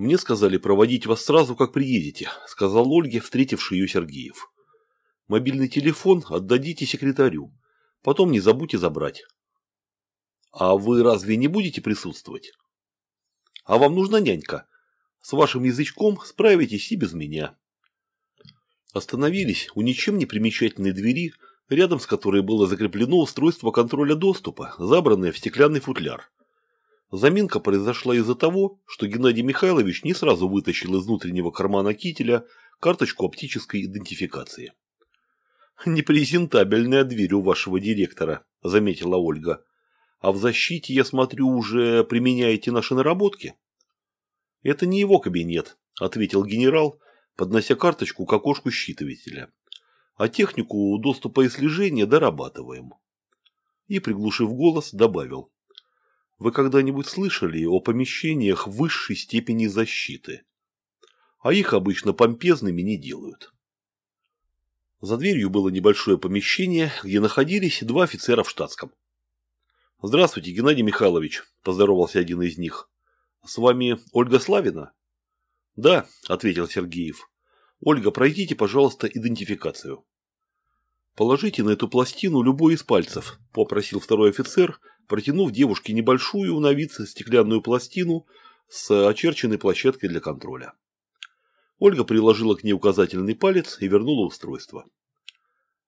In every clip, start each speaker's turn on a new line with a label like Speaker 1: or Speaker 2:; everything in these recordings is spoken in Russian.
Speaker 1: «Мне сказали проводить вас сразу, как приедете», – сказал Ольге, встретивший ее Сергеев. «Мобильный телефон отдадите секретарю. Потом не забудьте забрать». «А вы разве не будете присутствовать?» «А вам нужна нянька? С вашим язычком справитесь и без меня». Остановились у ничем не примечательной двери, рядом с которой было закреплено устройство контроля доступа, забранное в стеклянный футляр. Заминка произошла из-за того, что Геннадий Михайлович не сразу вытащил из внутреннего кармана кителя карточку оптической идентификации. «Непрезентабельная дверь у вашего директора», – заметила Ольга. «А в защите, я смотрю, уже применяете наши наработки?» «Это не его кабинет», – ответил генерал, поднося карточку к окошку считывателя. «А технику доступа и слежения дорабатываем». И, приглушив голос, добавил. Вы когда-нибудь слышали о помещениях высшей степени защиты? А их обычно помпезными не делают. За дверью было небольшое помещение, где находились два офицера в штатском. «Здравствуйте, Геннадий Михайлович», – поздоровался один из них. «С вами Ольга Славина?» «Да», – ответил Сергеев. «Ольга, пройдите, пожалуйста, идентификацию». «Положите на эту пластину любой из пальцев», – попросил второй офицер, протянув девушке небольшую на вид стеклянную пластину с очерченной площадкой для контроля. Ольга приложила к ней указательный палец и вернула устройство.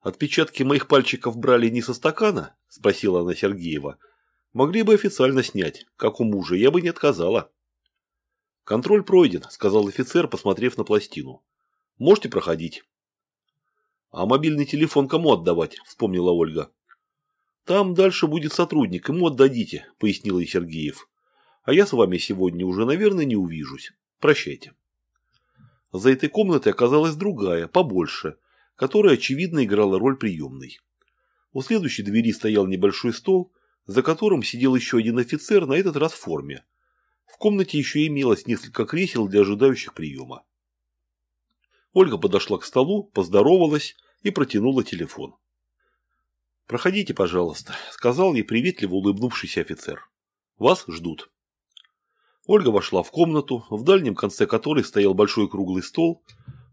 Speaker 1: «Отпечатки моих пальчиков брали не со стакана?» – спросила она Сергеева. «Могли бы официально снять, как у мужа, я бы не отказала». «Контроль пройден», – сказал офицер, посмотрев на пластину. «Можете проходить». «А мобильный телефон кому отдавать?» – вспомнила Ольга. Там дальше будет сотрудник, ему отдадите, пояснил и Сергеев. А я с вами сегодня уже, наверное, не увижусь. Прощайте. За этой комнатой оказалась другая, побольше, которая, очевидно, играла роль приемной. У следующей двери стоял небольшой стол, за которым сидел еще один офицер, на этот раз в форме. В комнате еще имелось несколько кресел для ожидающих приема. Ольга подошла к столу, поздоровалась и протянула телефон. «Проходите, пожалуйста», – сказал ей приветливо улыбнувшийся офицер. «Вас ждут». Ольга вошла в комнату, в дальнем конце которой стоял большой круглый стол,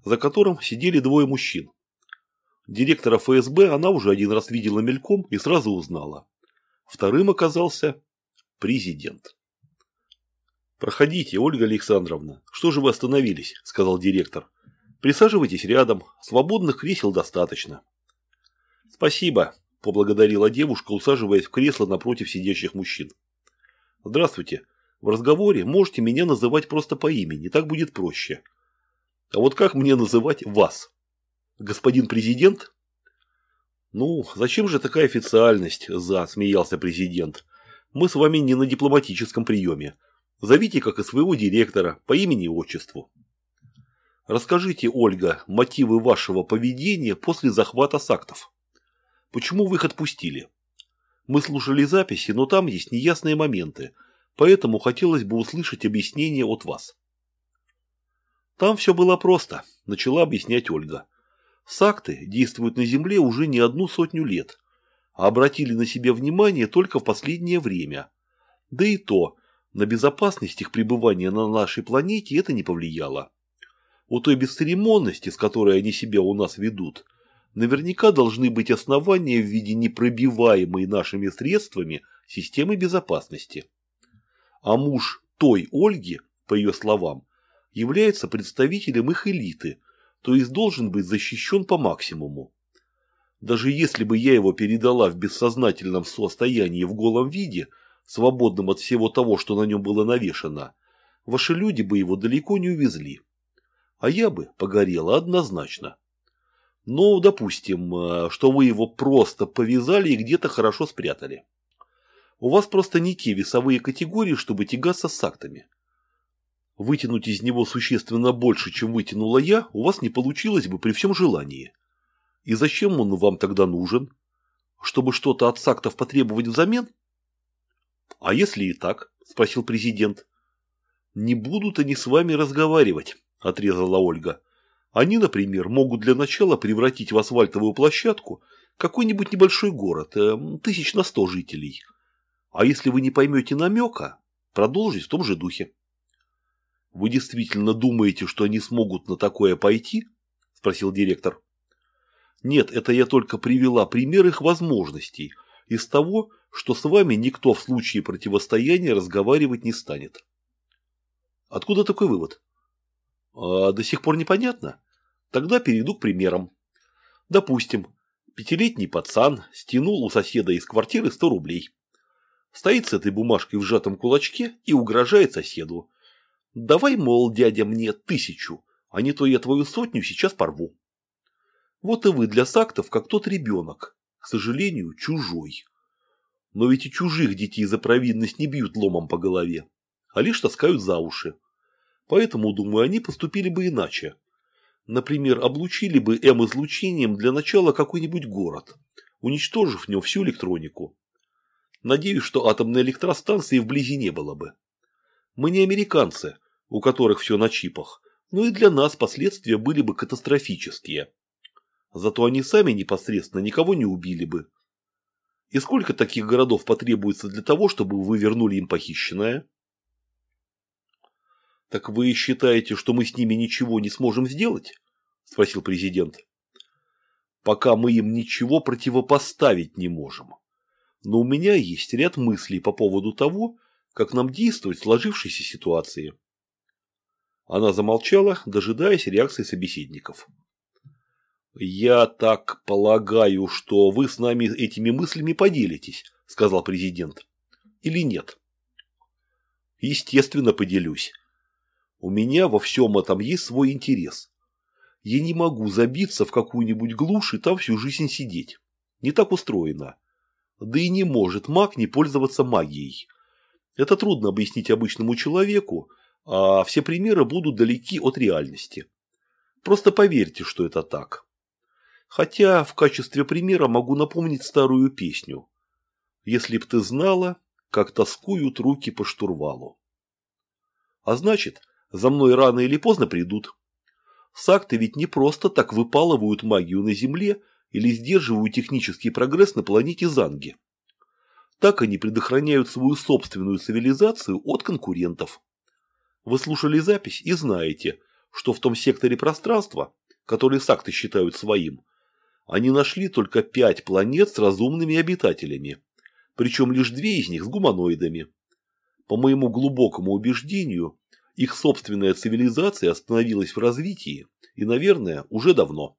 Speaker 1: за которым сидели двое мужчин. Директора ФСБ она уже один раз видела мельком и сразу узнала. Вторым оказался президент. «Проходите, Ольга Александровна. Что же вы остановились?» – сказал директор. «Присаживайтесь рядом. Свободных кресел достаточно». «Спасибо», – поблагодарила девушка, усаживаясь в кресло напротив сидящих мужчин. «Здравствуйте. В разговоре можете меня называть просто по имени, так будет проще. А вот как мне называть вас? Господин президент?» «Ну, зачем же такая официальность?» – засмеялся президент. «Мы с вами не на дипломатическом приеме. Зовите, как и своего директора, по имени и отчеству». «Расскажите, Ольга, мотивы вашего поведения после захвата сактов». Почему вы их отпустили? Мы слушали записи, но там есть неясные моменты, поэтому хотелось бы услышать объяснение от вас. Там все было просто, начала объяснять Ольга. Сакты действуют на Земле уже не одну сотню лет, а обратили на себя внимание только в последнее время. Да и то, на безопасность их пребывания на нашей планете это не повлияло. У той бесцеремонности, с которой они себя у нас ведут – наверняка должны быть основания в виде непробиваемой нашими средствами системы безопасности. А муж той Ольги, по ее словам, является представителем их элиты, то есть должен быть защищен по максимуму. Даже если бы я его передала в бессознательном состоянии в голом виде, свободном от всего того, что на нем было навешано, ваши люди бы его далеко не увезли. А я бы погорела однозначно. Ну, допустим, э, что вы его просто повязали и где-то хорошо спрятали. У вас просто не те весовые категории, чтобы тягаться с актами. Вытянуть из него существенно больше, чем вытянула я, у вас не получилось бы при всем желании. И зачем он вам тогда нужен? Чтобы что-то от сактов потребовать взамен? А если и так? Спросил президент. Не будут они с вами разговаривать, отрезала Ольга. Они, например, могут для начала превратить в асфальтовую площадку какой-нибудь небольшой город, э, тысяч на сто жителей. А если вы не поймете намека, продолжить в том же духе. Вы действительно думаете, что они смогут на такое пойти? Спросил директор. Нет, это я только привела пример их возможностей из того, что с вами никто в случае противостояния разговаривать не станет. Откуда такой вывод? А до сих пор непонятно. Тогда перейду к примерам. Допустим, пятилетний пацан стянул у соседа из квартиры 100 рублей. Стоит с этой бумажкой в сжатом кулачке и угрожает соседу. Давай, мол, дядя, мне тысячу, а не то я твою сотню сейчас порву. Вот и вы для сактов, как тот ребенок, к сожалению, чужой. Но ведь и чужих детей за провинность не бьют ломом по голове, а лишь таскают за уши. Поэтому, думаю, они поступили бы иначе. Например, облучили бы М-излучением для начала какой-нибудь город, уничтожив в нем всю электронику. Надеюсь, что атомной электростанции вблизи не было бы. Мы не американцы, у которых все на чипах, но и для нас последствия были бы катастрофические. Зато они сами непосредственно никого не убили бы. И сколько таких городов потребуется для того, чтобы вы вернули им похищенное? Так вы считаете, что мы с ними ничего не сможем сделать? Спросил президент. Пока мы им ничего противопоставить не можем. Но у меня есть ряд мыслей по поводу того, как нам действовать в сложившейся ситуации. Она замолчала, дожидаясь реакции собеседников. «Я так полагаю, что вы с нами этими мыслями поделитесь», – сказал президент. «Или нет?» «Естественно, поделюсь. У меня во всем этом есть свой интерес. Я не могу забиться в какую-нибудь глушь и там всю жизнь сидеть. Не так устроено. Да и не может маг не пользоваться магией. Это трудно объяснить обычному человеку, а все примеры будут далеки от реальности. Просто поверьте, что это так. Хотя в качестве примера могу напомнить старую песню. Если б ты знала, как тоскуют руки по штурвалу. А значит, за мной рано или поздно придут. Сакты ведь не просто так выпалывают магию на Земле или сдерживают технический прогресс на планете Занги. Так они предохраняют свою собственную цивилизацию от конкурентов. Вы слушали запись и знаете, что в том секторе пространства, который сакты считают своим, они нашли только пять планет с разумными обитателями, причем лишь две из них с гуманоидами. По моему глубокому убеждению, их собственная цивилизация остановилась в развитии и, наверное, уже давно.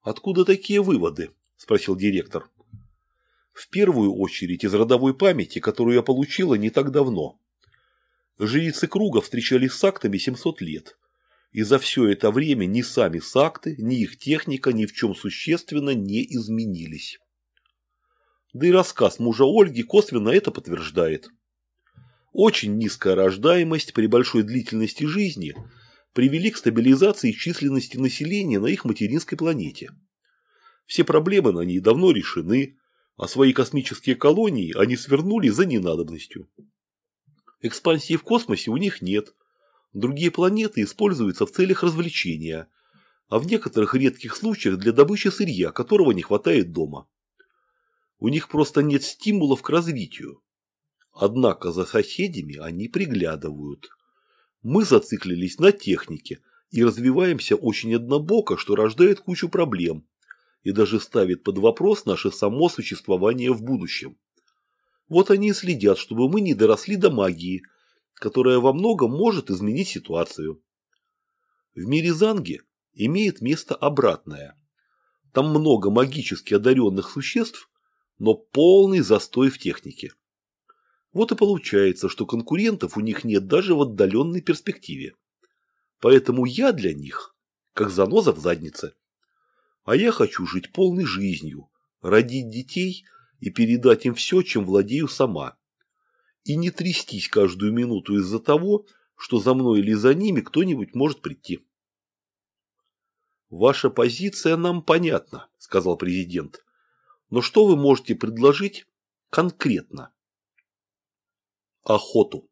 Speaker 1: «Откуда такие выводы?» – спросил директор. «В первую очередь из родовой памяти, которую я получила не так давно. Жрицы круга встречались с актами 700 лет, и за все это время ни сами сакты, ни их техника ни в чем существенно не изменились. Да и рассказ мужа Ольги косвенно это подтверждает. Очень низкая рождаемость при большой длительности жизни привели к стабилизации численности населения на их материнской планете. Все проблемы на ней давно решены, а свои космические колонии они свернули за ненадобностью. Экспансии в космосе у них нет, Другие планеты используются в целях развлечения, а в некоторых редких случаях для добычи сырья, которого не хватает дома. У них просто нет стимулов к развитию. Однако за соседями они приглядывают. Мы зациклились на технике и развиваемся очень однобоко, что рождает кучу проблем и даже ставит под вопрос наше само существование в будущем. Вот они и следят, чтобы мы не доросли до магии – которая во многом может изменить ситуацию. В мире Занги имеет место обратное. Там много магически одаренных существ, но полный застой в технике. Вот и получается, что конкурентов у них нет даже в отдаленной перспективе. Поэтому я для них как заноза в заднице. А я хочу жить полной жизнью, родить детей и передать им все, чем владею сама и не трястись каждую минуту из-за того, что за мной или за ними кто-нибудь может прийти. «Ваша позиция нам понятна», – сказал президент. «Но что вы можете предложить конкретно?» «Охоту.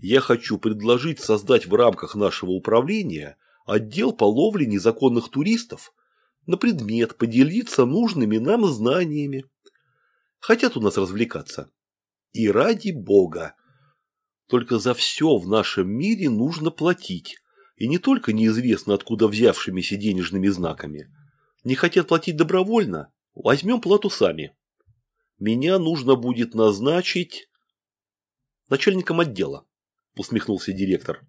Speaker 1: Я хочу предложить создать в рамках нашего управления отдел по ловле незаконных туристов на предмет поделиться нужными нам знаниями. Хотят у нас развлекаться, и ради бога. Только за все в нашем мире нужно платить. И не только неизвестно откуда взявшимися денежными знаками. Не хотят платить добровольно? Возьмем плату сами. Меня нужно будет назначить начальником отдела, усмехнулся директор.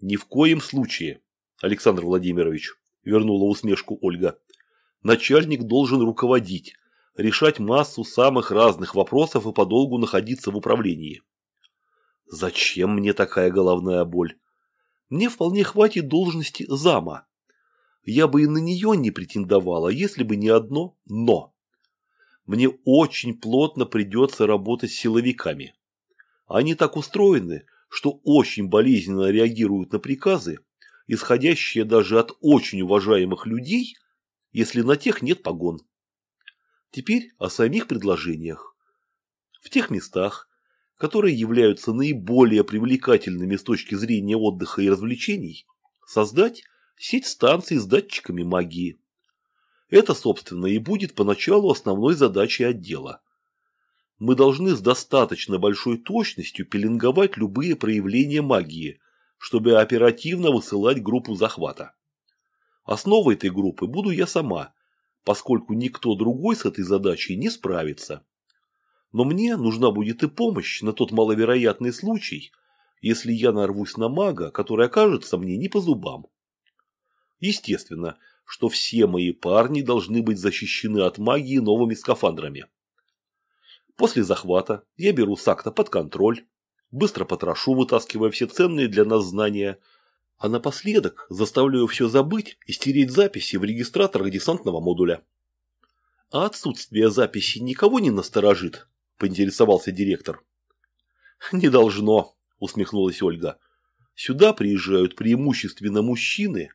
Speaker 1: Ни в коем случае, Александр Владимирович, вернула усмешку Ольга. Начальник должен руководить, решать массу самых разных вопросов и подолгу находиться в управлении. Зачем мне такая головная боль? Мне вполне хватит должности зама. Я бы и на нее не претендовала, если бы не одно «но». Мне очень плотно придется работать с силовиками. Они так устроены, что очень болезненно реагируют на приказы, исходящие даже от очень уважаемых людей, если на тех нет погон. Теперь о самих предложениях. В тех местах, которые являются наиболее привлекательными с точки зрения отдыха и развлечений, создать сеть станций с датчиками магии. Это, собственно, и будет поначалу основной задачей отдела. Мы должны с достаточно большой точностью пеленговать любые проявления магии, чтобы оперативно высылать группу захвата. Основой этой группы буду я сама, поскольку никто другой с этой задачей не справится. Но мне нужна будет и помощь на тот маловероятный случай, если я нарвусь на мага, который окажется мне не по зубам. Естественно, что все мои парни должны быть защищены от магии новыми скафандрами. После захвата я беру Сакта под контроль, быстро потрошу, вытаскивая все ценные для нас знания, а напоследок заставляю все забыть и стереть записи в регистраторах десантного модуля. А отсутствие записи никого не насторожит, – поинтересовался директор. «Не должно», – усмехнулась Ольга. «Сюда приезжают преимущественно мужчины,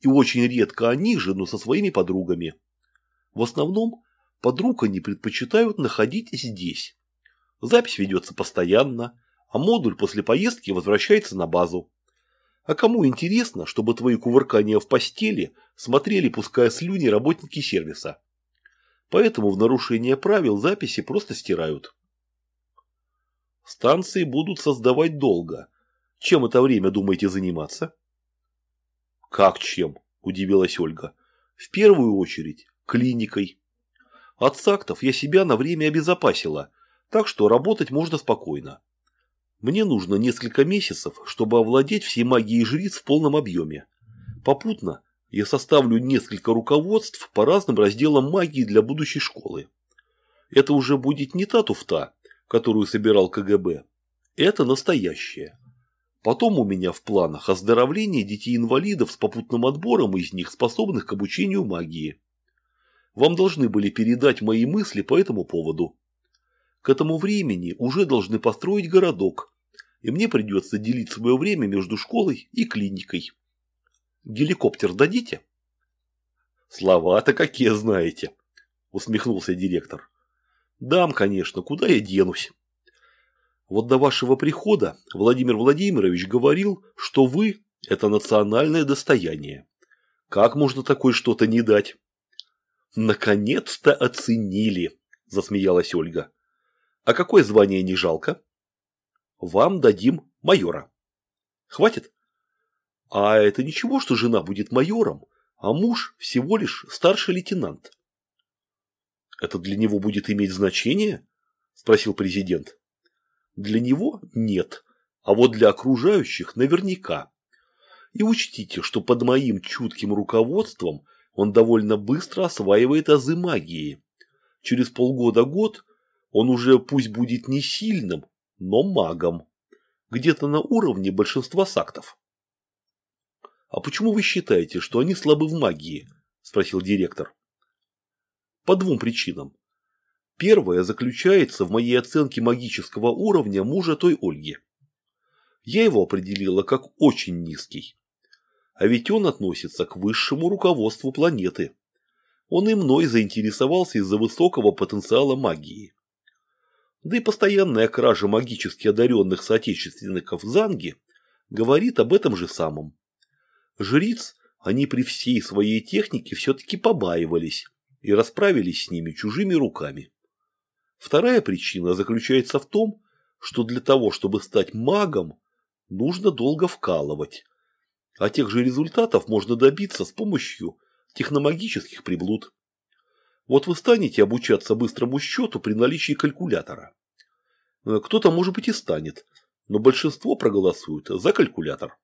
Speaker 1: и очень редко они жену со своими подругами. В основном подруг они предпочитают находить здесь. Запись ведется постоянно, а модуль после поездки возвращается на базу. А кому интересно, чтобы твои кувыркания в постели смотрели, пуская слюни работники сервиса? Поэтому в нарушение правил записи просто стирают. Станции будут создавать долго. Чем это время думаете заниматься? Как чем? Удивилась Ольга. В первую очередь клиникой. От сактов я себя на время обезопасила, так что работать можно спокойно. Мне нужно несколько месяцев, чтобы овладеть всей магией жриц в полном объеме. Попутно я составлю несколько руководств по разным разделам магии для будущей школы. Это уже будет не та туфта, которую собирал КГБ. Это настоящее. Потом у меня в планах оздоровление детей-инвалидов с попутным отбором из них, способных к обучению магии. Вам должны были передать мои мысли по этому поводу. К этому времени уже должны построить городок, и мне придется делить свое время между школой и клиникой. Геликоптер дадите? Слова-то какие знаете, усмехнулся директор. Дам, конечно, куда я денусь. Вот до вашего прихода Владимир Владимирович говорил, что вы – это национальное достояние. Как можно такое что-то не дать? Наконец-то оценили, засмеялась Ольга. А какое звание не жалко? Вам дадим майора. Хватит? А это ничего, что жена будет майором, а муж всего лишь старший лейтенант. Это для него будет иметь значение? Спросил президент. Для него нет, а вот для окружающих наверняка. И учтите, что под моим чутким руководством он довольно быстро осваивает азы магии. Через полгода-год он уже пусть будет не сильным, но магом. Где-то на уровне большинства сактов. «А почему вы считаете, что они слабы в магии?» – спросил директор. «По двум причинам. Первая заключается в моей оценке магического уровня мужа той Ольги. Я его определила как очень низкий. А ведь он относится к высшему руководству планеты. Он и мной заинтересовался из-за высокого потенциала магии. Да и постоянная кража магически одаренных соотечественников Занги говорит об этом же самом. Жриц они при всей своей технике все-таки побаивались и расправились с ними чужими руками. Вторая причина заключается в том, что для того, чтобы стать магом, нужно долго вкалывать. А тех же результатов можно добиться с помощью техномагических приблуд. Вот вы станете обучаться быстрому счету при наличии калькулятора. Э, кто-то, может быть, и станет, но большинство проголосует за калькулятор.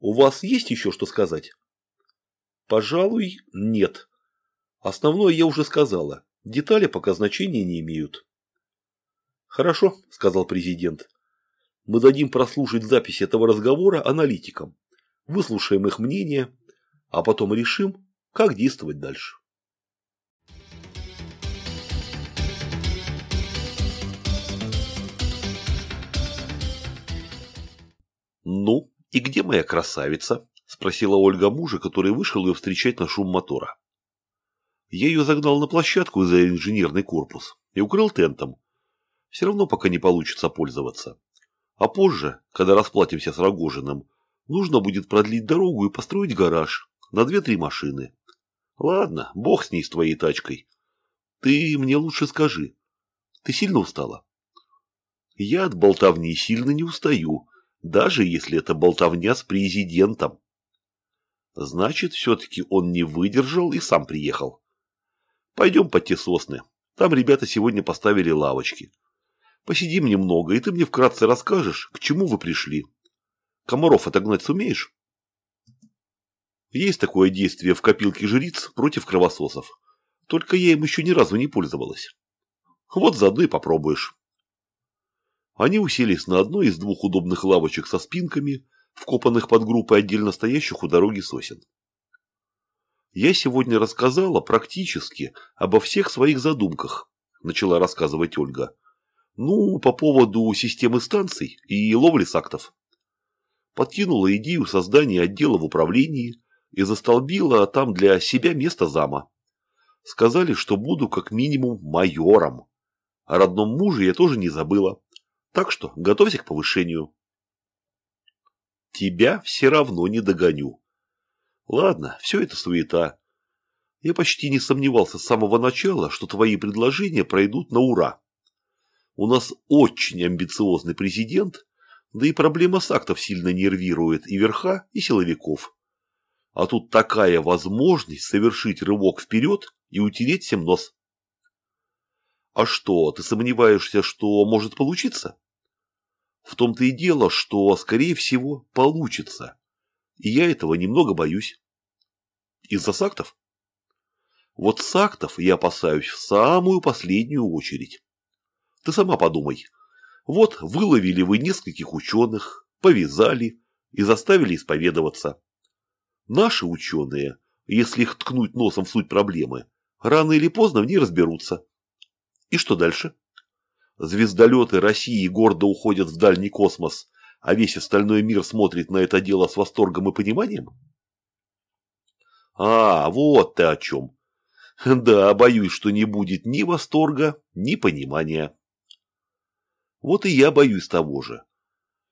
Speaker 1: У вас есть еще что сказать? Пожалуй, нет. Основное я уже сказала. Детали пока значения не имеют. Хорошо, сказал президент. Мы дадим прослушать запись этого разговора аналитикам, выслушаем их мнение, а потом решим, как действовать дальше. «Ну, и где моя красавица?» – спросила Ольга мужа, который вышел ее встречать на шум мотора. Я ее загнал на площадку за инженерный корпус и укрыл тентом. Все равно пока не получится пользоваться. А позже, когда расплатимся с Рогожиным, нужно будет продлить дорогу и построить гараж на две-три машины. Ладно, бог с ней, с твоей тачкой. Ты мне лучше скажи, ты сильно устала? Я от болтовни сильно не устаю, даже если это болтовня с президентом. Значит, все-таки он не выдержал и сам приехал. Пойдем под те сосны. Там ребята сегодня поставили лавочки. Посидим немного, и ты мне вкратце расскажешь, к чему вы пришли. Комаров отогнать сумеешь? Есть такое действие в копилке жриц против кровососов. Только я им еще ни разу не пользовалась. Вот заодно и попробуешь. Они уселись на одной из двух удобных лавочек со спинками, вкопанных под группой отдельно стоящих у дороги сосен. «Я сегодня рассказала практически обо всех своих задумках», – начала рассказывать Ольга. Ну, по поводу системы станций и ловли сактов. Подкинула идею создания отдела в управлении и застолбила там для себя место зама. Сказали, что буду как минимум майором. О родном муже я тоже не забыла. Так что готовься к повышению. Тебя все равно не догоню. Ладно, все это суета. Я почти не сомневался с самого начала, что твои предложения пройдут на ура. У нас очень амбициозный президент, да и проблема с актов сильно нервирует и верха, и силовиков. А тут такая возможность совершить рывок вперед и утереть всем нос. А что, ты сомневаешься, что может получиться? В том-то и дело, что, скорее всего, получится. И я этого немного боюсь. Из-за сактов? Вот сактов я опасаюсь в самую последнюю очередь. Ты сама подумай. Вот выловили вы нескольких ученых, повязали и заставили исповедоваться. Наши ученые, если их ткнуть носом в суть проблемы, рано или поздно в ней разберутся. И что дальше? Звездолеты России гордо уходят в дальний космос, а весь остальной мир смотрит на это дело с восторгом и пониманием? А, вот ты о чем. Да, боюсь, что не будет ни восторга, ни понимания. Вот и я боюсь того же.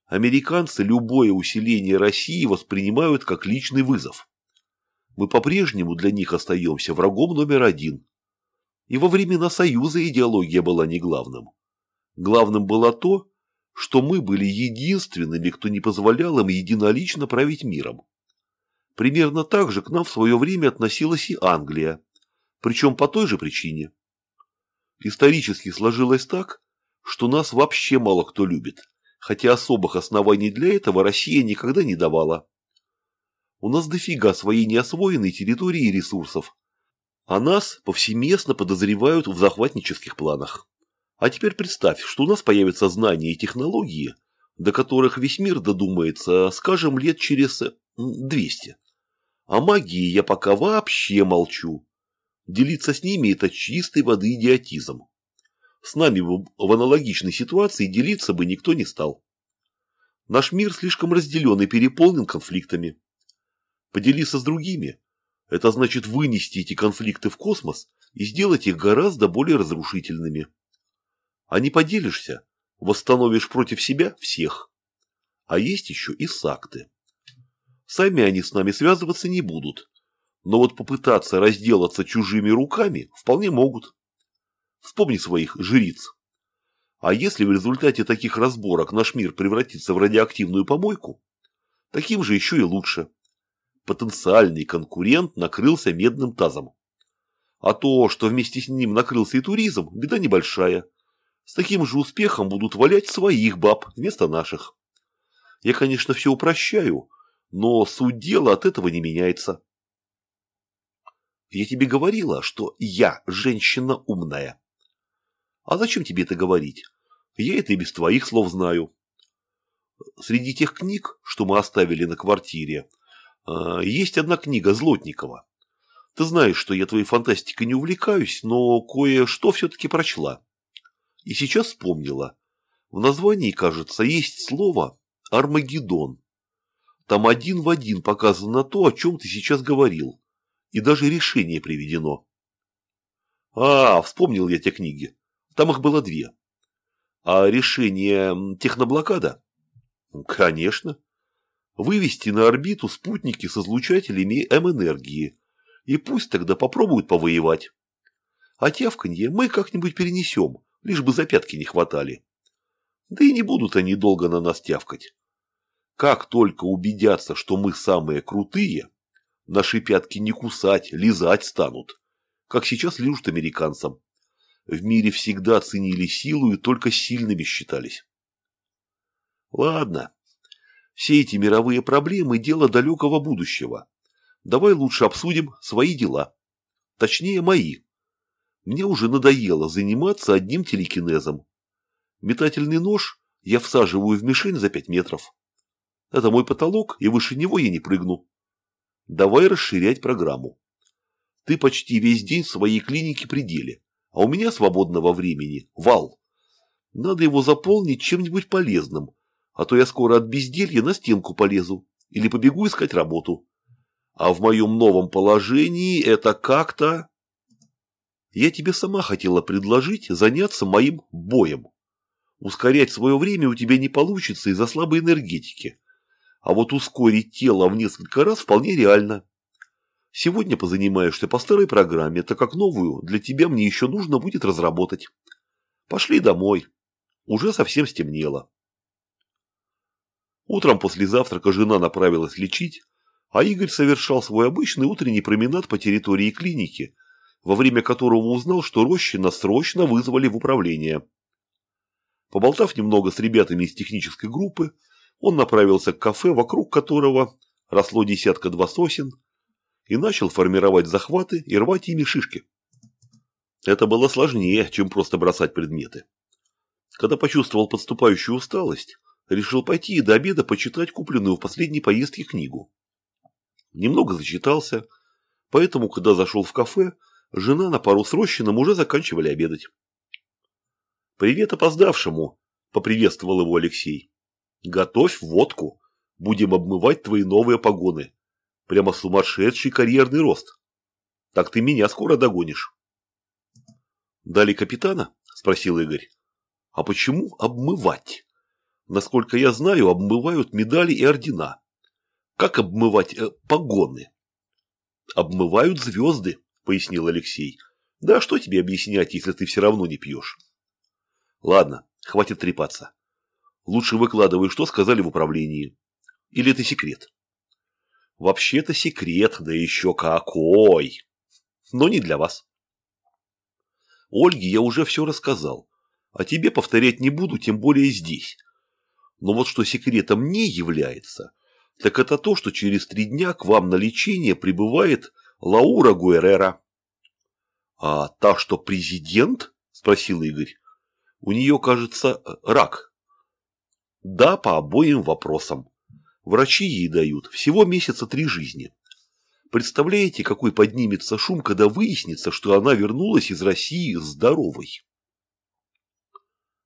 Speaker 1: Американцы любое усиление России воспринимают как личный вызов. Мы по-прежнему для них остаемся врагом номер один. И во времена Союза идеология была не главным. Главным было то, что мы были единственными, кто не позволял им единолично править миром. Примерно так же к нам в свое время относилась и Англия, причем по той же причине. Исторически сложилось так, что нас вообще мало кто любит, хотя особых оснований для этого Россия никогда не давала. У нас дофига своей неосвоенной территории и ресурсов, а нас повсеместно подозревают в захватнических планах. А теперь представь, что у нас появятся знания и технологии, до которых весь мир додумается, скажем, лет через 200. О магии я пока вообще молчу. Делиться с ними – это чистой воды идиотизм. С нами в аналогичной ситуации делиться бы никто не стал. Наш мир слишком разделен и переполнен конфликтами. Поделиться с другими – это значит вынести эти конфликты в космос и сделать их гораздо более разрушительными. А не поделишься – восстановишь против себя всех. А есть еще и сакты. Сами они с нами связываться не будут, но вот попытаться разделаться чужими руками вполне могут. Вспомни своих жриц. А если в результате таких разборок наш мир превратится в радиоактивную помойку, таким же еще и лучше. Потенциальный конкурент накрылся медным тазом. А то, что вместе с ним накрылся и туризм, беда небольшая. С таким же успехом будут валять своих баб вместо наших. Я, конечно, все упрощаю, но суть дела от этого не меняется. Я тебе говорила, что я женщина умная. А зачем тебе это говорить? Я это и без твоих слов знаю. Среди тех книг, что мы оставили на квартире, а, есть одна книга Злотникова. Ты знаешь, что я твоей фантастикой не увлекаюсь, но кое-что все-таки прочла. И сейчас вспомнила. В названии, кажется, есть слово «Армагеддон». Там один в один показано то, о чем ты сейчас говорил. И даже решение приведено. А, вспомнил я те книги. Там их было две. А решение техноблокада? Конечно. Вывести на орбиту спутники с излучателями М-энергии. И пусть тогда попробуют повоевать. А тявканье мы как-нибудь перенесем, лишь бы за пятки не хватали. Да и не будут они долго на нас тявкать. Как только убедятся, что мы самые крутые, наши пятки не кусать, лизать станут, как сейчас лежат американцам. В мире всегда ценили силу и только сильными считались. Ладно, все эти мировые проблемы – дело далекого будущего. Давай лучше обсудим свои дела. Точнее, мои. Мне уже надоело заниматься одним телекинезом. Метательный нож я всаживаю в мишень за пять метров. Это мой потолок, и выше него я не прыгну. Давай расширять программу. Ты почти весь день в своей клинике пределе, а у меня свободного времени вал. Надо его заполнить чем-нибудь полезным, а то я скоро от безделья на стенку полезу или побегу искать работу. А в моем новом положении это как-то... Я тебе сама хотела предложить заняться моим боем. Ускорять свое время у тебя не получится из-за слабой энергетики. А вот ускорить тело в несколько раз вполне реально. Сегодня позанимаешься по старой программе, так как новую для тебя мне еще нужно будет разработать. Пошли домой. Уже совсем стемнело. Утром после завтрака жена направилась лечить, а Игорь совершал свой обычный утренний променад по территории клиники, во время которого узнал, что Рощина срочно вызвали в управление. Поболтав немного с ребятами из технической группы, он направился к кафе, вокруг которого росло десятка-два сосен, и начал формировать захваты и рвать ими шишки. Это было сложнее, чем просто бросать предметы. Когда почувствовал подступающую усталость, решил пойти и до обеда почитать купленную в последней поездке книгу. Немного зачитался, поэтому, когда зашел в кафе, жена на пару с Рощином уже заканчивали обедать. «Привет опоздавшему!» – поприветствовал его Алексей. «Готовь водку, будем обмывать твои новые погоны. Прямо сумасшедший карьерный рост. Так ты меня скоро догонишь». «Дали капитана?» – спросил Игорь. «А почему обмывать?» Насколько я знаю, обмывают медали и ордена. Как обмывать э, погоны? Обмывают звезды, пояснил Алексей. Да что тебе объяснять, если ты все равно не пьешь? Ладно, хватит трепаться. Лучше выкладывай, что сказали в управлении. Или это секрет? Вообще-то секрет, да еще какой! Но не для вас. Ольге я уже все рассказал, а тебе повторять не буду, тем более здесь. Но вот что секретом не является, так это то, что через три дня к вам на лечение прибывает Лаура Гуэрера. А та, что президент? Спросил Игорь. У нее, кажется, рак. Да, по обоим вопросам. Врачи ей дают всего месяца три жизни. Представляете, какой поднимется шум, когда выяснится, что она вернулась из России здоровой?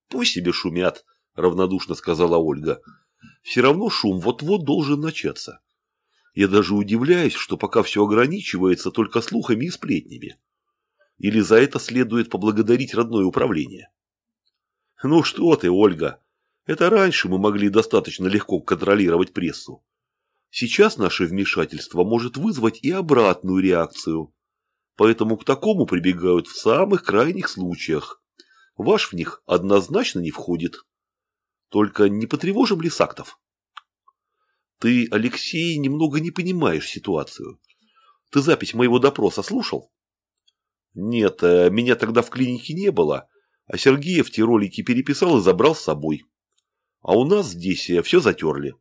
Speaker 1: Пусть себе шумят, равнодушно сказала Ольга. Все равно шум вот-вот должен начаться. Я даже удивляюсь, что пока все ограничивается только слухами и сплетнями. Или за это следует поблагодарить родное управление? Ну что ты, Ольга, это раньше мы могли достаточно легко контролировать прессу. Сейчас наше вмешательство может вызвать и обратную реакцию. Поэтому к такому прибегают в самых крайних случаях. Ваш в них однозначно не входит. Только не потревожим ли сактов? Ты, Алексей, немного не понимаешь ситуацию. Ты запись моего допроса слушал? Нет, э, меня тогда в клинике не было, а Сергеев те ролики переписал и забрал с собой. А у нас здесь все затерли.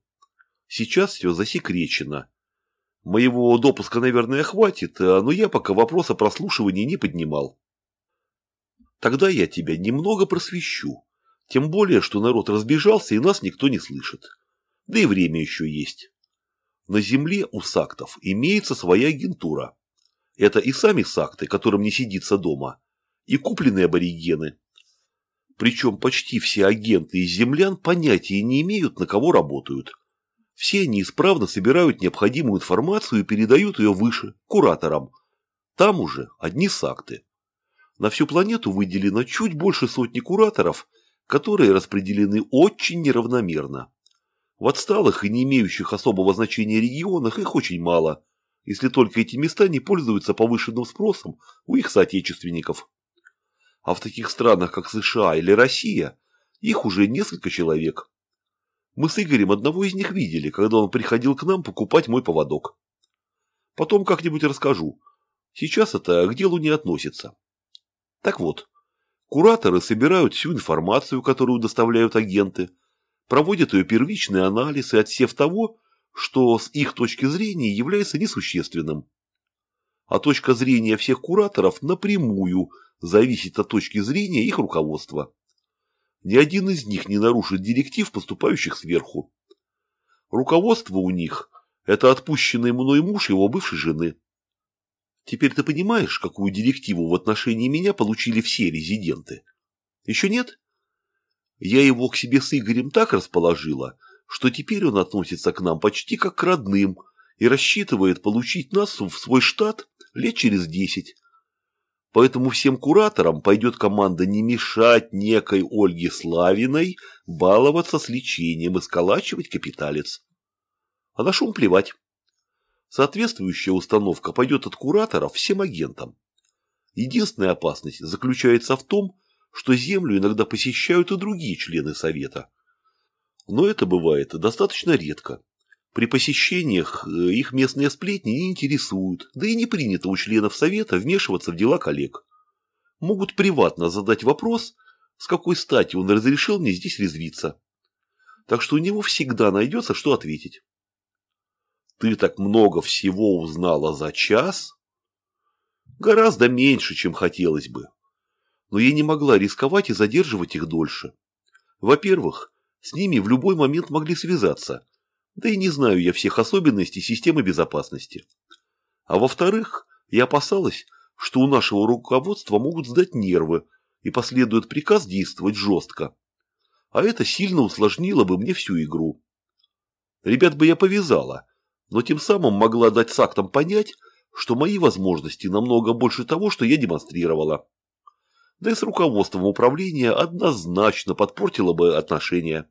Speaker 1: Сейчас все засекречено. Моего допуска, наверное, хватит, э, но я пока вопрос о прослушивании не поднимал. Тогда я тебя немного просвещу. Тем более, что народ разбежался и нас никто не слышит. Да и время еще есть. На земле у сактов имеется своя агентура. Это и сами сакты, которым не сидится дома, и купленные аборигены. Причем почти все агенты из землян понятия не имеют, на кого работают. Все они исправно собирают необходимую информацию и передают ее выше, кураторам. Там уже одни сакты. На всю планету выделено чуть больше сотни кураторов, которые распределены очень неравномерно. В отсталых и не имеющих особого значения регионах их очень мало, если только эти места не пользуются повышенным спросом у их соотечественников. А в таких странах, как США или Россия, их уже несколько человек. Мы с Игорем одного из них видели, когда он приходил к нам покупать мой поводок. Потом как-нибудь расскажу. Сейчас это к делу не относится. Так вот, кураторы собирают всю информацию, которую доставляют агенты, проводят ее первичный анализ и отсев того, что с их точки зрения является несущественным. А точка зрения всех кураторов напрямую зависит от точки зрения их руководства. Ни один из них не нарушит директив, поступающих сверху. Руководство у них – это отпущенный мной муж его бывшей жены. Теперь ты понимаешь, какую директиву в отношении меня получили все резиденты? Еще нет? Я его к себе с Игорем так расположила, что теперь он относится к нам почти как к родным и рассчитывает получить нас в свой штат лет через десять. Поэтому всем кураторам пойдет команда не мешать некой Ольге Славиной баловаться с лечением и сколачивать капиталец. А на шум плевать. Соответствующая установка пойдет от кураторов всем агентам. Единственная опасность заключается в том, что Землю иногда посещают и другие члены Совета. Но это бывает достаточно редко. При посещениях э, их местные сплетни не интересуют, да и не принято у членов Совета вмешиваться в дела коллег. Могут приватно задать вопрос, с какой стати он разрешил мне здесь резвиться. Так что у него всегда найдется, что ответить. Ты так много всего узнала за час? Гораздо меньше, чем хотелось бы но я не могла рисковать и задерживать их дольше. Во-первых, с ними в любой момент могли связаться, да и не знаю я всех особенностей системы безопасности. А во-вторых, я опасалась, что у нашего руководства могут сдать нервы и последует приказ действовать жестко. А это сильно усложнило бы мне всю игру. Ребят бы я повязала, но тем самым могла дать с актом понять, что мои возможности намного больше того, что я демонстрировала да и с руководством управления однозначно подпортила бы отношения.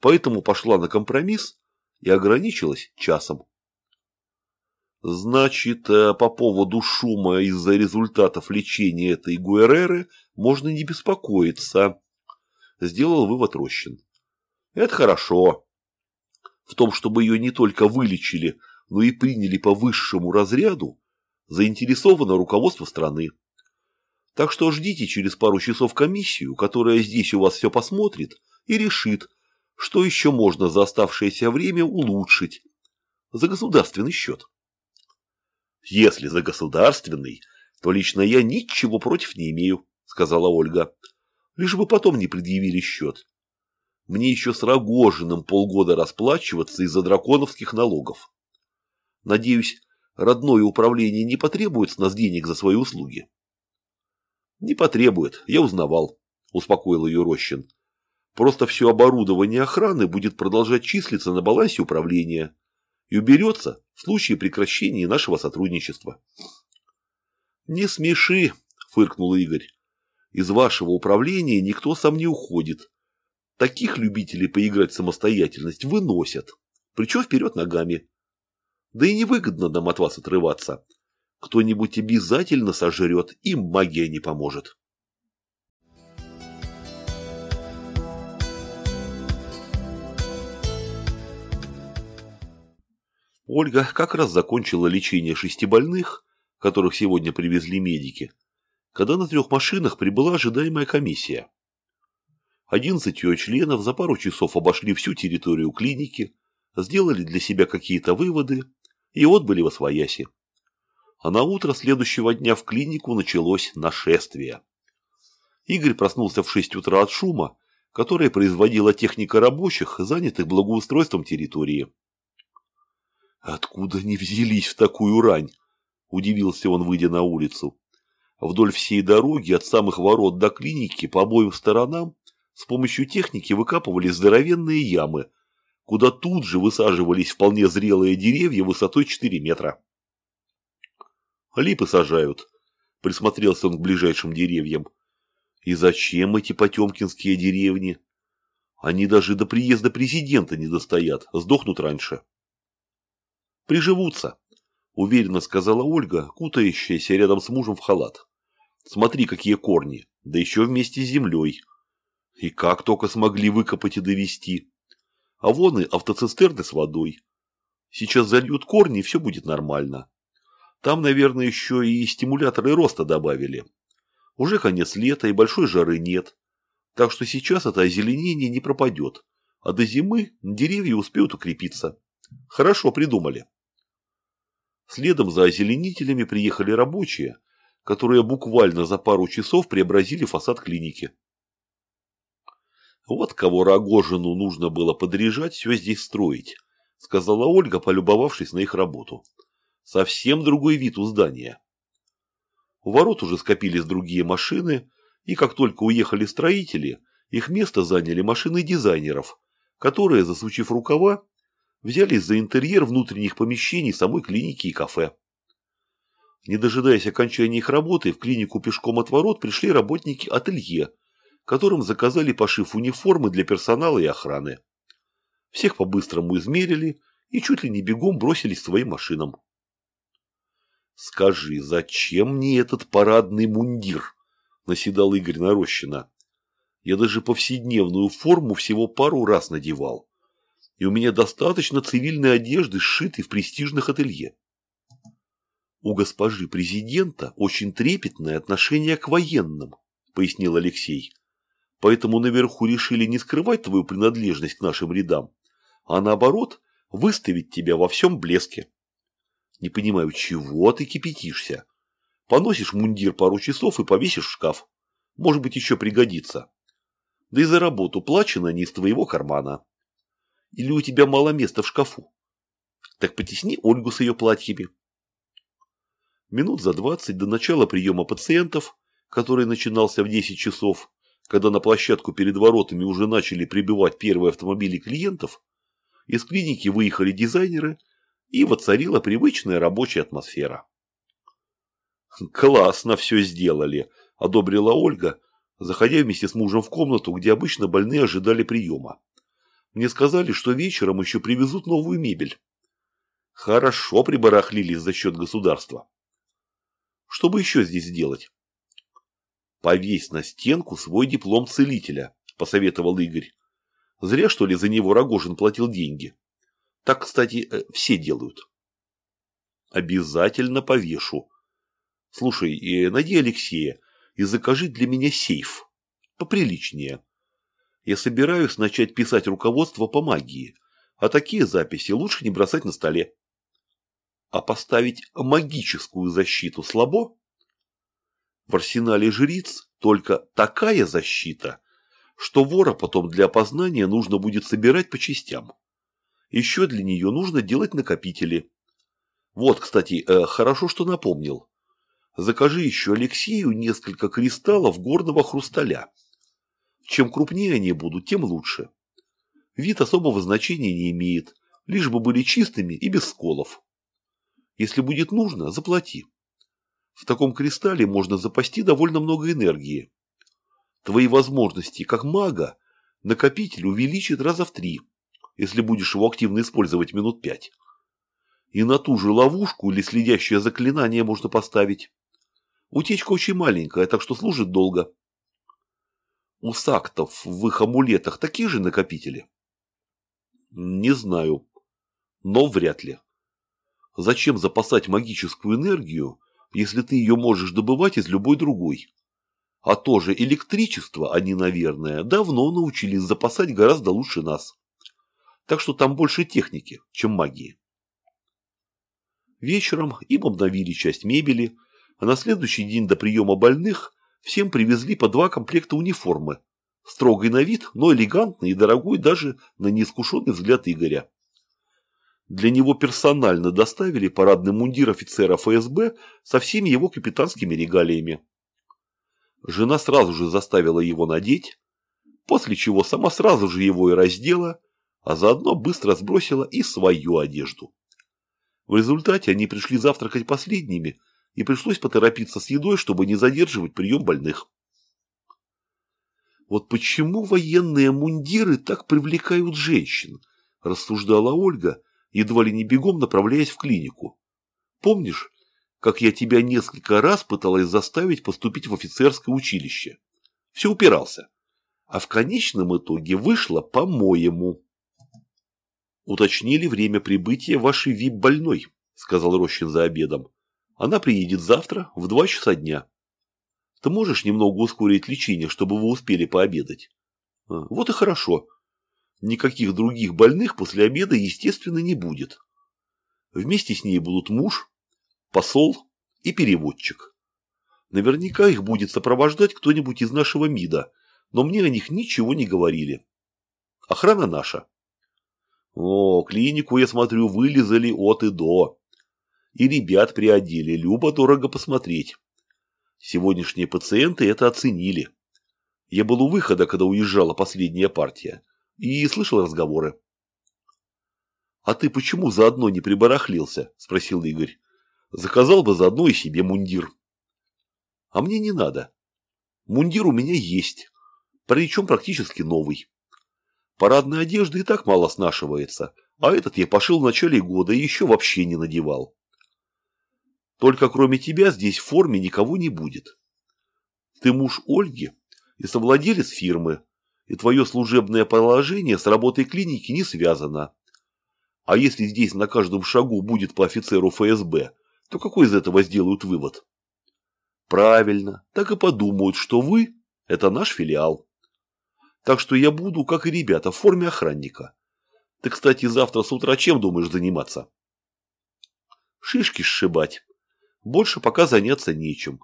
Speaker 1: Поэтому пошла на компромисс и ограничилась часом. Значит, э, по поводу шума из-за результатов лечения этой Гуэреры можно не беспокоиться, сделал вывод Рощин. Это хорошо. В том, чтобы ее не только вылечили, но и приняли по высшему разряду, заинтересовано руководство страны. Так что ждите через пару часов комиссию, которая здесь у вас все посмотрит и решит, что еще можно за оставшееся время улучшить за государственный счет. Если за государственный, то лично я ничего против не имею, сказала Ольга. Лишь бы потом не предъявили счет. Мне еще с Рогожиным полгода расплачиваться из-за драконовских налогов. Надеюсь, родное управление не потребует с нас денег за свои услуги. Не потребует, я узнавал, успокоил ее Рощин. Просто все оборудование охраны будет продолжать числиться на балансе управления и уберется в случае прекращения нашего сотрудничества. Не смеши, фыркнул Игорь. Из вашего управления никто сам не уходит. Таких любителей поиграть в самостоятельность выносят, причем вперед ногами. Да и невыгодно нам от вас отрываться кто-нибудь обязательно сожрет, и магия не поможет. Ольга как раз закончила лечение шести больных, которых сегодня привезли медики, когда на трех машинах прибыла ожидаемая комиссия. Одиннадцать ее членов за пару часов обошли всю территорию клиники, сделали для себя какие-то выводы и отбыли во свояси. А на утро следующего дня в клинику началось нашествие. Игорь проснулся в 6 утра от шума, который производила техника рабочих, занятых благоустройством территории. «Откуда они взялись в такую рань?» – удивился он, выйдя на улицу. Вдоль всей дороги, от самых ворот до клиники, по обоим сторонам, с помощью техники выкапывали здоровенные ямы, куда тут же высаживались вполне зрелые деревья высотой 4 метра. «Липы сажают», – присмотрелся он к ближайшим деревьям. И зачем эти потемкинские деревни? Они даже до приезда президента не достоят, сдохнут раньше. Приживутся, уверенно сказала Ольга, кутающаяся рядом с мужем в халат. Смотри, какие корни, да еще вместе с землей. И как только смогли выкопать и довести. А вон и автоцистерны с водой. Сейчас зальют корни, и все будет нормально. Там, наверное, еще и стимуляторы роста добавили. Уже конец лета и большой жары нет. Так что сейчас это озеленение не пропадет. А до зимы деревья успеют укрепиться. Хорошо придумали. Следом за озеленителями приехали рабочие, которые буквально за пару часов преобразили фасад клиники. Вот кого Рогожину нужно было подряжать все здесь строить, сказала Ольга, полюбовавшись на их работу. Совсем другой вид у здания. У ворот уже скопились другие машины, и как только уехали строители, их место заняли машины дизайнеров, которые, засучив рукава, взялись за интерьер внутренних помещений самой клиники и кафе. Не дожидаясь окончания их работы, в клинику пешком от ворот пришли работники ателье, которым заказали пошив униформы для персонала и охраны. Всех по-быстрому измерили и чуть ли не бегом бросились к своим машинам. «Скажи, зачем мне этот парадный мундир?» – наседал Игорь Нарощина. «Я даже повседневную форму всего пару раз надевал. И у меня достаточно цивильной одежды, сшитой в престижных ателье». «У госпожи президента очень трепетное отношение к военным», – пояснил Алексей. «Поэтому наверху решили не скрывать твою принадлежность к нашим рядам, а наоборот выставить тебя во всем блеске». Не понимаю, чего ты кипятишься? Поносишь мундир пару часов и повесишь в шкаф. Может быть, еще пригодится. Да и за работу плачено не из твоего кармана. Или у тебя мало места в шкафу? Так потесни Ольгу с ее платьями. Минут за двадцать до начала приема пациентов, который начинался в 10 часов, когда на площадку перед воротами уже начали прибывать первые автомобили клиентов, из клиники выехали дизайнеры и воцарила привычная рабочая атмосфера. «Классно все сделали», – одобрила Ольга, заходя вместе с мужем в комнату, где обычно больные ожидали приема. «Мне сказали, что вечером еще привезут новую мебель». «Хорошо прибарахлились за счет государства». «Что бы еще здесь сделать?» «Повесь на стенку свой диплом целителя», – посоветовал Игорь. «Зря, что ли, за него Рогожин платил деньги». Так, кстати, э, все делают. Обязательно повешу. Слушай, найди Алексея и закажи для меня сейф. Поприличнее. Я собираюсь начать писать руководство по магии, а такие записи лучше не бросать на столе. А поставить магическую защиту слабо? В арсенале жриц только такая защита, что вора потом для опознания нужно будет собирать по частям. Еще для нее нужно делать накопители. Вот, кстати, э, хорошо, что напомнил. Закажи еще Алексею несколько кристаллов горного хрусталя. Чем крупнее они будут, тем лучше. Вид особого значения не имеет, лишь бы были чистыми и без сколов. Если будет нужно, заплати. В таком кристалле можно запасти довольно много энергии. Твои возможности как мага накопитель увеличит раза в три если будешь его активно использовать минут пять. И на ту же ловушку или следящее заклинание можно поставить. Утечка очень маленькая, так что служит долго. У сактов в их амулетах такие же накопители? Не знаю, но вряд ли. Зачем запасать магическую энергию, если ты ее можешь добывать из любой другой? А тоже электричество они, наверное, давно научились запасать гораздо лучше нас. Так что там больше техники, чем магии. Вечером им обновили часть мебели, а на следующий день до приема больных всем привезли по два комплекта униформы. Строгий на вид, но элегантный и дорогой даже на неискушенный взгляд Игоря. Для него персонально доставили парадный мундир офицера ФСБ со всеми его капитанскими регалиями. Жена сразу же заставила его надеть, после чего сама сразу же его и раздела, а заодно быстро сбросила и свою одежду. В результате они пришли завтракать последними, и пришлось поторопиться с едой, чтобы не задерживать прием больных. «Вот почему военные мундиры так привлекают женщин?» – рассуждала Ольга, едва ли не бегом направляясь в клинику. «Помнишь, как я тебя несколько раз пыталась заставить поступить в офицерское училище. Все упирался. А в конечном итоге вышло по-моему. Уточнили время прибытия вашей ВИП-больной, сказал Рощин за обедом. Она приедет завтра в два часа дня. Ты можешь немного ускорить лечение, чтобы вы успели пообедать? А, вот и хорошо. Никаких других больных после обеда, естественно, не будет. Вместе с ней будут муж, посол и переводчик. Наверняка их будет сопровождать кто-нибудь из нашего МИДа, но мне о них ничего не говорили. Охрана наша. О, клинику, я смотрю, вылезали от и до. И ребят приодели, любо дорого посмотреть. Сегодняшние пациенты это оценили. Я был у выхода, когда уезжала последняя партия, и слышал разговоры. «А ты почему заодно не прибарахлился?» – спросил Игорь. Заказал бы заодно и себе мундир. А мне не надо. Мундир у меня есть, причем практически новый. Парадная одежда и так мало снашивается, а этот я пошил в начале года и еще вообще не надевал. Только кроме тебя здесь в форме никого не будет. Ты муж Ольги и совладелец фирмы, и твое служебное положение с работой клиники не связано. А если здесь на каждом шагу будет по офицеру ФСБ, то какой из этого сделают вывод? Правильно, так и подумают, что вы – это наш филиал. Так что я буду, как и ребята, в форме охранника. Ты, кстати, завтра с утра чем думаешь заниматься? Шишки сшибать. Больше пока заняться нечем.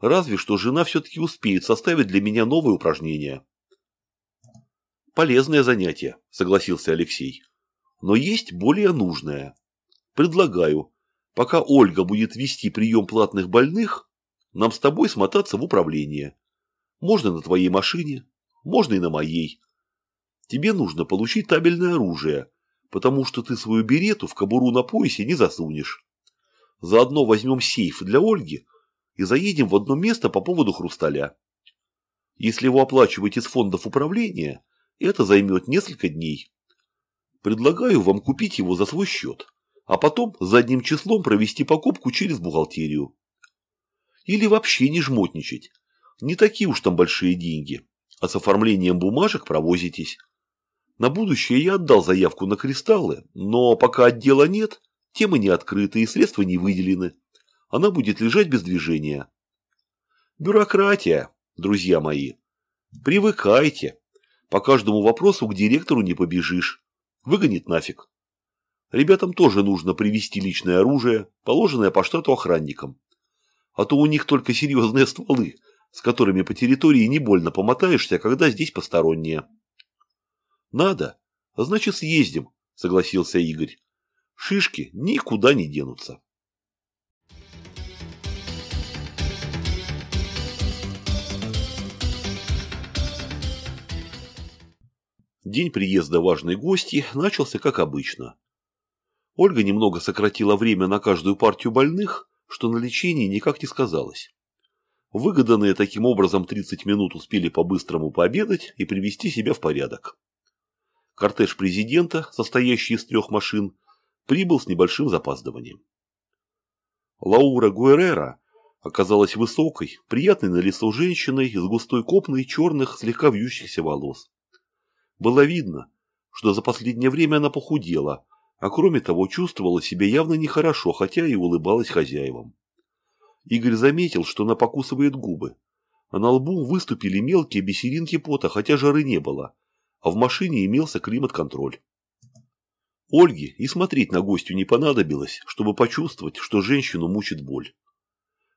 Speaker 1: Разве что жена все-таки успеет составить для меня новые упражнения. Полезное занятие, согласился Алексей. Но есть более нужное. Предлагаю, Пока Ольга будет вести прием платных больных, нам с тобой смотаться в управление. Можно на твоей машине, можно и на моей. Тебе нужно получить табельное оружие, потому что ты свою берету в кобуру на поясе не засунешь. Заодно возьмем сейф для Ольги и заедем в одно место по поводу хрусталя. Если его оплачивать из фондов управления, это займет несколько дней. Предлагаю вам купить его за свой счет а потом задним числом провести покупку через бухгалтерию. Или вообще не жмотничать. Не такие уж там большие деньги, а с оформлением бумажек провозитесь. На будущее я отдал заявку на кристаллы, но пока отдела нет, темы не открыты и средства не выделены. Она будет лежать без движения. Бюрократия, друзья мои. Привыкайте. По каждому вопросу к директору не побежишь. Выгонит нафиг. Ребятам тоже нужно привести личное оружие, положенное по штату охранникам. А то у них только серьезные стволы, с которыми по территории не больно помотаешься, когда здесь посторонние. Надо, значит съездим, согласился Игорь. Шишки никуда не денутся. День приезда важной гости начался как обычно. Ольга немного сократила время на каждую партию больных, что на лечении никак не сказалось. Выгоданные таким образом 30 минут успели по-быстрому пообедать и привести себя в порядок. Кортеж президента, состоящий из трех машин, прибыл с небольшим запаздыванием. Лаура Гуэрера оказалась высокой, приятной на лицо женщиной с густой копной черных, слегка вьющихся волос. Было видно, что за последнее время она похудела, а кроме того чувствовала себя явно нехорошо, хотя и улыбалась хозяевам. Игорь заметил, что она покусывает губы, а на лбу выступили мелкие бисеринки пота, хотя жары не было, а в машине имелся климат-контроль. Ольге и смотреть на гостю не понадобилось, чтобы почувствовать, что женщину мучит боль.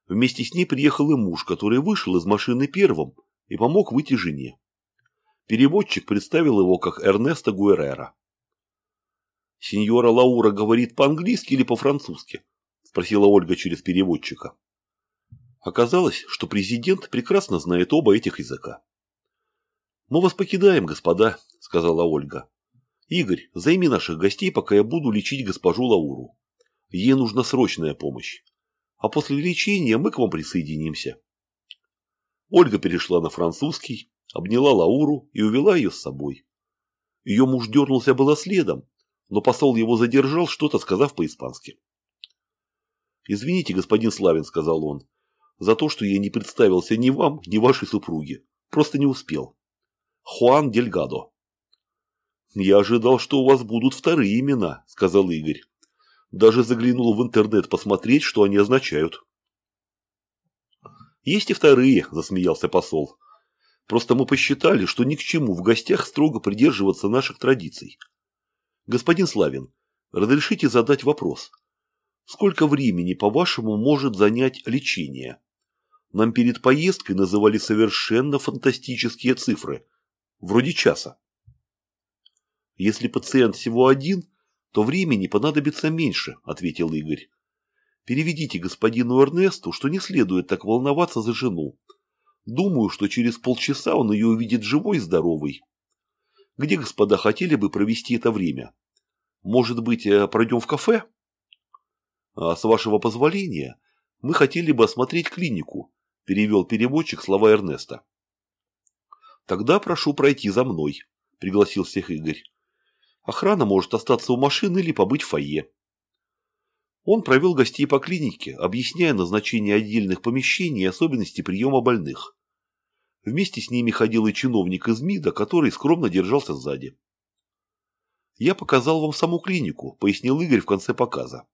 Speaker 1: Вместе с ней приехал и муж, который вышел из машины первым и помог выйти жене. Переводчик представил его как Эрнесто Гуэрера. «Сеньора Лаура говорит по-английски или по-французски?» – спросила Ольга через переводчика. Оказалось, что президент прекрасно знает оба этих языка. «Мы вас покидаем, господа», – сказала Ольга. «Игорь, займи наших гостей, пока я буду лечить госпожу Лауру. Ей нужна срочная помощь. А после лечения мы к вам присоединимся». Ольга перешла на французский, обняла Лауру и увела ее с собой. Ее муж дернулся было следом, но посол его задержал, что-то сказав по-испански. «Извините, господин Славин», — сказал он, — «за то, что я не представился ни вам, ни вашей супруге. Просто не успел. Хуан Дельгадо». «Я ожидал, что у вас будут вторые имена», — сказал Игорь. Даже заглянул в интернет посмотреть, что они означают. «Есть и вторые», – засмеялся посол. «Просто мы посчитали, что ни к чему в гостях строго придерживаться наших традиций. Господин Славин, разрешите задать вопрос. Сколько времени, по-вашему, может занять лечение? Нам перед поездкой называли совершенно фантастические цифры. Вроде часа. Если пациент всего один, то времени понадобится меньше, ответил Игорь. Переведите господину Эрнесту, что не следует так волноваться за жену. Думаю, что через полчаса он ее увидит живой и здоровой. Где господа хотели бы провести это время? Может быть, э, пройдем в кафе? А с вашего позволения, мы хотели бы осмотреть клинику, перевел переводчик слова Эрнеста. Тогда прошу пройти за мной, пригласил всех Игорь. Охрана может остаться у машины или побыть в фойе. Он провел гостей по клинике, объясняя назначение отдельных помещений и особенности приема больных. Вместе с ними ходил и чиновник из МИДа, который скромно держался сзади. «Я показал вам саму клинику», – пояснил Игорь в конце показа.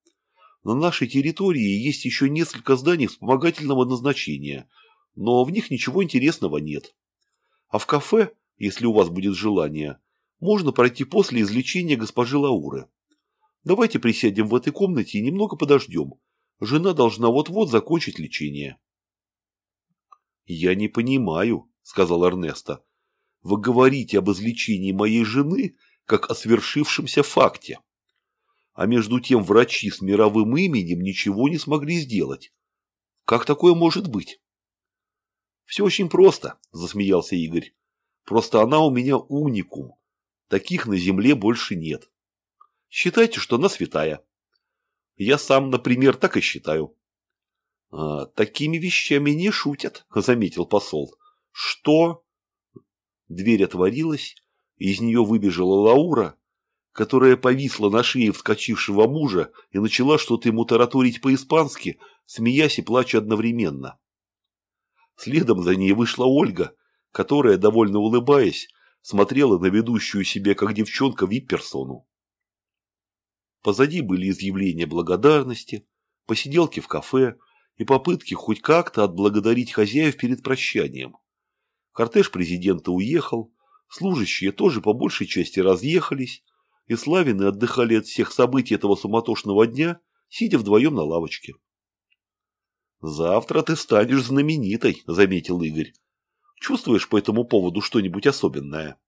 Speaker 1: «На нашей территории есть еще несколько зданий вспомогательного назначения, но в них ничего интересного нет. А в кафе, если у вас будет желание, можно пройти после излечения госпожи Лауры. Давайте присядем в этой комнате и немного подождем. Жена должна вот-вот закончить лечение. Я не понимаю, сказал Эрнесто. Вы говорите об излечении моей жены, как о свершившемся факте. А между тем врачи с мировым именем ничего не смогли сделать. Как такое может быть? Все очень просто, засмеялся Игорь. Просто она у меня уникум. Таких на земле больше нет. Считайте, что она святая. Я сам, например, так и считаю. А, такими вещами не шутят, заметил посол. Что? Дверь отворилась, из нее выбежала Лаура, которая повисла на шее вскочившего мужа и начала что-то ему тараторить по-испански, смеясь и плача одновременно. Следом за ней вышла Ольга, которая, довольно улыбаясь, смотрела на ведущую себе как девчонка вип-персону. Позади были изъявления благодарности, посиделки в кафе и попытки хоть как-то отблагодарить хозяев перед прощанием. Кортеж президента уехал, служащие тоже по большей части разъехались, и Славины отдыхали от всех событий этого суматошного дня, сидя вдвоем на лавочке. «Завтра ты станешь знаменитой», — заметил Игорь. «Чувствуешь по этому поводу что-нибудь особенное?»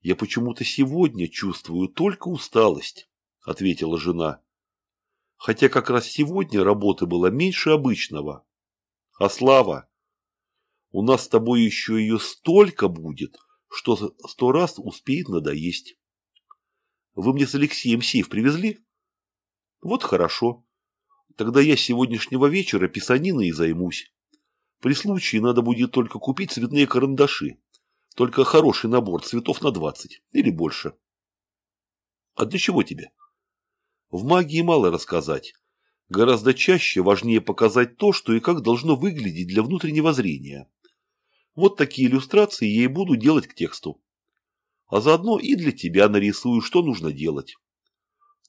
Speaker 1: «Я почему-то сегодня чувствую только усталость», – ответила жена. «Хотя как раз сегодня работы было меньше обычного. А Слава, у нас с тобой еще ее столько будет, что сто раз успеет надоесть. Вы мне с Алексеем сейф привезли? Вот хорошо. Тогда я с сегодняшнего вечера писаниной и займусь. При случае надо будет только купить цветные карандаши. Только хороший набор цветов на 20 или больше. А для чего тебе? В магии мало рассказать. Гораздо чаще важнее показать то, что и как должно выглядеть для внутреннего зрения. Вот такие иллюстрации я и буду делать к тексту. А заодно и для тебя нарисую, что нужно делать.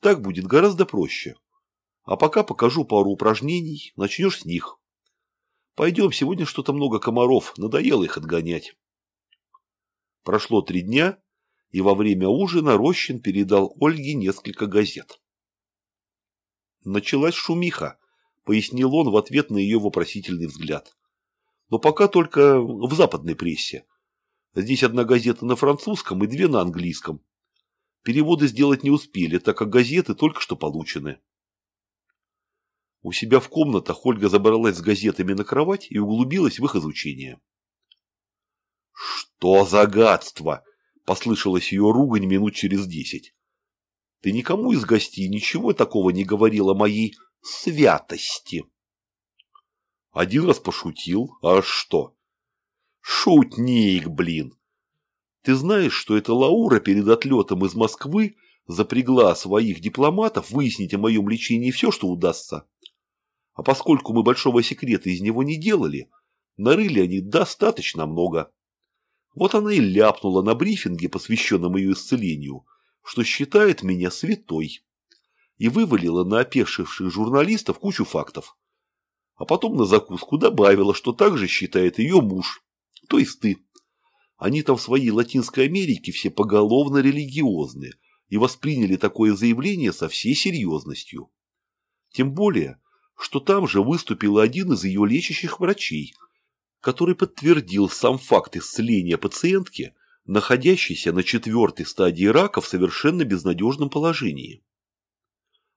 Speaker 1: Так будет гораздо проще. А пока покажу пару упражнений, начнешь с них. Пойдем, сегодня что-то много комаров, надоело их отгонять. Прошло три дня, и во время ужина Рощин передал Ольге несколько газет. Началась шумиха, пояснил он в ответ на ее вопросительный взгляд. Но пока только в западной прессе. Здесь одна газета на французском и две на английском. Переводы сделать не успели, так как газеты только что получены. У себя в комнатах Ольга забралась с газетами на кровать и углубилась в их изучение. «Что за гадство!» – послышалась ее ругань минут через десять. «Ты никому из гостей ничего такого не говорил о моей святости?» Один раз пошутил, а что? Шутник, блин! Ты знаешь, что эта Лаура перед отлетом из Москвы запрягла своих дипломатов выяснить о моем лечении все, что удастся? А поскольку мы большого секрета из него не делали, нарыли они достаточно много. Вот она и ляпнула на брифинге, посвященном ее исцелению, что считает меня святой. И вывалила на опешивших журналистов кучу фактов. А потом на закуску добавила, что также считает ее муж, то есть ты. Они там в своей Латинской Америке все поголовно религиозные и восприняли такое заявление со всей серьезностью. Тем более, что там же выступил один из ее лечащих врачей, который подтвердил сам факт исцеления пациентки, находящейся на четвертой стадии рака в совершенно безнадежном положении.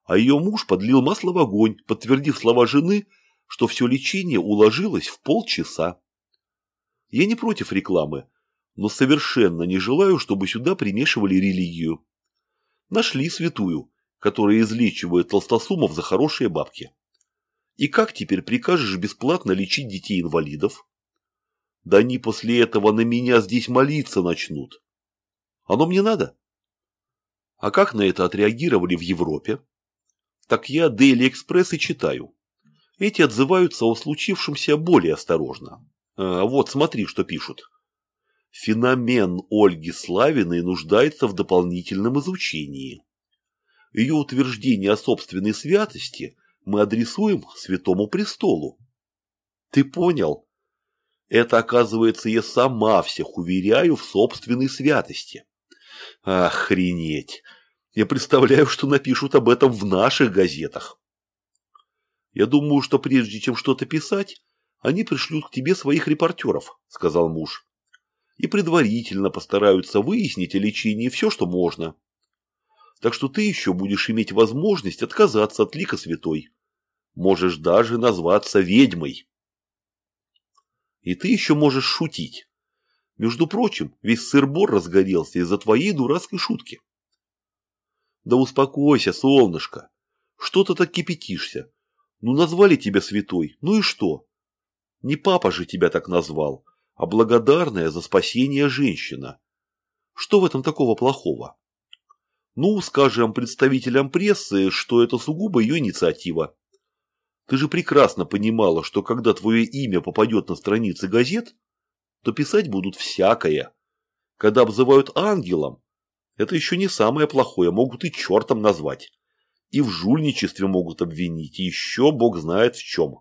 Speaker 1: А ее муж подлил масло в огонь, подтвердив слова жены, что все лечение уложилось в полчаса. Я не против рекламы, но совершенно не желаю, чтобы сюда примешивали религию. Нашли святую, которая излечивает толстосумов за хорошие бабки. И как теперь прикажешь бесплатно лечить детей-инвалидов? Да они после этого на меня здесь молиться начнут. Оно мне надо? А как на это отреагировали в Европе? Так я Daily Express и читаю. Эти отзываются о случившемся более осторожно. А, вот, смотри, что пишут. Феномен Ольги Славиной нуждается в дополнительном изучении. Ее утверждение о собственной святости мы адресуем Святому Престолу. Ты понял? Это, оказывается, я сама всех уверяю в собственной святости. Охренеть! Я представляю, что напишут об этом в наших газетах. Я думаю, что прежде чем что-то писать, они пришлют к тебе своих репортеров, сказал муж. И предварительно постараются выяснить о лечении все, что можно. Так что ты еще будешь иметь возможность отказаться от лика святой. Можешь даже назваться ведьмой. И ты еще можешь шутить. Между прочим, весь сыр-бор разгорелся из-за твоей дурацкой шутки. Да успокойся, солнышко. Что ты так кипятишься? Ну, назвали тебя святой, ну и что? Не папа же тебя так назвал, а благодарная за спасение женщина. Что в этом такого плохого? Ну, скажем представителям прессы, что это сугубо ее инициатива. Ты же прекрасно понимала, что когда твое имя попадет на страницы газет, то писать будут всякое. Когда обзывают ангелом, это еще не самое плохое, могут и чертом назвать и в жульничестве могут обвинить, и еще бог знает в чем.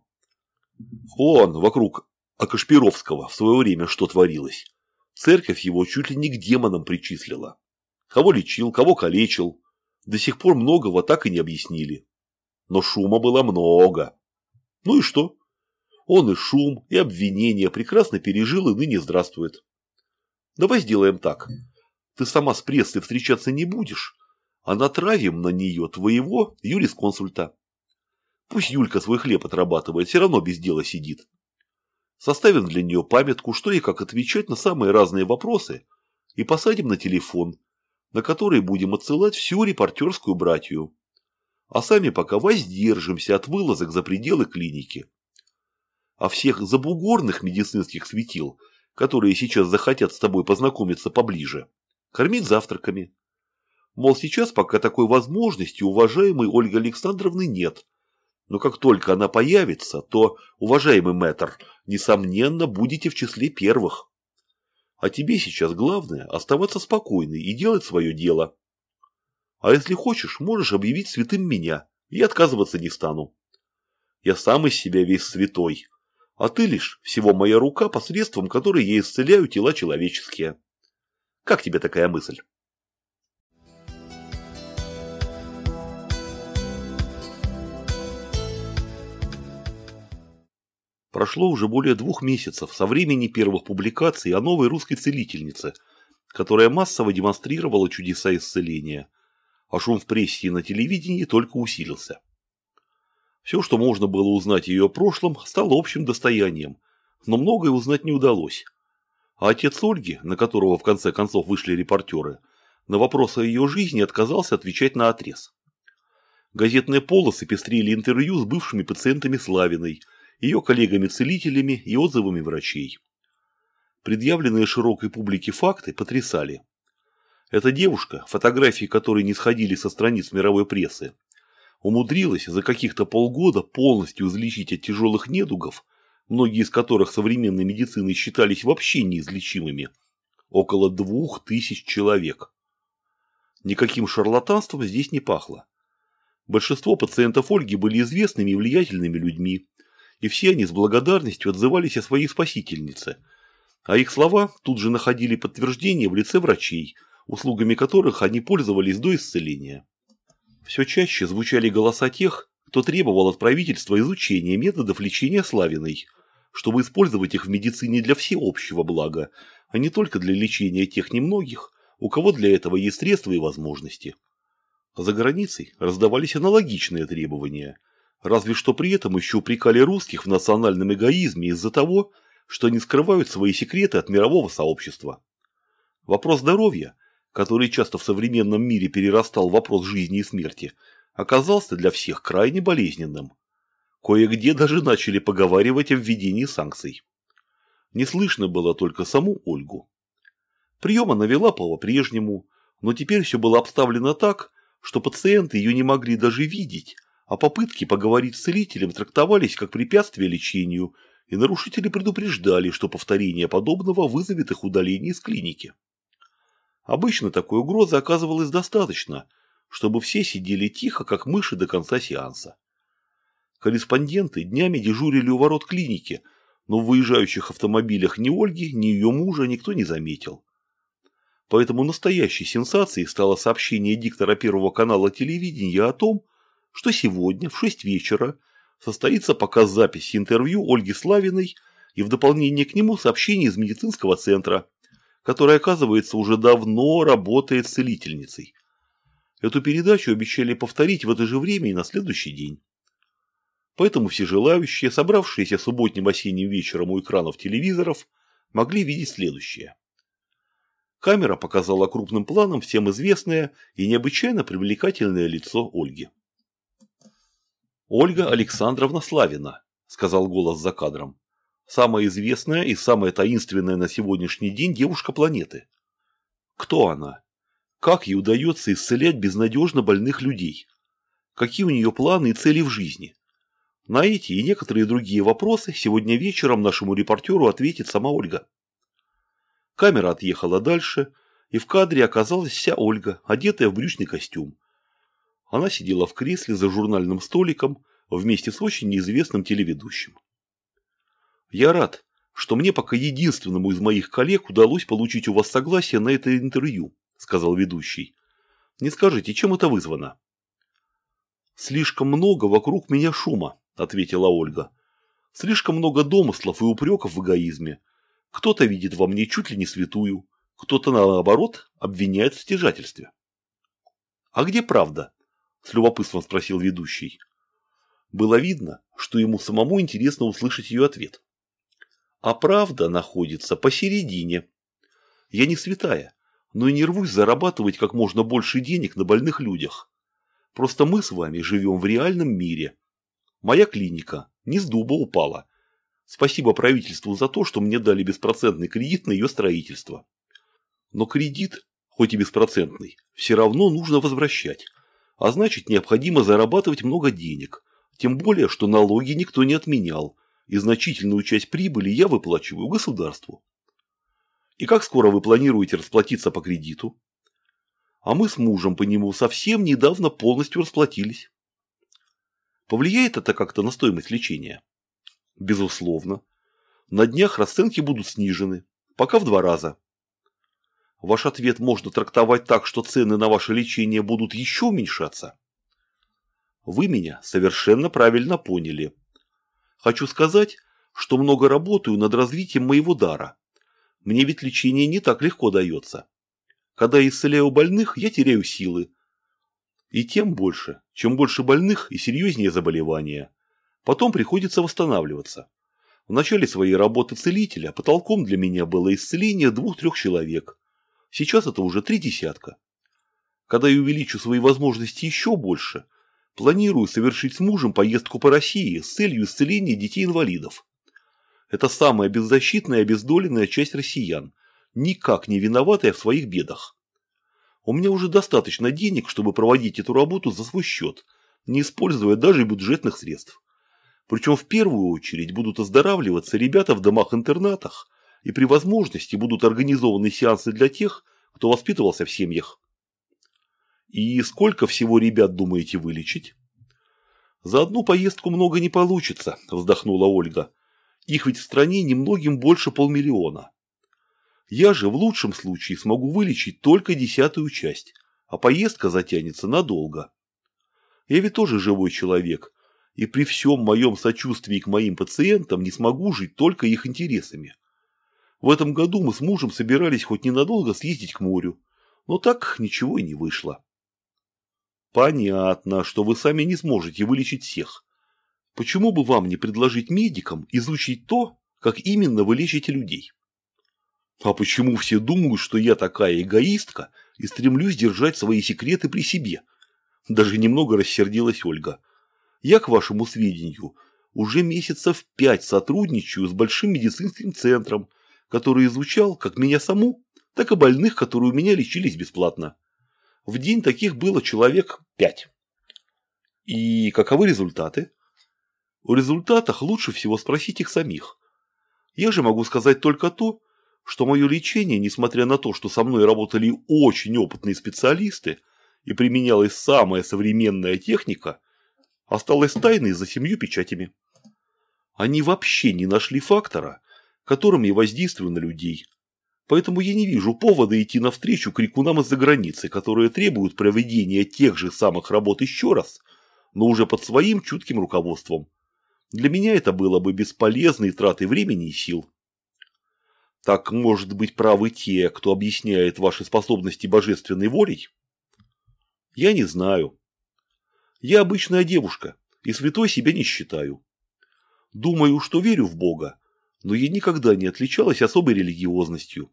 Speaker 1: Он вокруг Акашпировского в свое время что творилось. Церковь его чуть ли не к демонам причислила. Кого лечил, кого калечил. До сих пор многого так и не объяснили. Но шума было много. Ну и что? Он и шум, и обвинения прекрасно пережил и ныне здравствует. Давай сделаем так. Ты сама с прессой встречаться не будешь, а натравим на нее твоего юрисконсульта. Пусть Юлька свой хлеб отрабатывает, все равно без дела сидит. Составим для нее памятку, что и как отвечать на самые разные вопросы, и посадим на телефон, на который будем отсылать всю репортерскую братью. А сами пока воздержимся от вылазок за пределы клиники. А всех забугорных медицинских светил, которые сейчас захотят с тобой познакомиться поближе, кормить завтраками. Мол, сейчас пока такой возможности уважаемой Ольги Александровны нет. Но как только она появится, то, уважаемый мэтр, несомненно, будете в числе первых. А тебе сейчас главное оставаться спокойной и делать свое дело. А если хочешь, можешь объявить святым меня, и отказываться не стану. Я сам из себя весь святой, а ты лишь всего моя рука, посредством которой я исцеляю тела человеческие. Как тебе такая мысль? Прошло уже более двух месяцев со времени первых публикаций о новой русской целительнице, которая массово демонстрировала чудеса исцеления, а шум в прессе и на телевидении только усилился. Все, что можно было узнать о ее прошлом, стало общим достоянием, но многое узнать не удалось. А отец Ольги, на которого в конце концов вышли репортеры, на вопрос о ее жизни отказался отвечать на отрез. Газетные полосы пестрили интервью с бывшими пациентами Славиной – ее коллегами-целителями и отзывами врачей. Предъявленные широкой публике факты потрясали. Эта девушка, фотографии которой не сходили со страниц мировой прессы, умудрилась за каких-то полгода полностью излечить от тяжелых недугов, многие из которых современной медициной считались вообще неизлечимыми, около двух тысяч человек. Никаким шарлатанством здесь не пахло. Большинство пациентов Ольги были известными и влиятельными людьми, и все они с благодарностью отзывались о своей спасительнице, а их слова тут же находили подтверждение в лице врачей, услугами которых они пользовались до исцеления. Все чаще звучали голоса тех, кто требовал от правительства изучения методов лечения Славиной, чтобы использовать их в медицине для всеобщего блага, а не только для лечения тех немногих, у кого для этого есть средства и возможности. За границей раздавались аналогичные требования – Разве что при этом еще упрекали русских в национальном эгоизме из-за того, что они скрывают свои секреты от мирового сообщества. Вопрос здоровья, который часто в современном мире перерастал в вопрос жизни и смерти, оказался для всех крайне болезненным. Кое-где даже начали поговаривать о введении санкций. Не слышно было только саму Ольгу. Прием она вела по-прежнему, но теперь все было обставлено так, что пациенты ее не могли даже видеть, а попытки поговорить с целителем трактовались как препятствие лечению, и нарушители предупреждали, что повторение подобного вызовет их удаление из клиники. Обычно такой угрозы оказывалось достаточно, чтобы все сидели тихо, как мыши до конца сеанса. Корреспонденты днями дежурили у ворот клиники, но в выезжающих автомобилях ни Ольги, ни ее мужа никто не заметил. Поэтому настоящей сенсацией стало сообщение диктора Первого канала телевидения о том, что сегодня в 6 вечера состоится показ записи интервью Ольги Славиной и в дополнение к нему сообщение из медицинского центра, который, оказывается, уже давно работает целительницей. Эту передачу обещали повторить в это же время и на следующий день. Поэтому все желающие, собравшиеся субботним осенним вечером у экранов телевизоров, могли видеть следующее. Камера показала крупным планом всем известное и необычайно привлекательное лицо Ольги. «Ольга Александровна Славина», – сказал голос за кадром. «Самая известная и самая таинственная на сегодняшний день девушка планеты. Кто она? Как ей удается исцелять безнадежно больных людей? Какие у нее планы и цели в жизни? На эти и некоторые другие вопросы сегодня вечером нашему репортеру ответит сама Ольга. Камера отъехала дальше, и в кадре оказалась вся Ольга, одетая в брючный костюм. Она сидела в кресле за журнальным столиком вместе с очень неизвестным телеведущим. Я рад, что мне пока единственному из моих коллег удалось получить у вас согласие на это интервью, сказал ведущий. Не скажите, чем это вызвано? Слишком много вокруг меня шума, ответила Ольга. Слишком много домыслов и упреков в эгоизме. Кто-то видит во мне чуть ли не святую, кто-то, наоборот, обвиняет в стяжательстве. А где правда? – с любопытством спросил ведущий. Было видно, что ему самому интересно услышать ее ответ. А правда находится посередине. Я не святая, но и не рвусь зарабатывать как можно больше денег на больных людях. Просто мы с вами живем в реальном мире. Моя клиника не с дуба упала. Спасибо правительству за то, что мне дали беспроцентный кредит на ее строительство. Но кредит, хоть и беспроцентный, все равно нужно возвращать а значит необходимо зарабатывать много денег, тем более, что налоги никто не отменял, и значительную часть прибыли я выплачиваю государству. И как скоро вы планируете расплатиться по кредиту? а мы с мужем по нему совсем недавно полностью расплатились. Повлияет это как-то на стоимость лечения? Безусловно. На днях расценки будут снижены, пока в два раза. Ваш ответ можно трактовать так, что цены на ваше лечение будут еще уменьшаться. Вы меня совершенно правильно поняли. Хочу сказать, что много работаю над развитием моего дара. Мне ведь лечение не так легко дается. Когда я исцеляю больных, я теряю силы. И тем больше, чем больше больных и серьезнее заболевания. Потом приходится восстанавливаться. В начале своей работы целителя потолком для меня было исцеление двух-трех человек. Сейчас это уже три десятка. Когда я увеличу свои возможности еще больше, планирую совершить с мужем поездку по России с целью исцеления детей-инвалидов. Это самая беззащитная и обездоленная часть россиян, никак не виноватая в своих бедах. У меня уже достаточно денег, чтобы проводить эту работу за свой счет, не используя даже бюджетных средств. Причем в первую очередь будут оздоравливаться ребята в домах-интернатах, и при возможности будут организованы сеансы для тех, кто воспитывался в семьях. И сколько всего ребят думаете вылечить? За одну поездку много не получится, вздохнула Ольга. Их ведь в стране немногим больше полмиллиона. Я же в лучшем случае смогу вылечить только десятую часть, а поездка затянется надолго. Я ведь тоже живой человек, и при всем моем сочувствии к моим пациентам не смогу жить только их интересами. В этом году мы с мужем собирались хоть ненадолго съездить к морю, но так ничего и не вышло. Понятно, что вы сами не сможете вылечить всех. Почему бы вам не предложить медикам изучить то, как именно вы лечите людей? А почему все думают, что я такая эгоистка и стремлюсь держать свои секреты при себе? Даже немного рассердилась Ольга. Я, к вашему сведению, уже месяцев пять сотрудничаю с большим медицинским центром, который изучал как меня саму, так и больных, которые у меня лечились бесплатно. В день таких было человек пять. И каковы результаты? О результатах лучше всего спросить их самих. Я же могу сказать только то, что мое лечение, несмотря на то, что со мной работали очень опытные специалисты и применялась самая современная техника, осталось тайной за семью печатями. Они вообще не нашли фактора, которым я воздействую на людей. Поэтому я не вижу повода идти навстречу крикунам из-за границы, которые требуют проведения тех же самых работ еще раз, но уже под своим чутким руководством. Для меня это было бы бесполезной тратой времени и сил. Так, может быть, правы те, кто объясняет ваши способности божественной волей? Я не знаю. Я обычная девушка, и святой себя не считаю. Думаю, что верю в Бога, но я никогда не отличалась особой религиозностью.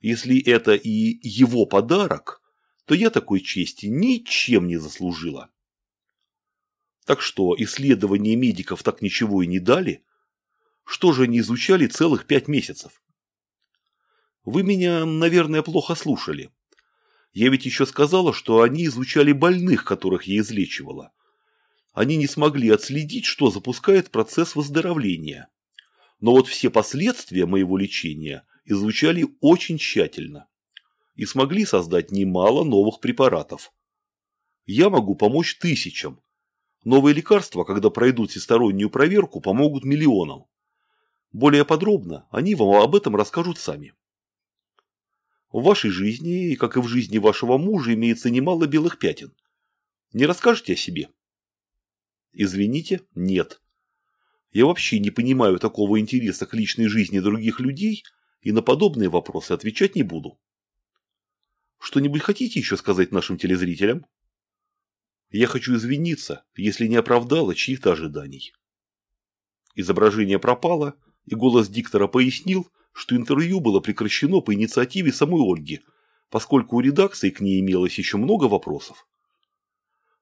Speaker 1: Если это и его подарок, то я такой чести ничем не заслужила. Так что, исследования медиков так ничего и не дали? Что же они изучали целых пять месяцев? Вы меня, наверное, плохо слушали. Я ведь еще сказала, что они изучали больных, которых я излечивала. Они не смогли отследить, что запускает процесс выздоровления. Но вот все последствия моего лечения изучали очень тщательно и смогли создать немало новых препаратов. Я могу помочь тысячам. Новые лекарства, когда пройдут всестороннюю проверку, помогут миллионам. Более подробно они вам об этом расскажут сами. В вашей жизни, как и в жизни вашего мужа, имеется немало белых пятен. Не расскажете о себе? Извините, нет. Я вообще не понимаю такого интереса к личной жизни других людей и на подобные вопросы отвечать не буду. Что-нибудь хотите еще сказать нашим телезрителям? Я хочу извиниться, если не оправдала чьих-то ожиданий. Изображение пропало, и голос диктора пояснил, что интервью было прекращено по инициативе самой Ольги, поскольку у редакции к ней имелось еще много вопросов.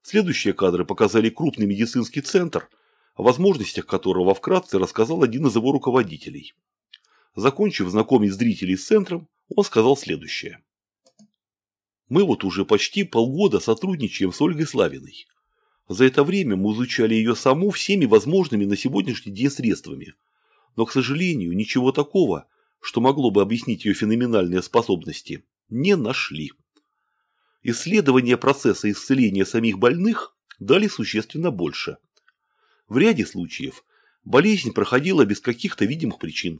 Speaker 1: Следующие кадры показали крупный медицинский центр, о возможностях которого вкратце рассказал один из его руководителей. Закончив знакомить зрителей с центром, он сказал следующее. Мы вот уже почти полгода сотрудничаем с Ольгой Славиной. За это время мы изучали ее саму всеми возможными на сегодняшний день средствами. Но, к сожалению, ничего такого, что могло бы объяснить ее феноменальные способности, не нашли. исследования процесса исцеления самих больных дали существенно больше. В ряде случаев болезнь проходила без каких-то видимых причин.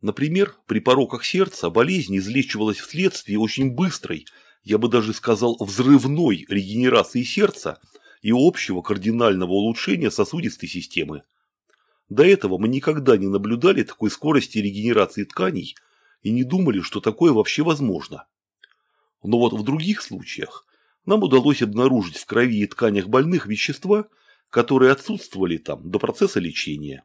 Speaker 1: Например, при пороках сердца болезнь излечивалась вследствие очень быстрой, я бы даже сказал взрывной регенерации сердца и общего кардинального улучшения сосудистой системы. До этого мы никогда не наблюдали такой скорости регенерации тканей и не думали, что такое вообще возможно. Но вот в других случаях нам удалось обнаружить в крови и тканях больных вещества, которые отсутствовали там до процесса лечения.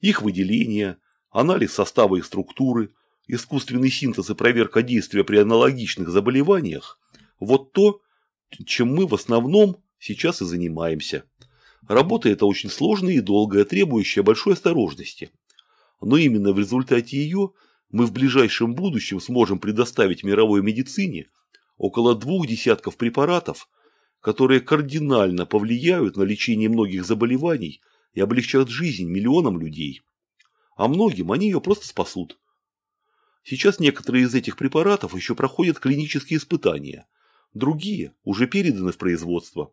Speaker 1: Их выделение, анализ состава и структуры, искусственный синтез и проверка действия при аналогичных заболеваниях – вот то, чем мы в основном сейчас и занимаемся. Работа эта очень сложная и долгая, требующая большой осторожности. Но именно в результате ее мы в ближайшем будущем сможем предоставить мировой медицине около двух десятков препаратов, которые кардинально повлияют на лечение многих заболеваний и облегчат жизнь миллионам людей. А многим они ее просто спасут. Сейчас некоторые из этих препаратов еще проходят клинические испытания, другие уже переданы в производство.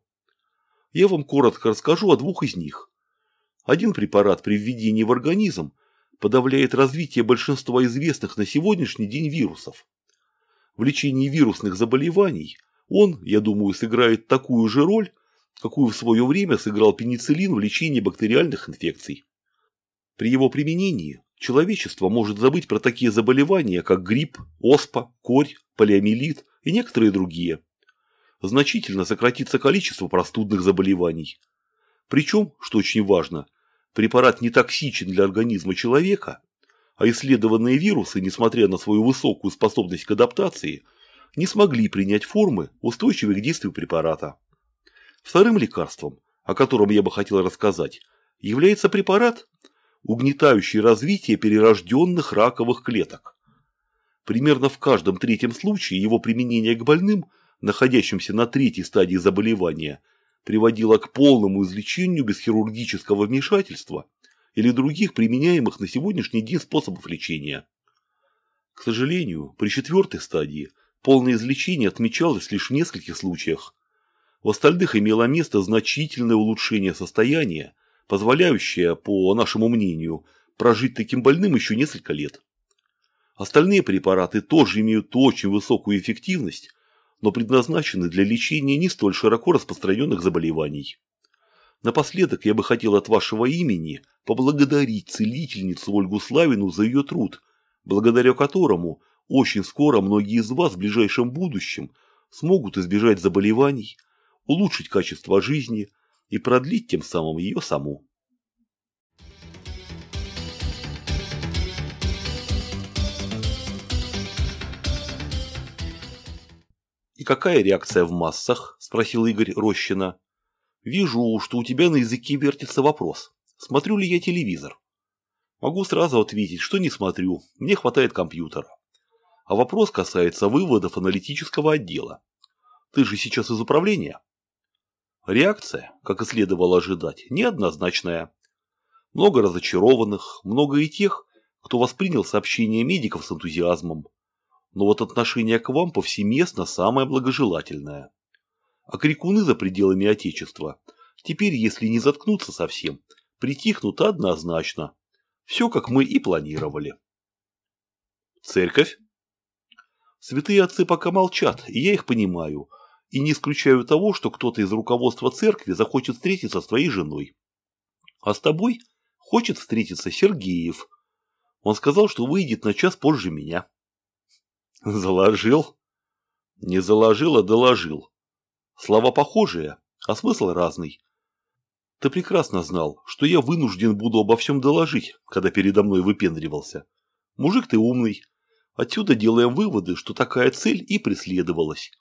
Speaker 1: Я вам коротко расскажу о двух из них. Один препарат при введении в организм подавляет развитие большинства известных на сегодняшний день вирусов. В лечении вирусных заболеваний он, я думаю, сыграет такую же роль, какую в свое время сыграл пенициллин в лечении бактериальных инфекций. При его применении человечество может забыть про такие заболевания, как грипп, оспа, корь, полиомиелит и некоторые другие. Значительно сократится количество простудных заболеваний. Причем, что очень важно, препарат не токсичен для организма человека, а исследованные вирусы, несмотря на свою высокую способность к адаптации, не смогли принять формы, устойчивых к действию препарата. Вторым лекарством, о котором я бы хотел рассказать, является препарат, угнетающий развитие перерожденных раковых клеток. Примерно в каждом третьем случае его применение к больным, находящимся на третьей стадии заболевания, приводило к полному излечению без хирургического вмешательства или других применяемых на сегодняшний день способов лечения. К сожалению, при четвертой стадии полное излечение отмечалось лишь в нескольких случаях. В остальных имело место значительное улучшение состояния, позволяющее, по нашему мнению, прожить таким больным еще несколько лет. Остальные препараты тоже имеют очень высокую эффективность, но предназначены для лечения не столь широко распространенных заболеваний. Напоследок я бы хотел от вашего имени поблагодарить целительницу Ольгу Славину за ее труд, благодаря которому очень скоро многие из вас в ближайшем будущем смогут избежать заболеваний, улучшить качество жизни и продлить тем самым ее саму. «И какая реакция в массах?» – спросил Игорь Рощина. «Вижу, что у тебя на языке вертится вопрос. Смотрю ли я телевизор?» Могу сразу ответить, что не смотрю, мне хватает компьютера. А вопрос касается выводов аналитического отдела. Ты же сейчас из управления? Реакция, как и следовало ожидать, неоднозначная. Много разочарованных, много и тех, кто воспринял сообщение медиков с энтузиазмом но вот отношение к вам повсеместно самое благожелательное. А крикуны за пределами Отечества теперь, если не заткнуться совсем, притихнут однозначно. Все, как мы и планировали. Церковь? Святые отцы пока молчат, и я их понимаю, и не исключаю того, что кто-то из руководства церкви захочет встретиться с твоей женой. А с тобой хочет встретиться Сергеев. Он сказал, что выйдет на час позже меня. Заложил? Не заложил, а доложил. Слова похожие, а смысл разный. Ты прекрасно знал, что я вынужден буду обо всем доложить, когда передо мной выпендривался. Мужик ты умный. Отсюда делаем выводы, что такая цель и преследовалась.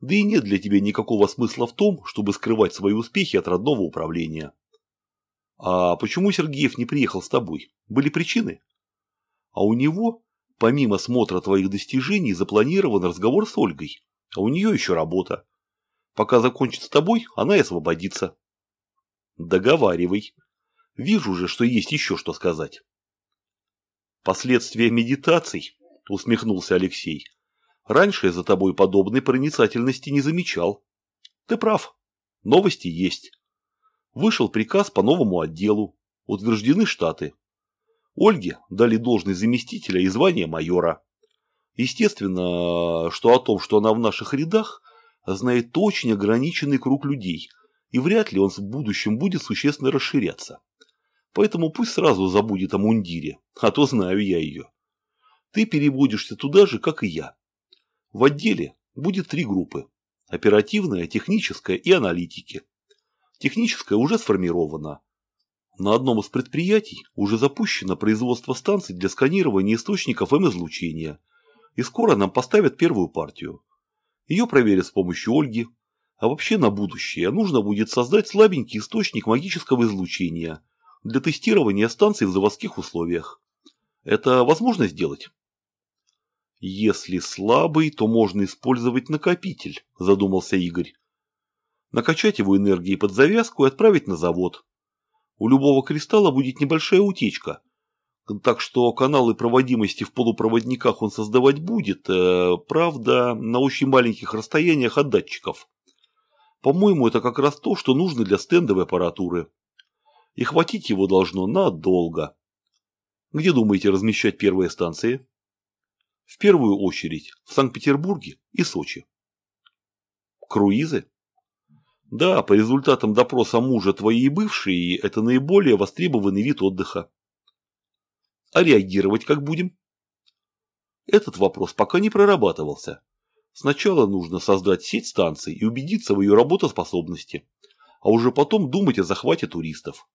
Speaker 1: Да и нет для тебя никакого смысла в том, чтобы скрывать свои успехи от родного управления. А почему Сергеев не приехал с тобой? Были причины? А у него Помимо смотра твоих достижений запланирован разговор с Ольгой, а у нее еще работа. Пока закончит с тобой, она и освободится. Договаривай. Вижу же, что есть еще что сказать. Последствия медитаций, усмехнулся Алексей. Раньше я за тобой подобной проницательности не замечал. Ты прав. Новости есть. Вышел приказ по новому отделу. Утверждены штаты. Ольге дали должность заместителя и звание майора. Естественно, что о том, что она в наших рядах, знает очень ограниченный круг людей, и вряд ли он в будущем будет существенно расширяться. Поэтому пусть сразу забудет о мундире, а то знаю я ее. Ты переводишься туда же, как и я. В отделе будет три группы – оперативная, техническая и аналитики. Техническая уже сформирована. На одном из предприятий уже запущено производство станций для сканирования источников М-излучения, и скоро нам поставят первую партию. Ее проверят с помощью Ольги. А вообще на будущее нужно будет создать слабенький источник магического излучения для тестирования станций в заводских условиях. Это возможно сделать? Если слабый, то можно использовать накопитель, задумался Игорь. Накачать его энергией под завязку и отправить на завод. У любого кристалла будет небольшая утечка. Так что каналы проводимости в полупроводниках он создавать будет, э, правда, на очень маленьких расстояниях от датчиков. По-моему, это как раз то, что нужно для стендовой аппаратуры. И хватить его должно надолго. Где думаете размещать первые станции? В первую очередь в Санкт-Петербурге и Сочи. Круизы? Да, по результатам допроса мужа твоей бывшей, это наиболее востребованный вид отдыха. А реагировать как будем? Этот вопрос пока не прорабатывался. Сначала нужно создать сеть станций и убедиться в ее работоспособности, а уже потом думать о захвате туристов.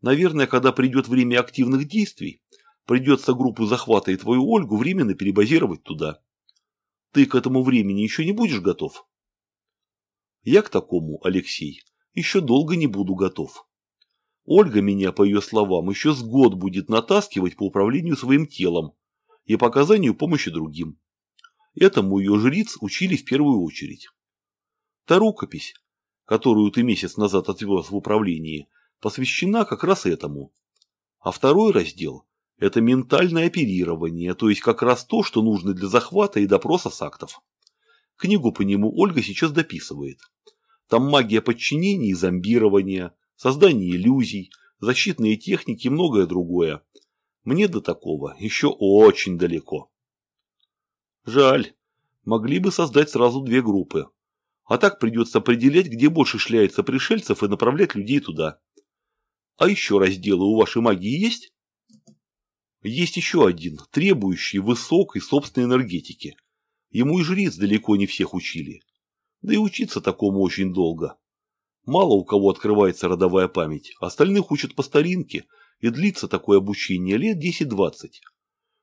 Speaker 1: Наверное, когда придет время активных действий, придется группу захвата и твою Ольгу временно перебазировать туда. Ты к этому времени еще не будешь готов? Я к такому, Алексей, еще долго не буду готов. Ольга меня, по ее словам, еще с год будет натаскивать по управлению своим телом и по оказанию помощи другим. Этому ее жриц учили в первую очередь. Та рукопись, которую ты месяц назад отвез в управлении, посвящена как раз этому. А второй раздел – это ментальное оперирование, то есть как раз то, что нужно для захвата и допроса с актов. Книгу по нему Ольга сейчас дописывает. Там магия подчинения и зомбирования, создание иллюзий, защитные техники и многое другое. Мне до такого еще очень далеко. Жаль. Могли бы создать сразу две группы. А так придется определять, где больше шляется пришельцев и направлять людей туда. А еще разделы у вашей магии есть? Есть еще один, требующий высокой собственной энергетики. Ему и жриц далеко не всех учили. Да и учиться такому очень долго. Мало у кого открывается родовая память, остальных учат по старинке, и длится такое обучение лет 10-20.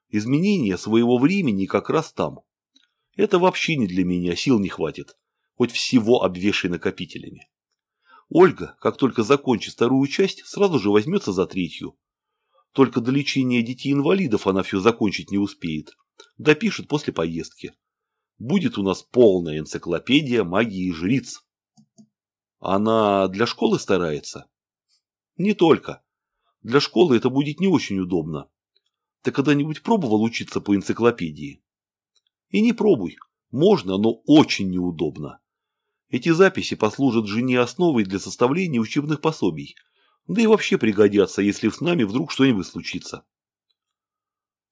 Speaker 1: Изменение своего времени как раз там. Это вообще не для меня, сил не хватит. Хоть всего обвешай накопителями. Ольга, как только закончит вторую часть, сразу же возьмется за третью. Только до лечения детей-инвалидов она все закончить не успеет. Допишет после поездки. Будет у нас полная энциклопедия магии жриц. Она для школы старается? Не только. Для школы это будет не очень удобно. Ты когда-нибудь пробовал учиться по энциклопедии? И не пробуй. Можно, но очень неудобно. Эти записи послужат жене основой для составления учебных пособий. Да и вообще пригодятся, если с нами вдруг что-нибудь случится.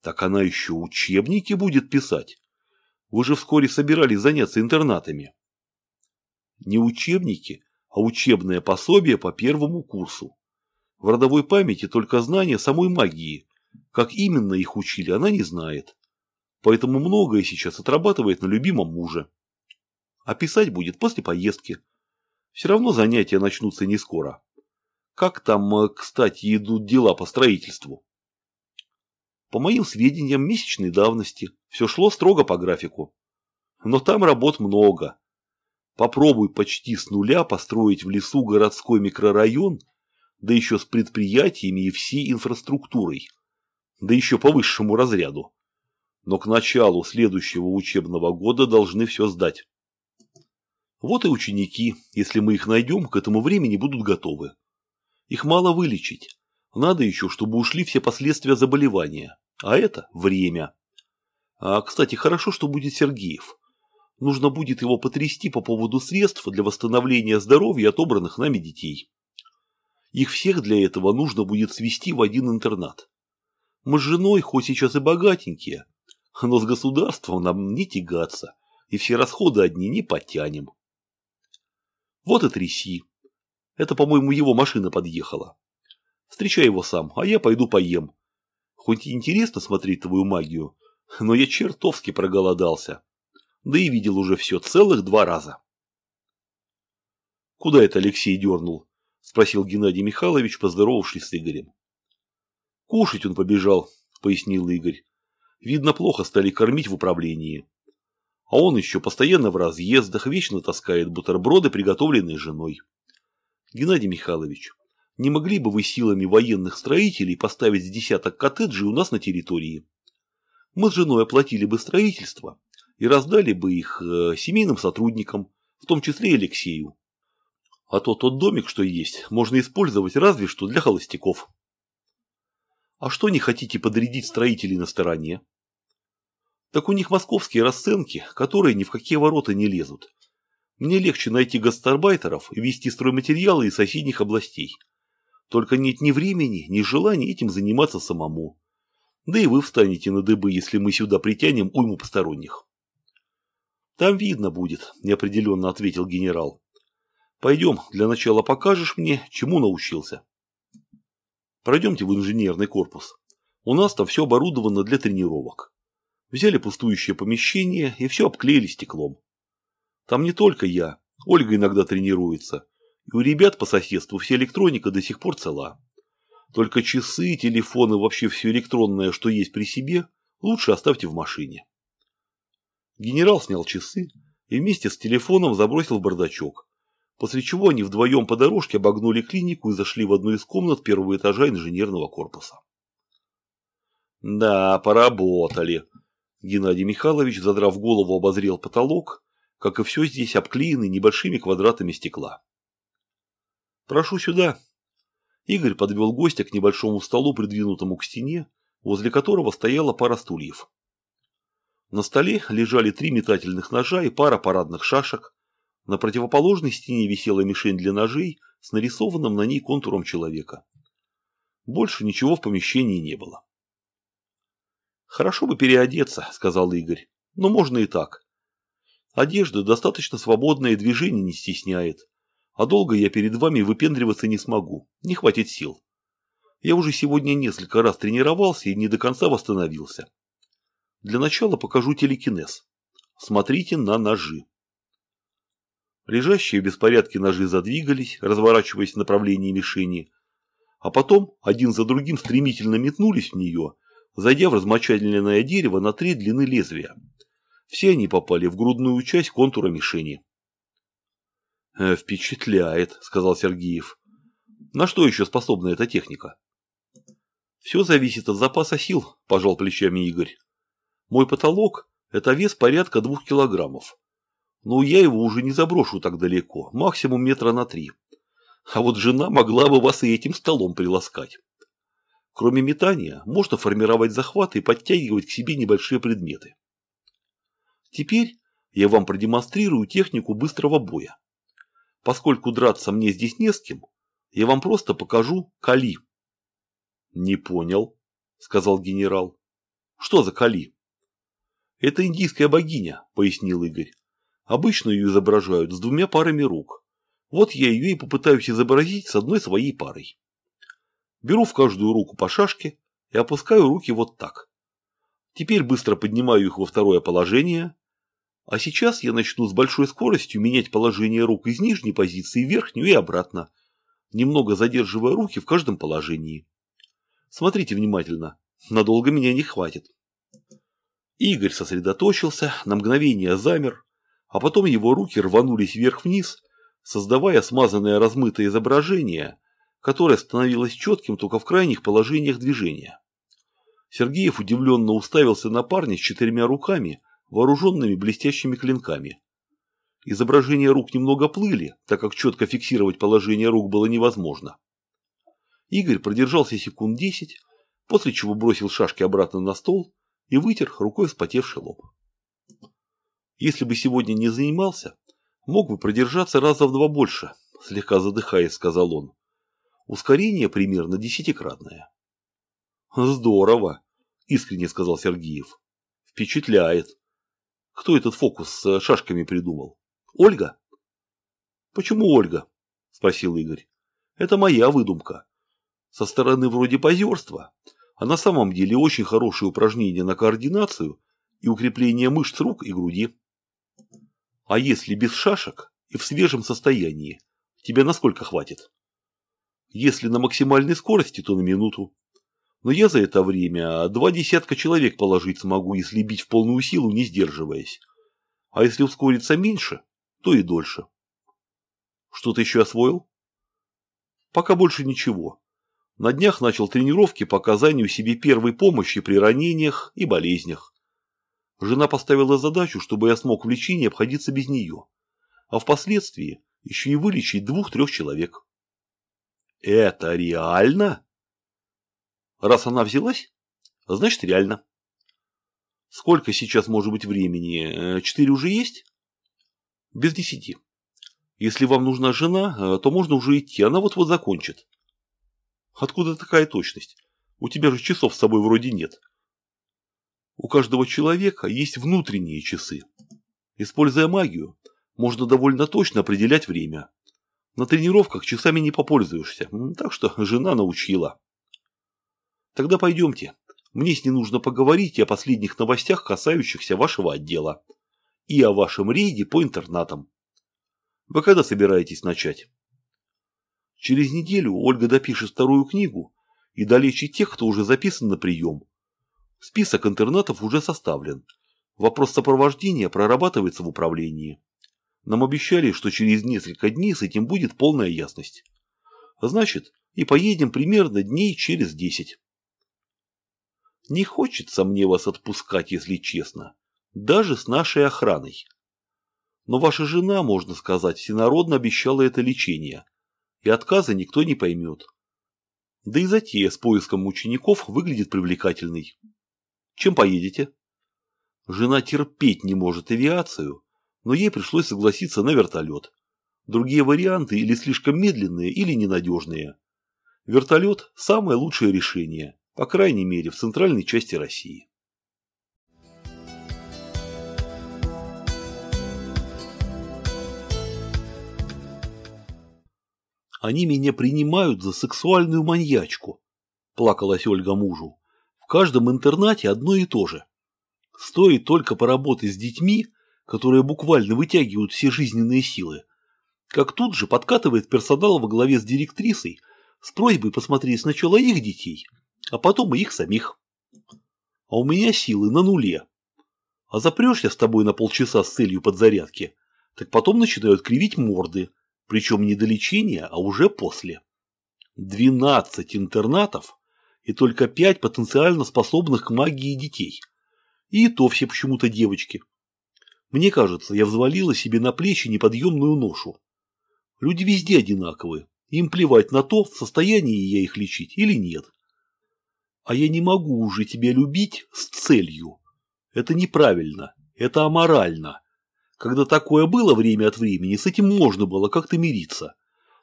Speaker 1: Так она еще учебники будет писать. Вы же вскоре собирались заняться интернатами. Не учебники, а учебное пособие по первому курсу. В родовой памяти только знание самой магии. Как именно их учили, она не знает. Поэтому многое сейчас отрабатывает на любимом муже. А писать будет после поездки. Все равно занятия начнутся не скоро. Как там, э, кстати, идут дела по строительству? По моим сведениям, месячной давности. Все шло строго по графику. Но там работ много. Попробуй почти с нуля построить в лесу городской микрорайон, да еще с предприятиями и всей инфраструктурой, да еще по высшему разряду. Но к началу следующего учебного года должны все сдать. Вот и ученики, если мы их найдем, к этому времени будут готовы. Их мало вылечить. Надо еще, чтобы ушли все последствия заболевания. А это время. А, кстати, хорошо, что будет Сергеев. Нужно будет его потрясти по поводу средств для восстановления здоровья отобранных нами детей. Их всех для этого нужно будет свести в один интернат. Мы с женой, хоть сейчас и богатенькие, но с государством нам не тягаться, и все расходы одни не потянем. Вот и тряси. Это, по-моему, его машина подъехала. Встречай его сам, а я пойду поем. Хоть и интересно смотреть твою магию, но я чертовски проголодался да и видел уже все целых два раза. «Куда это Алексей дернул?» – спросил Геннадий Михайлович, поздоровавшись с Игорем. «Кушать он побежал», – пояснил Игорь. «Видно, плохо стали кормить в управлении. А он еще постоянно в разъездах, вечно таскает бутерброды, приготовленные женой. Геннадий Михайлович, не могли бы вы силами военных строителей поставить десяток коттеджей у нас на территории? Мы с женой оплатили бы строительство, и раздали бы их э, семейным сотрудникам, в том числе и Алексею. А то тот домик, что есть, можно использовать разве что для холостяков. А что не хотите подрядить строителей на стороне? Так у них московские расценки, которые ни в какие ворота не лезут. Мне легче найти гастарбайтеров и вести стройматериалы из соседних областей. Только нет ни времени, ни желания этим заниматься самому. Да и вы встанете на дыбы, если мы сюда притянем уйму посторонних. Там видно будет, неопределенно ответил генерал. Пойдем, для начала покажешь мне, чему научился. Пройдемте в инженерный корпус. У нас там все оборудовано для тренировок. Взяли пустующее помещение и все обклеили стеклом. Там не только я, Ольга иногда тренируется. И у ребят по соседству вся электроника до сих пор цела. Только часы, телефоны, вообще все электронное, что есть при себе, лучше оставьте в машине. Генерал снял часы и вместе с телефоном забросил в бардачок, после чего они вдвоем по дорожке обогнули клинику и зашли в одну из комнат первого этажа инженерного корпуса. Да, поработали. Геннадий Михайлович, задрав голову, обозрел потолок, как и все здесь обклеены небольшими квадратами стекла. «Прошу сюда». Игорь подвел гостя к небольшому столу, придвинутому к стене, возле которого стояла пара стульев. На столе лежали три метательных ножа и пара парадных шашек. На противоположной стене висела мишень для ножей с нарисованным на ней контуром человека. Больше ничего в помещении не было. «Хорошо бы переодеться», — сказал Игорь. «Но можно и так. Одежда достаточно свободная и движение не стесняет. А долго я перед вами выпендриваться не смогу. Не хватит сил. Я уже сегодня несколько раз тренировался и не до конца восстановился. Для начала покажу телекинез. Смотрите на ножи. Лежащие в беспорядке ножи задвигались, разворачиваясь в направлении мишени, а потом один за другим стремительно метнулись в нее, зайдя в размочаленное дерево на три длины лезвия. Все они попали в грудную часть контура мишени. «Э, «Впечатляет», — сказал Сергеев. «На что еще способна эта техника?» «Все зависит от запаса сил», – пожал плечами Игорь. Мой потолок – это вес порядка двух килограммов. Но я его уже не заброшу так далеко, максимум метра на три. А вот жена могла бы вас и этим столом приласкать. Кроме метания, можно формировать захваты и подтягивать к себе небольшие предметы. Теперь я вам продемонстрирую технику быстрого боя. Поскольку драться мне здесь не с кем, я вам просто покажу кали. Не понял, сказал генерал. Что за кали? «Это индийская богиня», – пояснил Игорь. «Обычно ее изображают с двумя парами рук. Вот я ее и попытаюсь изобразить с одной своей парой. Беру в каждую руку по шашке и опускаю руки вот так. Теперь быстро поднимаю их во второе положение. А сейчас я начну с большой скоростью менять положение рук из нижней позиции в верхнюю и обратно, немного задерживая руки в каждом положении. Смотрите внимательно, надолго меня не хватит. Игорь сосредоточился, на мгновение замер, а потом его руки рванулись вверх-вниз, создавая смазанное размытое изображение, которое становилось четким только в крайних положениях движения. Сергеев удивленно уставился на парня с четырьмя руками, вооруженными блестящими клинками. Изображения рук немного плыли, так как четко фиксировать положение рук было невозможно. Игорь продержался секунд десять, после чего бросил шашки обратно на стол и вытер рукой вспотевший лоб. Если бы сегодня не занимался, мог бы продержаться раза в два больше, слегка задыхаясь, сказал он. Ускорение примерно десятикратное. Здорово, искренне сказал Сергеев. Впечатляет. Кто этот фокус с шашками придумал? Ольга? Почему Ольга? Спросил Игорь. Это моя выдумка. Со стороны вроде позерства, а на самом деле очень хорошее упражнение на координацию и укрепление мышц рук и груди. А если без шашек и в свежем состоянии, тебе насколько хватит? Если на максимальной скорости, то на минуту. Но я за это время два десятка человек положить смогу, если бить в полную силу, не сдерживаясь. А если ускориться меньше, то и дольше. Что-то еще освоил? Пока больше ничего. На днях начал тренировки по оказанию себе первой помощи при ранениях и болезнях. Жена поставила задачу, чтобы я смог в лечении обходиться без нее, а впоследствии еще и вылечить двух-трех человек. Это реально? Раз она взялась, значит реально. Сколько сейчас может быть времени? Э, четыре уже есть? Без десяти. Если вам нужна жена, э, то можно уже идти, она вот-вот закончит. Откуда такая точность? У тебя же часов с собой вроде нет. У каждого человека есть внутренние часы. Используя магию, можно довольно точно определять время. На тренировках часами не попользуешься, так что жена научила. Тогда пойдемте. Мне с ней нужно поговорить о последних новостях, касающихся вашего отдела. И о вашем рейде по интернатам. Вы когда собираетесь начать? Через неделю Ольга допишет вторую книгу и долечит тех, кто уже записан на прием. Список интернатов уже составлен. Вопрос сопровождения прорабатывается в управлении. Нам обещали, что через несколько дней с этим будет полная ясность. Значит, и поедем примерно дней через десять. Не хочется мне вас отпускать, если честно. Даже с нашей охраной. Но ваша жена, можно сказать, всенародно обещала это лечение, и отказа никто не поймет. Да и затея с поиском учеников выглядит привлекательной. Чем поедете? Жена терпеть не может авиацию, но ей пришлось согласиться на вертолет. Другие варианты или слишком медленные, или ненадежные. Вертолет – самое лучшее решение, по крайней мере в центральной части России. Они меня принимают за сексуальную маньячку, плакалась Ольга мужу. В каждом интернате одно и то же. Стоит только поработать с детьми, которые буквально вытягивают все жизненные силы, как тут же подкатывает персонал во главе с директрисой с просьбой посмотреть сначала их детей, а потом и их самих. А у меня силы на нуле. А запрешься с тобой на полчаса с целью подзарядки, так потом начинают кривить морды, причем не до лечения, а уже после. 12 интернатов и только 5 потенциально способных к магии детей. И то все почему-то девочки. Мне кажется, я взвалила себе на плечи неподъемную ношу. Люди везде одинаковые, им плевать на то, в состоянии я их лечить или нет. А я не могу уже тебя любить с целью. Это неправильно, это аморально. Когда такое было время от времени, с этим можно было как-то мириться.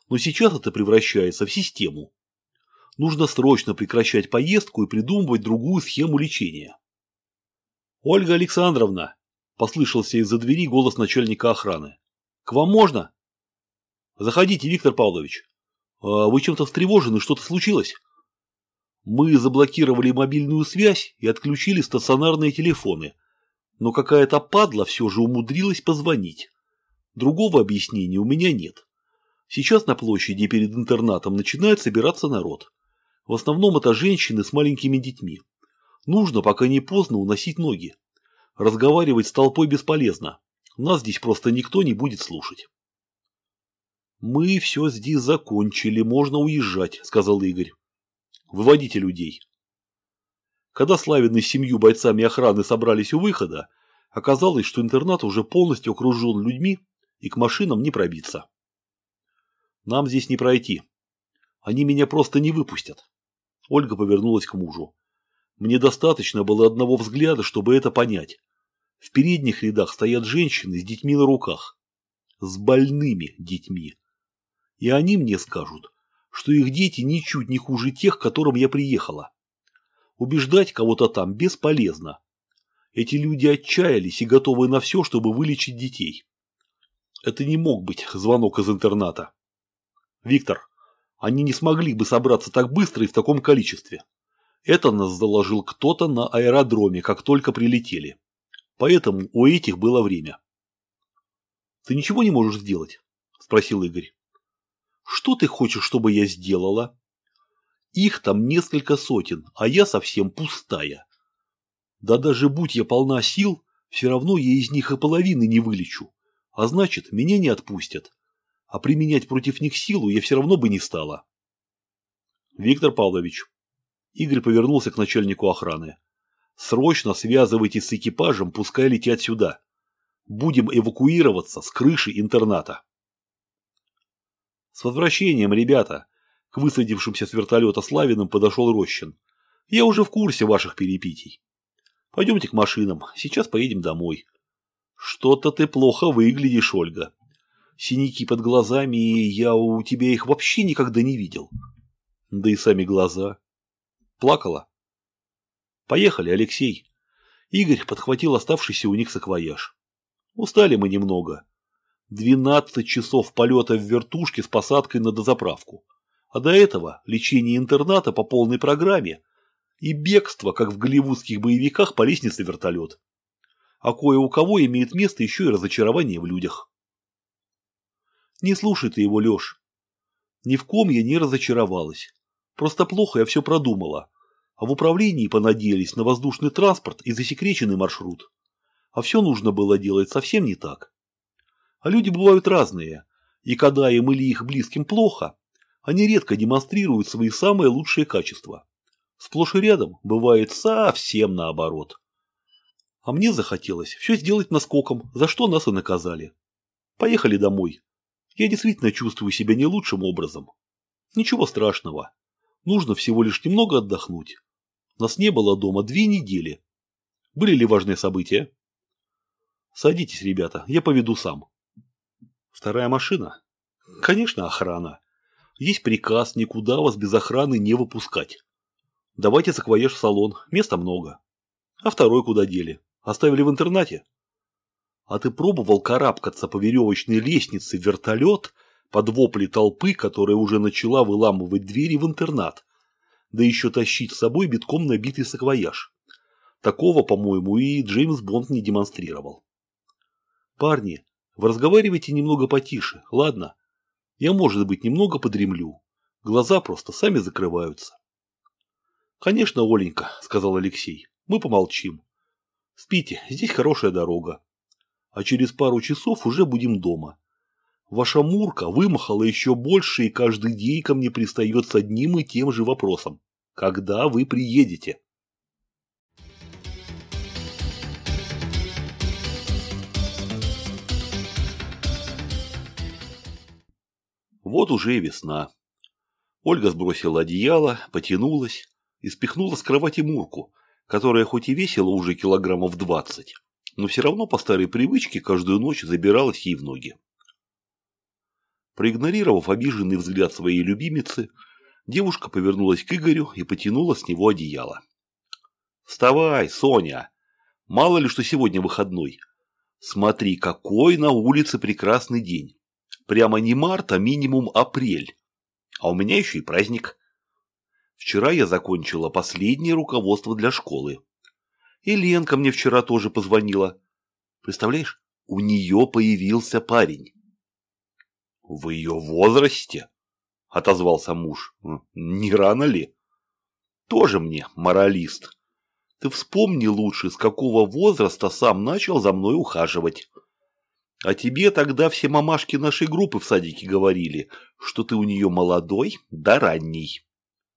Speaker 1: Но сейчас это превращается в систему. Нужно срочно прекращать поездку и придумывать другую схему лечения. «Ольга Александровна!» – послышался из-за двери голос начальника охраны. «К вам можно?» «Заходите, Виктор Павлович. А вы чем-то встревожены, что-то случилось?» Мы заблокировали мобильную связь и отключили стационарные телефоны – но какая-то падла все же умудрилась позвонить. Другого объяснения у меня нет. Сейчас на площади перед интернатом начинает собираться народ. В основном это женщины с маленькими детьми. Нужно, пока не поздно, уносить ноги. Разговаривать с толпой бесполезно. Нас здесь просто никто не будет слушать. «Мы все здесь закончили, можно уезжать», — сказал Игорь. «Выводите людей». Когда Славины с семью бойцами охраны собрались у выхода, оказалось, что интернат уже полностью окружен людьми и к машинам не пробиться. Нам здесь не пройти. Они меня просто не выпустят. Ольга повернулась к мужу. Мне достаточно было одного взгляда, чтобы это понять. В передних рядах стоят женщины с детьми на руках. С больными детьми. И они мне скажут, что их дети ничуть не хуже тех, к которым я приехала. Убеждать кого-то там бесполезно. Эти люди отчаялись и готовы на все, чтобы вылечить детей. Это не мог быть звонок из интерната. Виктор, они не смогли бы собраться так быстро и в таком количестве. Это нас заложил кто-то на аэродроме, как только прилетели. Поэтому у этих было время. «Ты ничего не можешь сделать?» – спросил Игорь. «Что ты хочешь, чтобы я сделала?» «Их там несколько сотен, а я совсем пустая. Да даже будь я полна сил, все равно я из них и половины не вылечу. А значит, меня не отпустят. А применять против них силу я все равно бы не стала». «Виктор Павлович». Игорь повернулся к начальнику охраны. Срочно связывайтесь с экипажем, пускай летят сюда. Будем эвакуироваться с крыши интерната. С возвращением, ребята, к высадившимся с вертолета Славиным подошел Рощин. Я уже в курсе ваших перепитий. Пойдемте к машинам, сейчас поедем домой. Что-то ты плохо выглядишь, Ольга. Синяки под глазами, и я у тебя их вообще никогда не видел. Да и сами глаза. Плакала? Поехали, Алексей. Игорь подхватил оставшийся у них саквояж. Устали мы немного. Двенадцать часов полета в вертушке с посадкой на дозаправку. А до этого лечение интерната по полной программе и бегство, как в голливудских боевиках, по лестнице вертолет. А кое у кого имеет место еще и разочарование в людях. Не слушай ты его, Леш. Ни в ком я не разочаровалась. Просто плохо я все продумала а в управлении понадеялись на воздушный транспорт и засекреченный маршрут. А все нужно было делать совсем не так. А люди бывают разные, и когда им или их близким плохо, они редко демонстрируют свои самые лучшие качества. Сплошь и рядом бывает совсем наоборот. А мне захотелось все сделать наскоком, за что нас и наказали. Поехали домой. Я действительно чувствую себя не лучшим образом. Ничего страшного. Нужно всего лишь немного отдохнуть. Нас не было дома две недели. Были ли важные события? Садитесь, ребята, я поведу сам. Вторая машина? Конечно, охрана. Есть приказ никуда вас без охраны не выпускать. Давайте саквояж в салон, места много. А второй куда дели? Оставили в интернате? А ты пробовал карабкаться по веревочной лестнице в вертолет под вопли толпы, которая уже начала выламывать двери в интернат? да еще тащить с собой битком набитый саквояж. Такого, по-моему, и Джеймс Бонд не демонстрировал. Парни, вы разговаривайте немного потише, ладно? Я, может быть, немного подремлю. Глаза просто сами закрываются. Конечно, Оленька, сказал Алексей, мы помолчим. Спите, здесь хорошая дорога. А через пару часов уже будем дома. Ваша Мурка вымахала еще больше и каждый день ко мне пристает с одним и тем же вопросом. Когда вы приедете? Вот уже и весна. Ольга сбросила одеяло, потянулась и спихнула с кровати Мурку, которая хоть и весила уже килограммов двадцать, но все равно по старой привычке каждую ночь забиралась ей в ноги. Проигнорировав обиженный взгляд своей любимицы, девушка повернулась к Игорю и потянула с него одеяло. «Вставай, Соня! Мало ли, что сегодня выходной. Смотри, какой на улице прекрасный день. Прямо не март, а минимум апрель. А у меня еще и праздник. Вчера я закончила последнее руководство для школы. И Ленка мне вчера тоже позвонила. Представляешь, у нее появился парень. «В ее возрасте?» – отозвался муж. «Не рано ли?» «Тоже мне моралист. Ты вспомни лучше, с какого возраста сам начал за мной ухаживать. А тебе тогда все мамашки нашей группы в садике говорили, что ты у нее молодой да ранний».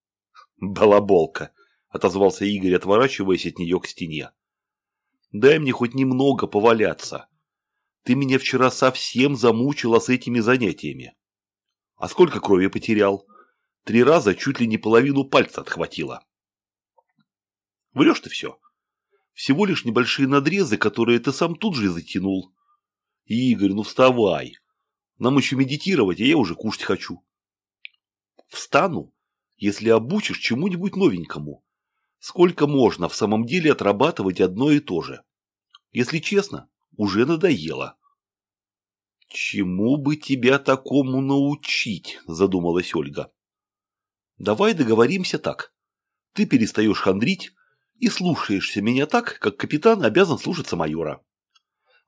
Speaker 1: «Балаболка», – отозвался Игорь, отворачиваясь от нее к стене. «Дай мне хоть немного поваляться». Ты меня вчера совсем замучила с этими занятиями. А сколько крови потерял? Три раза чуть ли не половину пальца отхватила. Врешь ты все. Всего лишь небольшие надрезы, которые ты сам тут же затянул. Игорь, ну вставай. Нам еще медитировать, а я уже кушать хочу. Встану, если обучишь чему-нибудь новенькому. Сколько можно в самом деле отрабатывать одно и то же? Если честно, уже надоело. «Чему бы тебя такому научить?» – задумалась Ольга. «Давай договоримся так. Ты перестаешь хандрить и слушаешься меня так, как капитан обязан слушаться майора.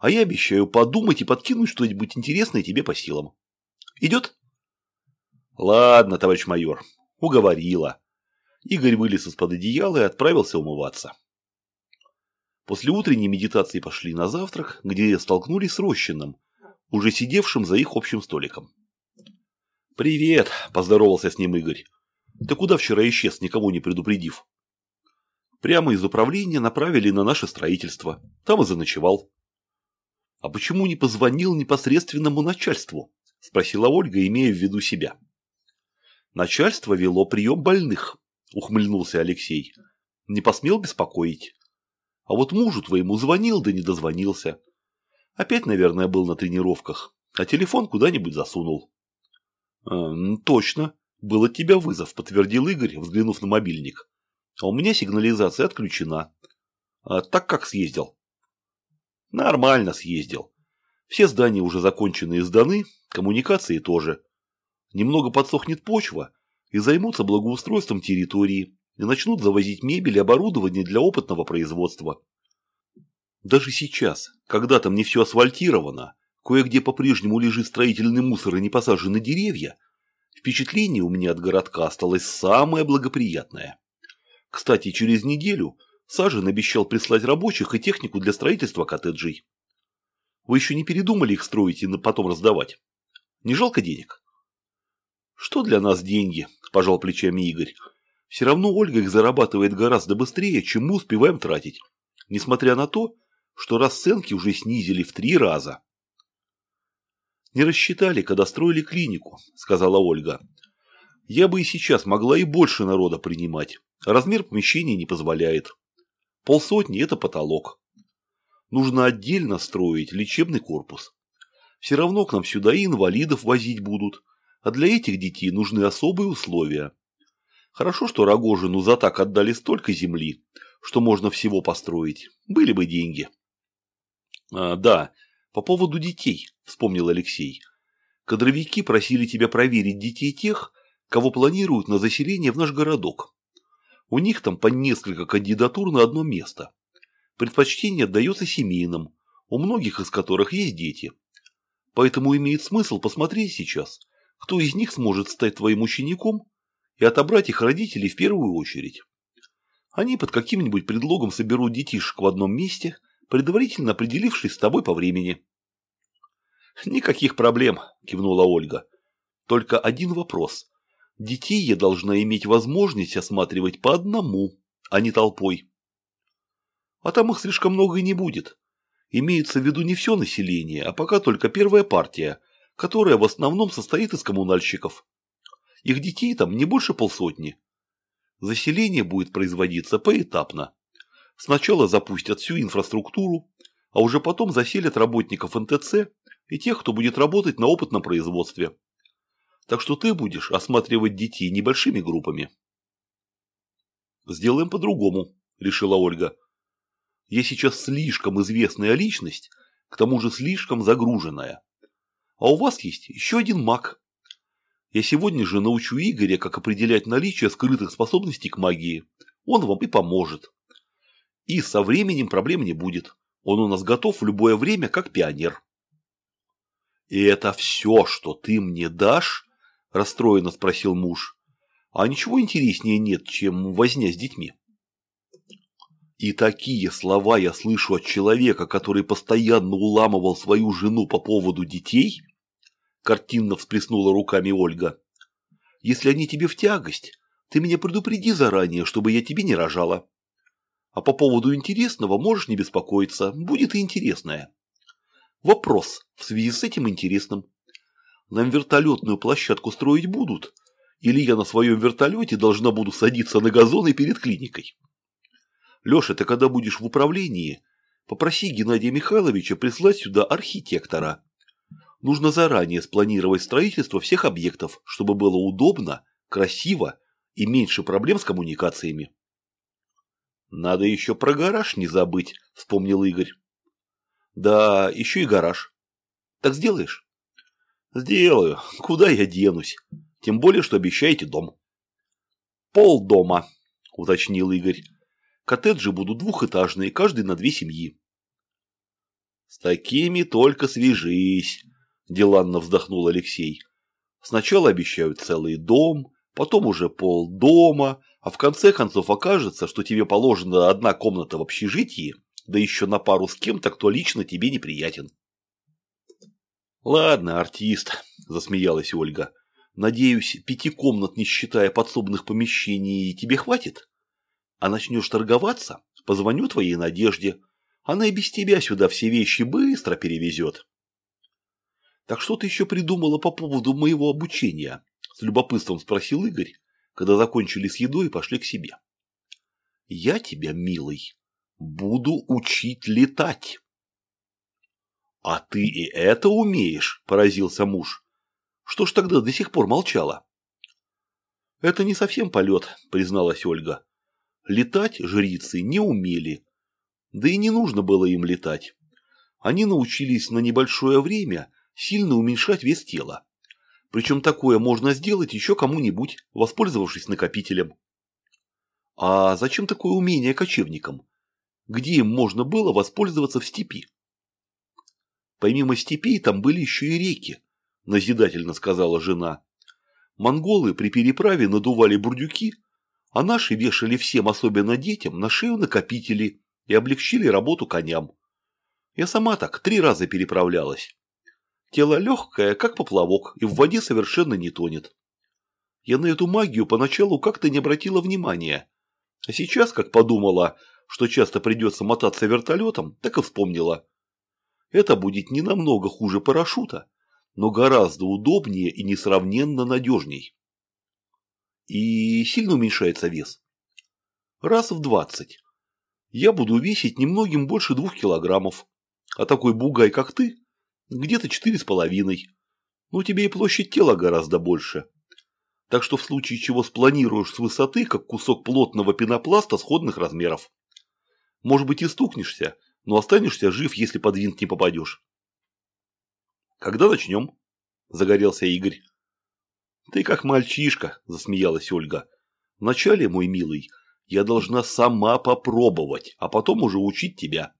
Speaker 1: А я обещаю подумать и подкинуть что-нибудь интересное тебе по силам. Идет?» «Ладно, товарищ майор, уговорила». Игорь вылез из-под одеяла и отправился умываться. После утренней медитации пошли на завтрак, где столкнулись с Рощиным, уже сидевшим за их общим столиком. «Привет!» – поздоровался с ним Игорь. «Ты куда вчера исчез, никого не предупредив?» «Прямо из управления направили на наше строительство. Там и заночевал». «А почему не позвонил непосредственному начальству?» – спросила Ольга, имея в виду себя. «Начальство вело прием больных», – ухмыльнулся Алексей. «Не посмел беспокоить. А вот мужу твоему звонил, да не дозвонился. Опять, наверное, был на тренировках, а телефон куда-нибудь засунул. «Э, «Точно. Был от тебя вызов», – подтвердил Игорь, взглянув на мобильник. «А у меня сигнализация отключена». «А так как съездил?» «Нормально съездил. Все здания уже закончены и сданы, коммуникации тоже. Немного подсохнет почва, и займутся благоустройством территории, и начнут завозить мебель и оборудование для опытного производства. Даже сейчас, когда там не все асфальтировано, кое-где по-прежнему лежит строительный мусор и не посажены деревья, впечатление у меня от городка осталось самое благоприятное. Кстати, через неделю Сажин обещал прислать рабочих и технику для строительства коттеджей. Вы еще не передумали их строить и потом раздавать? Не жалко денег? Что для нас деньги? Пожал плечами Игорь. Все равно Ольга их зарабатывает гораздо быстрее, чем мы успеваем тратить. Несмотря на то, что расценки уже снизили в три раза. «Не рассчитали, когда строили клинику», – сказала Ольга. «Я бы и сейчас могла и больше народа принимать. Размер помещения не позволяет. Полсотни – это потолок. Нужно отдельно строить лечебный корпус. Все равно к нам сюда и инвалидов возить будут, а для этих детей нужны особые условия. Хорошо, что Рогожину за так отдали столько земли, что можно всего построить. Были бы деньги». А, да, по поводу детей, вспомнил Алексей. Кадровики просили тебя проверить детей тех, кого планируют на заселение в наш городок. У них там по несколько кандидатур на одно место. Предпочтение отдается семейным, у многих из которых есть дети. Поэтому имеет смысл посмотреть сейчас, кто из них сможет стать твоим учеником и отобрать их родителей в первую очередь. Они под каким-нибудь предлогом соберут детишек в одном месте – предварительно определившись с тобой по времени. Никаких проблем, кивнула Ольга. Только один вопрос. Детей я должна иметь возможность осматривать по одному, а не толпой. А там их слишком много и не будет. Имеется в виду не все население, а пока только первая партия, которая в основном состоит из коммунальщиков. Их детей там не больше полсотни. Заселение будет производиться поэтапно. Сначала запустят всю инфраструктуру, а уже потом заселят работников НТЦ и тех, кто будет работать на опытном производстве. Так что ты будешь осматривать детей небольшими группами. Сделаем по-другому, решила Ольга. Я сейчас слишком известная личность, к тому же слишком загруженная. А у вас есть еще один маг. Я сегодня же научу Игоря, как определять наличие скрытых способностей к магии. Он вам и поможет. И со временем проблем не будет. Он у нас готов в любое время, как пионер. «И это все, что ты мне дашь?» – расстроенно спросил муж. «А ничего интереснее нет, чем возня с детьми». И такие слова я слышу от человека, который постоянно уламывал свою жену по поводу детей? Картинно всплеснула руками Ольга. Если они тебе в тягость, ты меня предупреди заранее, чтобы я тебе не рожала. А по поводу интересного можешь не беспокоиться, будет и интересное. Вопрос в связи с этим интересным. Нам вертолетную площадку строить будут? Или я на своем вертолете должна буду садиться на газоны перед клиникой? Леша, ты когда будешь в управлении, попроси Геннадия Михайловича прислать сюда архитектора. Нужно заранее спланировать строительство всех объектов, чтобы было удобно, красиво и меньше проблем с коммуникациями. Надо еще про гараж не забыть, вспомнил Игорь. Да, еще и гараж. Так сделаешь? Сделаю. Куда я денусь? Тем более, что обещаете дом. Пол дома, уточнил Игорь. Коттеджи будут двухэтажные, каждый на две семьи. С такими только свяжись, деланно вздохнул Алексей. Сначала обещают целый дом, потом уже пол дома, а в конце концов окажется, что тебе положена одна комната в общежитии, да еще на пару с кем-то, кто лично тебе неприятен. Ладно, артист, засмеялась Ольга. Надеюсь, пяти комнат, не считая подсобных помещений, тебе хватит? А начнешь торговаться, позвоню твоей Надежде. Она и без тебя сюда все вещи быстро перевезет. Так что ты еще придумала по поводу моего обучения? С любопытством спросил Игорь, когда закончили с едой и пошли к себе. Я тебя, милый, буду учить летать. А ты и это умеешь, поразился муж. Что ж тогда до сих пор молчала? Это не совсем полет, призналась Ольга. Летать жрицы не умели. Да и не нужно было им летать. Они научились на небольшое время сильно уменьшать вес тела. Причем такое можно сделать еще кому-нибудь, воспользовавшись накопителем. А зачем такое умение кочевникам? Где им можно было воспользоваться в степи? Помимо степей там были еще и реки, назидательно сказала жена. Монголы при переправе надували бурдюки, а наши вешали всем, особенно детям, на шею накопители и облегчили работу коням. Я сама так три раза переправлялась. Тело легкое, как поплавок, и в воде совершенно не тонет. Я на эту магию поначалу как-то не обратила внимания. А сейчас, как подумала, что часто придется мотаться вертолетом, так и вспомнила. Это будет не намного хуже парашюта, но гораздо удобнее и несравненно надежней. И сильно уменьшается вес. Раз в двадцать. Я буду весить немногим больше двух килограммов. А такой бугай, как ты, где-то четыре с половиной. Ну, тебе и площадь тела гораздо больше. Так что в случае чего спланируешь с высоты, как кусок плотного пенопласта сходных размеров. Может быть и стукнешься, но останешься жив, если под винт не попадешь. Когда начнем? Загорелся Игорь. Ты как мальчишка, засмеялась Ольга. Вначале, мой милый, я должна сама попробовать, а потом уже учить тебя.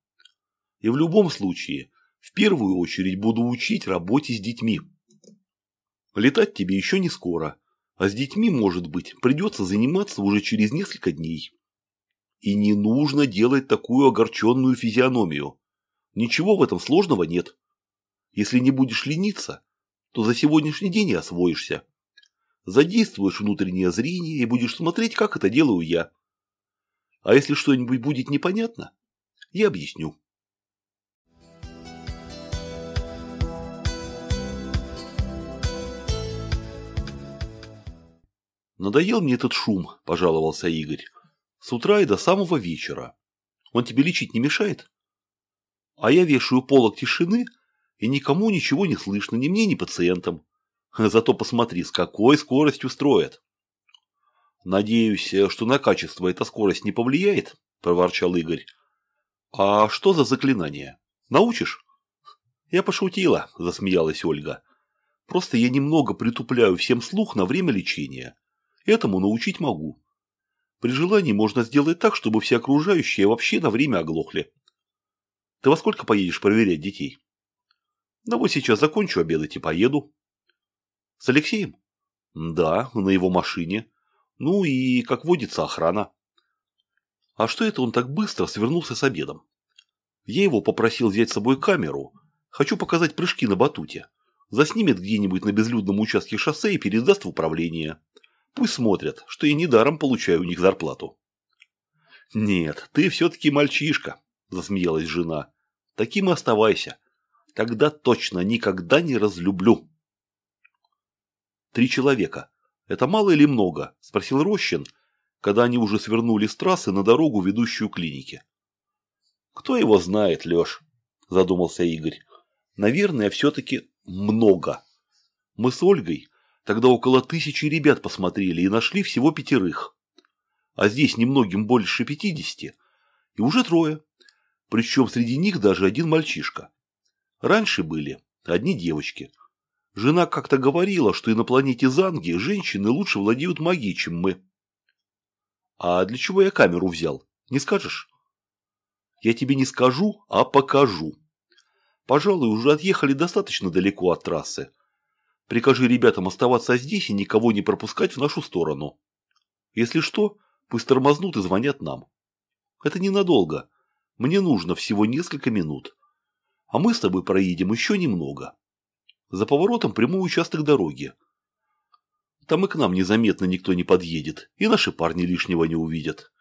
Speaker 1: И в любом случае, в первую очередь буду учить работе с детьми. Летать тебе еще не скоро, а с детьми, может быть, придется заниматься уже через несколько дней. И не нужно делать такую огорченную физиономию. Ничего в этом сложного нет. Если не будешь лениться, то за сегодняшний день и освоишься. Задействуешь внутреннее зрение и будешь смотреть, как это делаю я. А если что-нибудь будет непонятно, я объясню. «Надоел мне этот шум», – пожаловался Игорь. «С утра и до самого вечера. Он тебе лечить не мешает?» «А я вешаю полок тишины, и никому ничего не слышно, ни мне, ни пациентам. Зато посмотри, с какой скоростью строят». «Надеюсь, что на качество эта скорость не повлияет?» – проворчал Игорь. «А что за заклинание? Научишь?» «Я пошутила», – засмеялась Ольга. «Просто я немного притупляю всем слух на время лечения. Этому научить могу. При желании можно сделать так, чтобы все окружающие вообще на время оглохли. Ты во сколько поедешь проверять детей? Да вот сейчас закончу обедать и поеду. С Алексеем? Да, на его машине. Ну и, как водится, охрана. А что это он так быстро свернулся с обедом? Я его попросил взять с собой камеру. Хочу показать прыжки на батуте. Заснимет где-нибудь на безлюдном участке шоссе и передаст в управление. Пусть смотрят, что я недаром получаю у них зарплату. Нет, ты все-таки мальчишка, засмеялась жена. Таким и оставайся. Тогда точно никогда не разлюблю. Три человека. Это мало или много? Спросил Рощин, когда они уже свернули с трассы на дорогу, ведущую к клинике. «Кто его знает, Леш?» – задумался Игорь. «Наверное, все-таки много. Мы с Ольгой тогда около тысячи ребят посмотрели и нашли всего пятерых. А здесь немногим больше пятидесяти, и уже трое. Причем среди них даже один мальчишка. Раньше были одни девочки. Жена как-то говорила, что и на планете Занги женщины лучше владеют магией, чем мы. А для чего я камеру взял? Не скажешь? Я тебе не скажу, а покажу. Пожалуй, уже отъехали достаточно далеко от трассы. Прикажи ребятам оставаться здесь и никого не пропускать в нашу сторону. Если что, пусть тормознут и звонят нам. Это ненадолго. Мне нужно всего несколько минут. А мы с тобой проедем еще немного. За поворотом прямой участок дороги. Там и к нам незаметно никто не подъедет, и наши парни лишнего не увидят.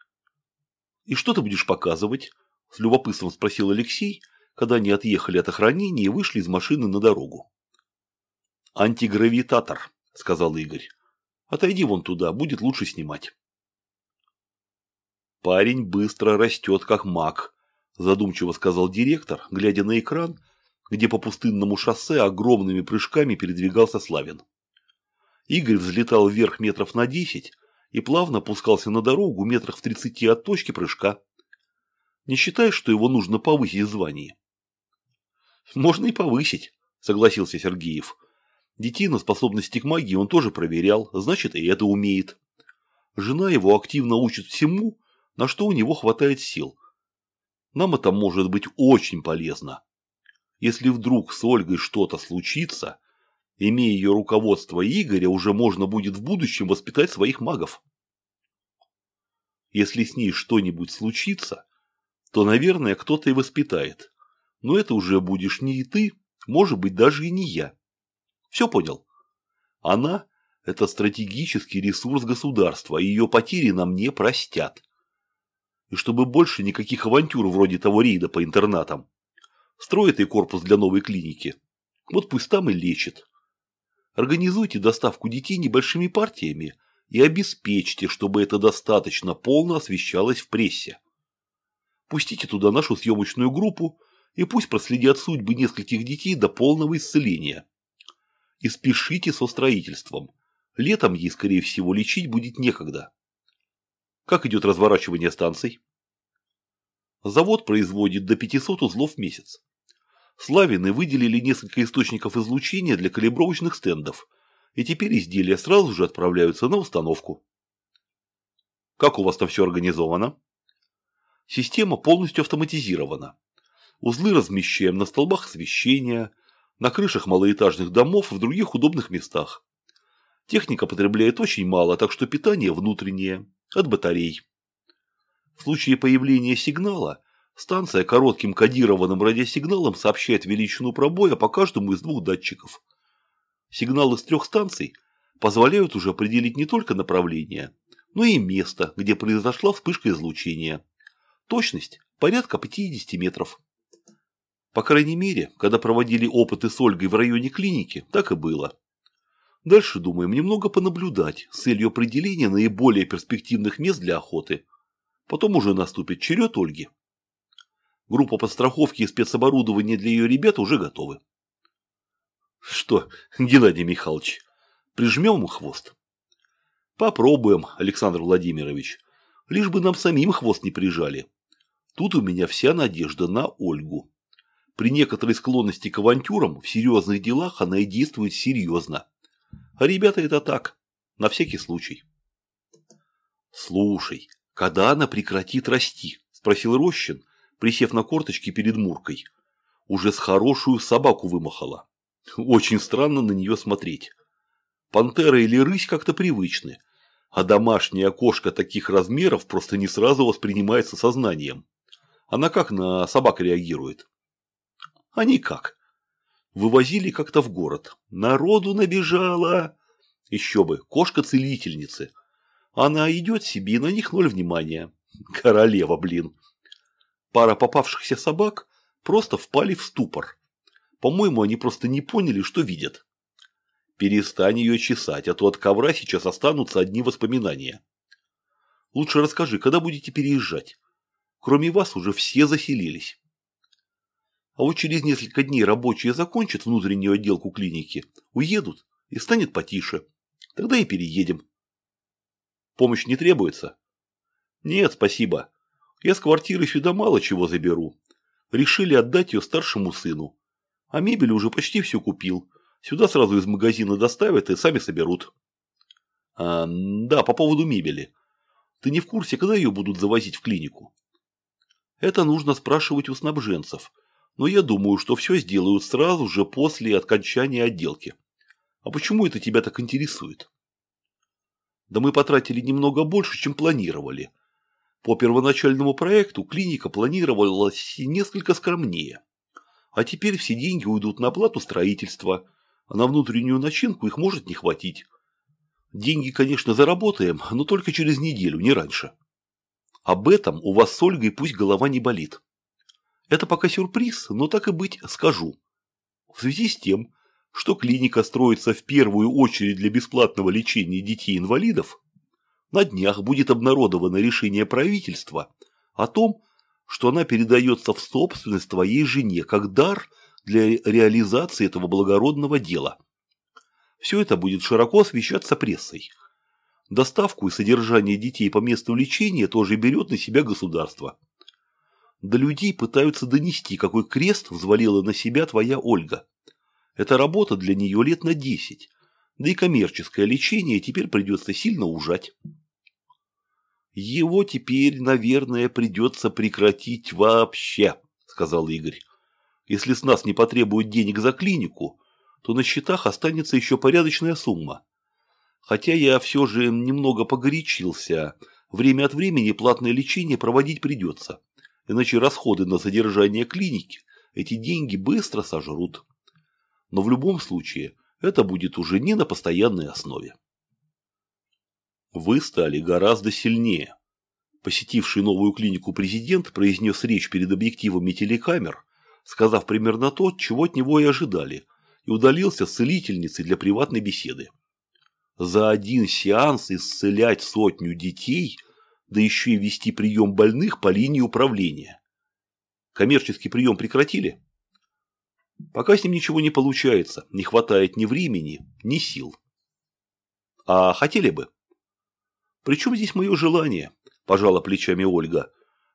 Speaker 1: «И что ты будешь показывать?» – с любопытством спросил Алексей, когда они отъехали от охранения и вышли из машины на дорогу. «Антигравитатор», – сказал Игорь. «Отойди вон туда, будет лучше снимать». «Парень быстро растет, как маг», – задумчиво сказал директор, глядя на экран – где по пустынному шоссе огромными прыжками передвигался Славин. Игорь взлетал вверх метров на десять и плавно опускался на дорогу метрах в тридцати от точки прыжка. Не считаешь, что его нужно повысить в? Можно и повысить, согласился Сергеев. Детей на способности к магии он тоже проверял, значит и это умеет. Жена его активно учит всему, на что у него хватает сил. Нам это может быть очень полезно. Если вдруг с Ольгой что-то случится, имея ее руководство Игоря, уже можно будет в будущем воспитать своих магов. Если с ней что-нибудь случится, то, наверное, кто-то и воспитает. Но это уже будешь не и ты, может быть, даже и не я. Все понял? Она – это стратегический ресурс государства, и ее потери нам не простят. И чтобы больше никаких авантюр вроде того рейда по интернатам, Строит и корпус для новой клиники. Вот пусть там и лечит. Организуйте доставку детей небольшими партиями и обеспечьте, чтобы это достаточно полно освещалось в прессе. Пустите туда нашу съемочную группу и пусть проследят судьбы нескольких детей до полного исцеления. И спешите со строительством. Летом ей, скорее всего, лечить будет некогда. Как идет разворачивание станций? Завод производит до 500 узлов в месяц. Славины выделили несколько источников излучения для калибровочных стендов, и теперь изделия сразу же отправляются на установку. Как у вас там все организовано? Система полностью автоматизирована. Узлы размещаем на столбах освещения, на крышах малоэтажных домов в других удобных местах. Техника потребляет очень мало, так что питание внутреннее, от батарей. В случае появления сигнала Станция коротким кодированным радиосигналом сообщает величину пробоя по каждому из двух датчиков. Сигналы с трех станций позволяют уже определить не только направление, но и место, где произошла вспышка излучения. Точность порядка 50 метров. По крайней мере, когда проводили опыты с Ольгой в районе клиники, так и было. Дальше думаем немного понаблюдать с целью определения наиболее перспективных мест для охоты. Потом уже наступит черед Ольги. Группа подстраховки и спецоборудования для ее ребят уже готовы. Что, Геннадий Михайлович, прижмем ему хвост? Попробуем, Александр Владимирович. Лишь бы нам самим хвост не прижали. Тут у меня вся надежда на Ольгу. При некоторой склонности к авантюрам в серьезных делах она и действует серьезно. А ребята это так, на всякий случай. Слушай, когда она прекратит расти? Спросил Рощин, присев на корточки перед Муркой. Уже с хорошую собаку вымахала. Очень странно на нее смотреть. Пантера или рысь как-то привычны, а домашняя кошка таких размеров просто не сразу воспринимается сознанием. Она как на собак реагирует? А никак. Вывозили как-то в город. Народу набежала. Еще бы, кошка-целительницы. Она идет себе, на них ноль внимания. Королева, блин. Пара попавшихся собак просто впали в ступор. По-моему, они просто не поняли, что видят. Перестань ее чесать, а то от ковра сейчас останутся одни воспоминания. Лучше расскажи, когда будете переезжать? Кроме вас уже все заселились. А вот через несколько дней рабочие закончат внутреннюю отделку клиники, уедут и станет потише. Тогда и переедем. Помощь не требуется? Нет, спасибо. Я с квартиры сюда мало чего заберу. Решили отдать ее старшему сыну. А мебель уже почти всю купил. Сюда сразу из магазина доставят и сами соберут. А, да, по поводу мебели. Ты не в курсе, когда ее будут завозить в клинику? Это нужно спрашивать у снабженцев. Но я думаю, что все сделают сразу же после окончания отделки. А почему это тебя так интересует? Да мы потратили немного больше, чем планировали. По первоначальному проекту клиника планировалась несколько скромнее. А теперь все деньги уйдут на оплату строительства, а на внутреннюю начинку их может не хватить. Деньги, конечно, заработаем, но только через неделю, не раньше. Об этом у вас с Ольгой пусть голова не болит. Это пока сюрприз, но так и быть скажу. В связи с тем, что клиника строится в первую очередь для бесплатного лечения детей-инвалидов, на днях будет обнародовано решение правительства о том, что она передается в собственность твоей жене как дар для реализации этого благородного дела. Все это будет широко освещаться прессой. Доставку и содержание детей по месту лечения тоже берет на себя государство. До людей пытаются донести, какой крест взвалила на себя твоя Ольга. Это работа для нее лет на десять. Да и коммерческое лечение теперь придется сильно ужать. Его теперь, наверное, придется прекратить вообще, сказал Игорь. Если с нас не потребуют денег за клинику, то на счетах останется еще порядочная сумма. Хотя я все же немного погорячился. Время от времени платное лечение проводить придется. Иначе расходы на содержание клиники эти деньги быстро сожрут. Но в любом случае это будет уже не на постоянной основе. Вы стали гораздо сильнее. Посетивший новую клинику президент произнес речь перед объективами телекамер, сказав примерно то, чего от него и ожидали, и удалился с целительницей для приватной беседы. За один сеанс исцелять сотню детей, да еще и вести прием больных по линии управления. Коммерческий прием прекратили? Пока с ним ничего не получается, не хватает ни времени, ни сил. А хотели бы? Причем здесь мое желание? Пожала плечами Ольга.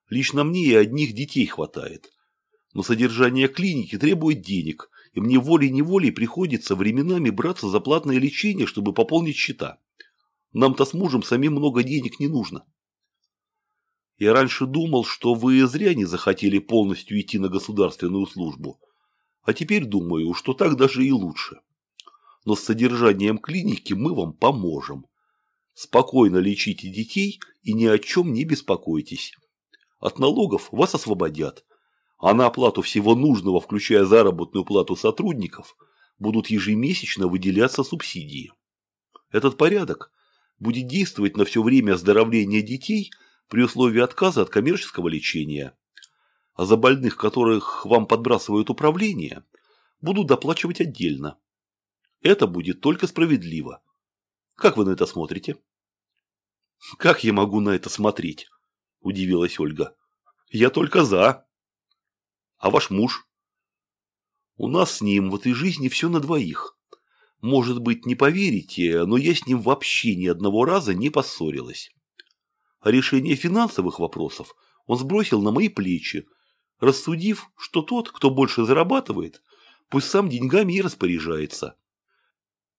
Speaker 1: Лично мне и одних детей хватает. Но содержание клиники требует денег, и мне волей-неволей приходится временами браться за платное лечение, чтобы пополнить счета. Нам-то с мужем самим много денег не нужно. Я раньше думал, что вы зря не захотели полностью идти на государственную службу. А теперь думаю, что так даже и лучше. Но с содержанием клиники мы вам поможем. Спокойно лечите детей и ни о чем не беспокойтесь. От налогов вас освободят, а на оплату всего нужного, включая заработную плату сотрудников, будут ежемесячно выделяться субсидии. Этот порядок будет действовать на все время оздоровления детей при условии отказа от коммерческого лечения. А за больных, которых вам подбрасывают управление, будут доплачивать отдельно. Это будет только справедливо. Как вы на это смотрите? Как я могу на это смотреть? Удивилась Ольга. Я только за. А ваш муж? У нас с ним в этой жизни все на двоих. Может быть, не поверите, но я с ним вообще ни одного раза не поссорилась. Решение финансовых вопросов он сбросил на мои плечи, рассудив, что тот, кто больше зарабатывает, пусть сам деньгами и распоряжается.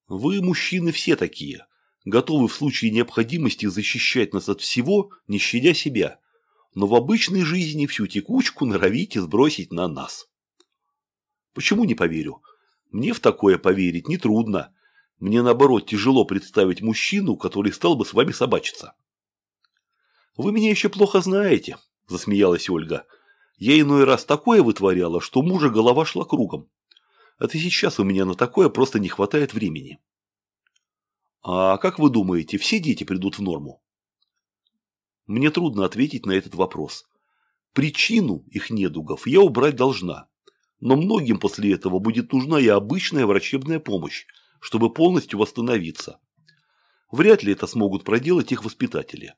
Speaker 1: Вы, мужчины, все такие, готовы в случае необходимости защищать нас от всего, не щадя себя, но в обычной жизни всю текучку норовите сбросить на нас. Почему не поверю? Мне в такое поверить нетрудно. Мне, наоборот, тяжело представить мужчину, который стал бы с вами собачиться. «Вы меня еще плохо знаете», – засмеялась Ольга. «Я иной раз такое вытворяла, что мужа голова шла кругом. Это сейчас у меня на такое просто не хватает времени. А как вы думаете, все дети придут в норму? Мне трудно ответить на этот вопрос. Причину их недугов я убрать должна. Но многим после этого будет нужна и обычная врачебная помощь, чтобы полностью восстановиться. Вряд ли это смогут проделать их воспитатели.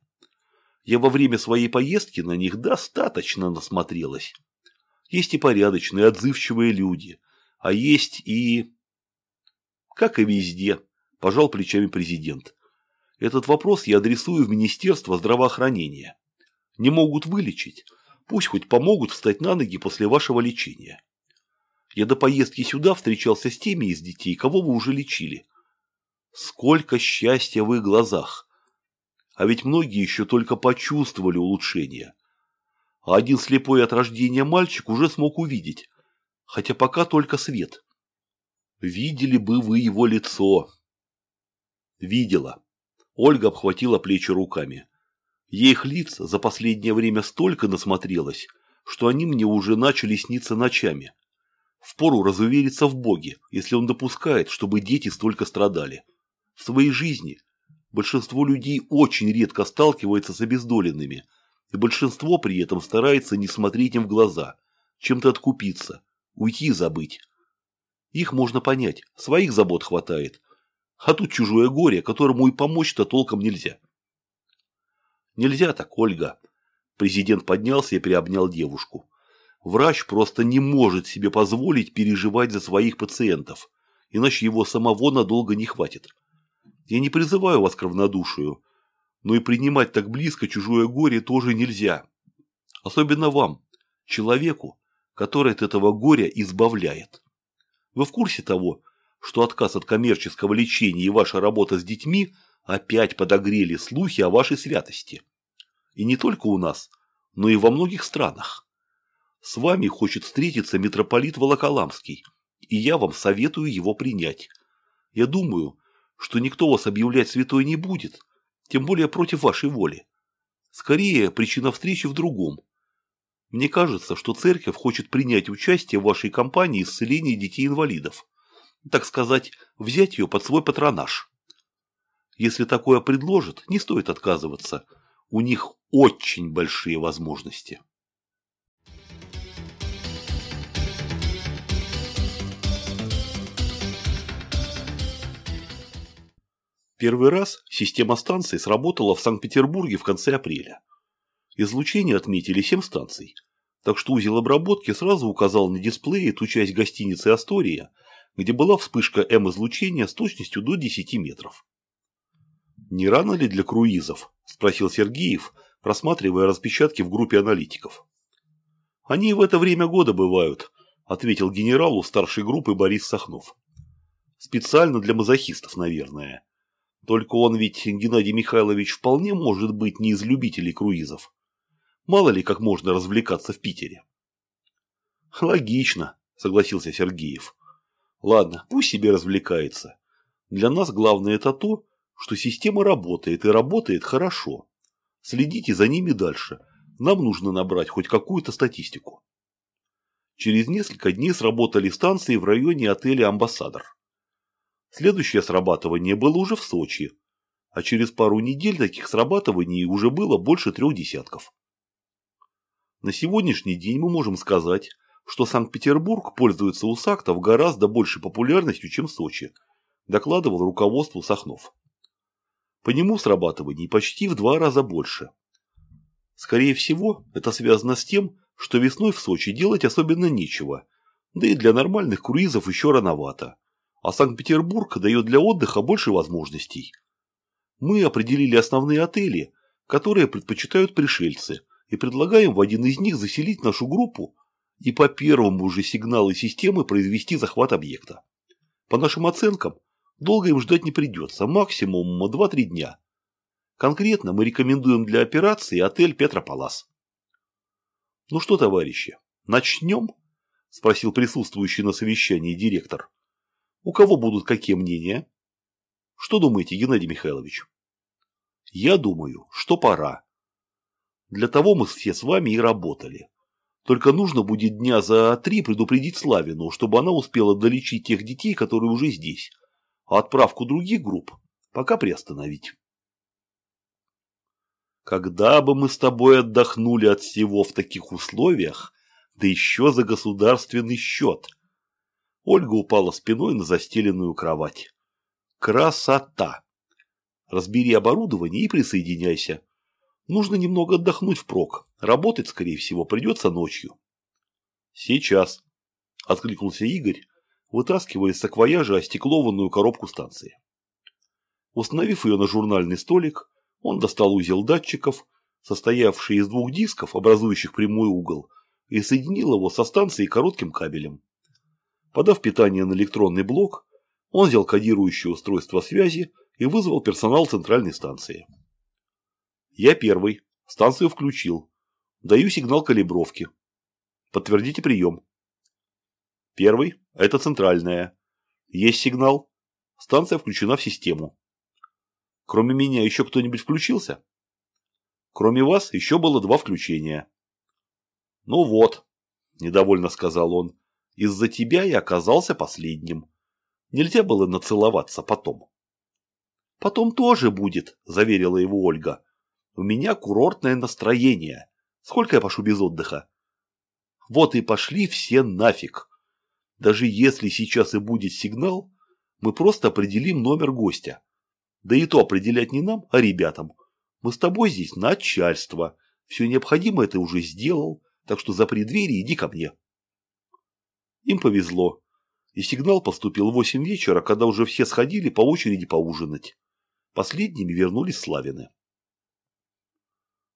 Speaker 1: Я во время своей поездки на них достаточно насмотрелась. Есть и порядочные, отзывчивые люди, а есть и... Как и везде, пожал плечами президент. Этот вопрос я адресую в Министерство здравоохранения. Не могут вылечить, пусть хоть помогут встать на ноги после вашего лечения. Я до поездки сюда встречался с теми из детей, кого вы уже лечили. Сколько счастья в их глазах! А ведь многие еще только почувствовали улучшение. А один слепой от рождения мальчик уже смог увидеть, хотя пока только свет. Видели бы вы его лицо. Видела. Ольга обхватила плечи руками. Ей их лиц за последнее время столько насмотрелось, что они мне уже начали сниться ночами. Впору разувериться в Боге, если он допускает, чтобы дети столько страдали. В своей жизни большинство людей очень редко сталкивается с обездоленными, и большинство при этом старается не смотреть им в глаза, чем-то откупиться, уйти и забыть. Их можно понять, своих забот хватает, а тут чужое горе, которому и помочь-то толком нельзя. Нельзя так, Ольга. Президент поднялся и приобнял девушку. Врач просто не может себе позволить переживать за своих пациентов, иначе его самого надолго не хватит. Я не призываю вас к равнодушию, но и принимать так близко чужое горе тоже нельзя. Особенно вам, человеку, который от этого горя избавляет. Вы в курсе того, что отказ от коммерческого лечения и ваша работа с детьми опять подогрели слухи о вашей святости? И не только у нас, но и во многих странах. С вами хочет встретиться митрополит Волоколамский, и я вам советую его принять. Я думаю, что никто вас объявлять святой не будет, тем более против вашей воли. Скорее, причина встречи в другом. Мне кажется, что церковь хочет принять участие в вашей кампании исцеления детей-инвалидов. Так сказать, взять ее под свой патронаж. Если такое предложат, не стоит отказываться. У них очень большие возможности. Первый раз система станций сработала в Санкт-Петербурге в конце апреля. Излучение отметили 7 станций, так что узел обработки сразу указал на дисплее ту часть гостиницы «Астория», где была вспышка М-излучения с точностью до 10 метров. «Не рано ли для круизов?» – спросил Сергеев, просматривая распечатки в группе аналитиков. «Они в это время года бывают», – ответил генералу старшей группы Борис Сахнов. «Специально для мазохистов, наверное. Только он ведь, Геннадий Михайлович, вполне может быть не из любителей круизов. Мало ли, как можно развлекаться в Питере. Логично, согласился Сергеев. Ладно, пусть себе развлекается. Для нас главное это то, что система работает и работает хорошо. Следите за ними дальше. Нам нужно набрать хоть какую-то статистику. Через несколько дней сработали станции в районе отеля «Амбассадор». Следующее срабатывание было уже в Сочи, а через пару недель таких срабатываний уже было больше трех десятков. На сегодняшний день мы можем сказать, что Санкт-Петербург пользуется у сактов гораздо большей популярностью, чем Сочи, докладывал руководству Сахнов. По нему срабатываний почти в два раза больше. Скорее всего, это связано с тем, что весной в Сочи делать особенно нечего, да и для нормальных круизов еще рановато а Санкт-Петербург дает для отдыха больше возможностей. Мы определили основные отели, которые предпочитают пришельцы, и предлагаем в один из них заселить нашу группу и по первому же сигналу системы произвести захват объекта. По нашим оценкам, долго им ждать не придется, максимум 2-3 дня. Конкретно мы рекомендуем для операции отель Петропалас. Ну что, товарищи, начнем? Спросил присутствующий на совещании директор. У кого будут какие мнения? Что думаете, Геннадий Михайлович? Я думаю, что пора. Для того мы все с вами и работали. Только нужно будет дня за три предупредить Славину, чтобы она успела долечить тех детей, которые уже здесь, а отправку других групп пока приостановить. Когда бы мы с тобой отдохнули от всего в таких условиях, да еще за государственный счет – Ольга упала спиной на застеленную кровать. Красота! Разбери оборудование и присоединяйся. Нужно немного отдохнуть впрок. Работать, скорее всего, придется ночью. Сейчас, откликнулся Игорь, вытаскивая из саквояжа остеклованную коробку станции. Установив ее на журнальный столик, он достал узел датчиков, состоявший из двух дисков, образующих прямой угол, и соединил его со станцией коротким кабелем. Подав питание на электронный блок, он взял кодирующее устройство связи и вызвал персонал центральной станции. Я первый. Станцию включил. Даю сигнал калибровки. Подтвердите прием. Первый. Это центральная. Есть сигнал. Станция включена в систему. Кроме меня еще кто-нибудь включился? Кроме вас еще было два включения. Ну вот, недовольно сказал он, из-за тебя я оказался последним. Нельзя было нацеловаться потом. Потом тоже будет, заверила его Ольга. У меня курортное настроение. Сколько я пошу без отдыха? Вот и пошли все нафиг. Даже если сейчас и будет сигнал, мы просто определим номер гостя. Да и то определять не нам, а ребятам. Мы с тобой здесь начальство. Все необходимое ты уже сделал, так что запри двери и иди ко мне. Им повезло. И сигнал поступил в восемь вечера, когда уже все сходили по очереди поужинать. Последними вернулись Славины.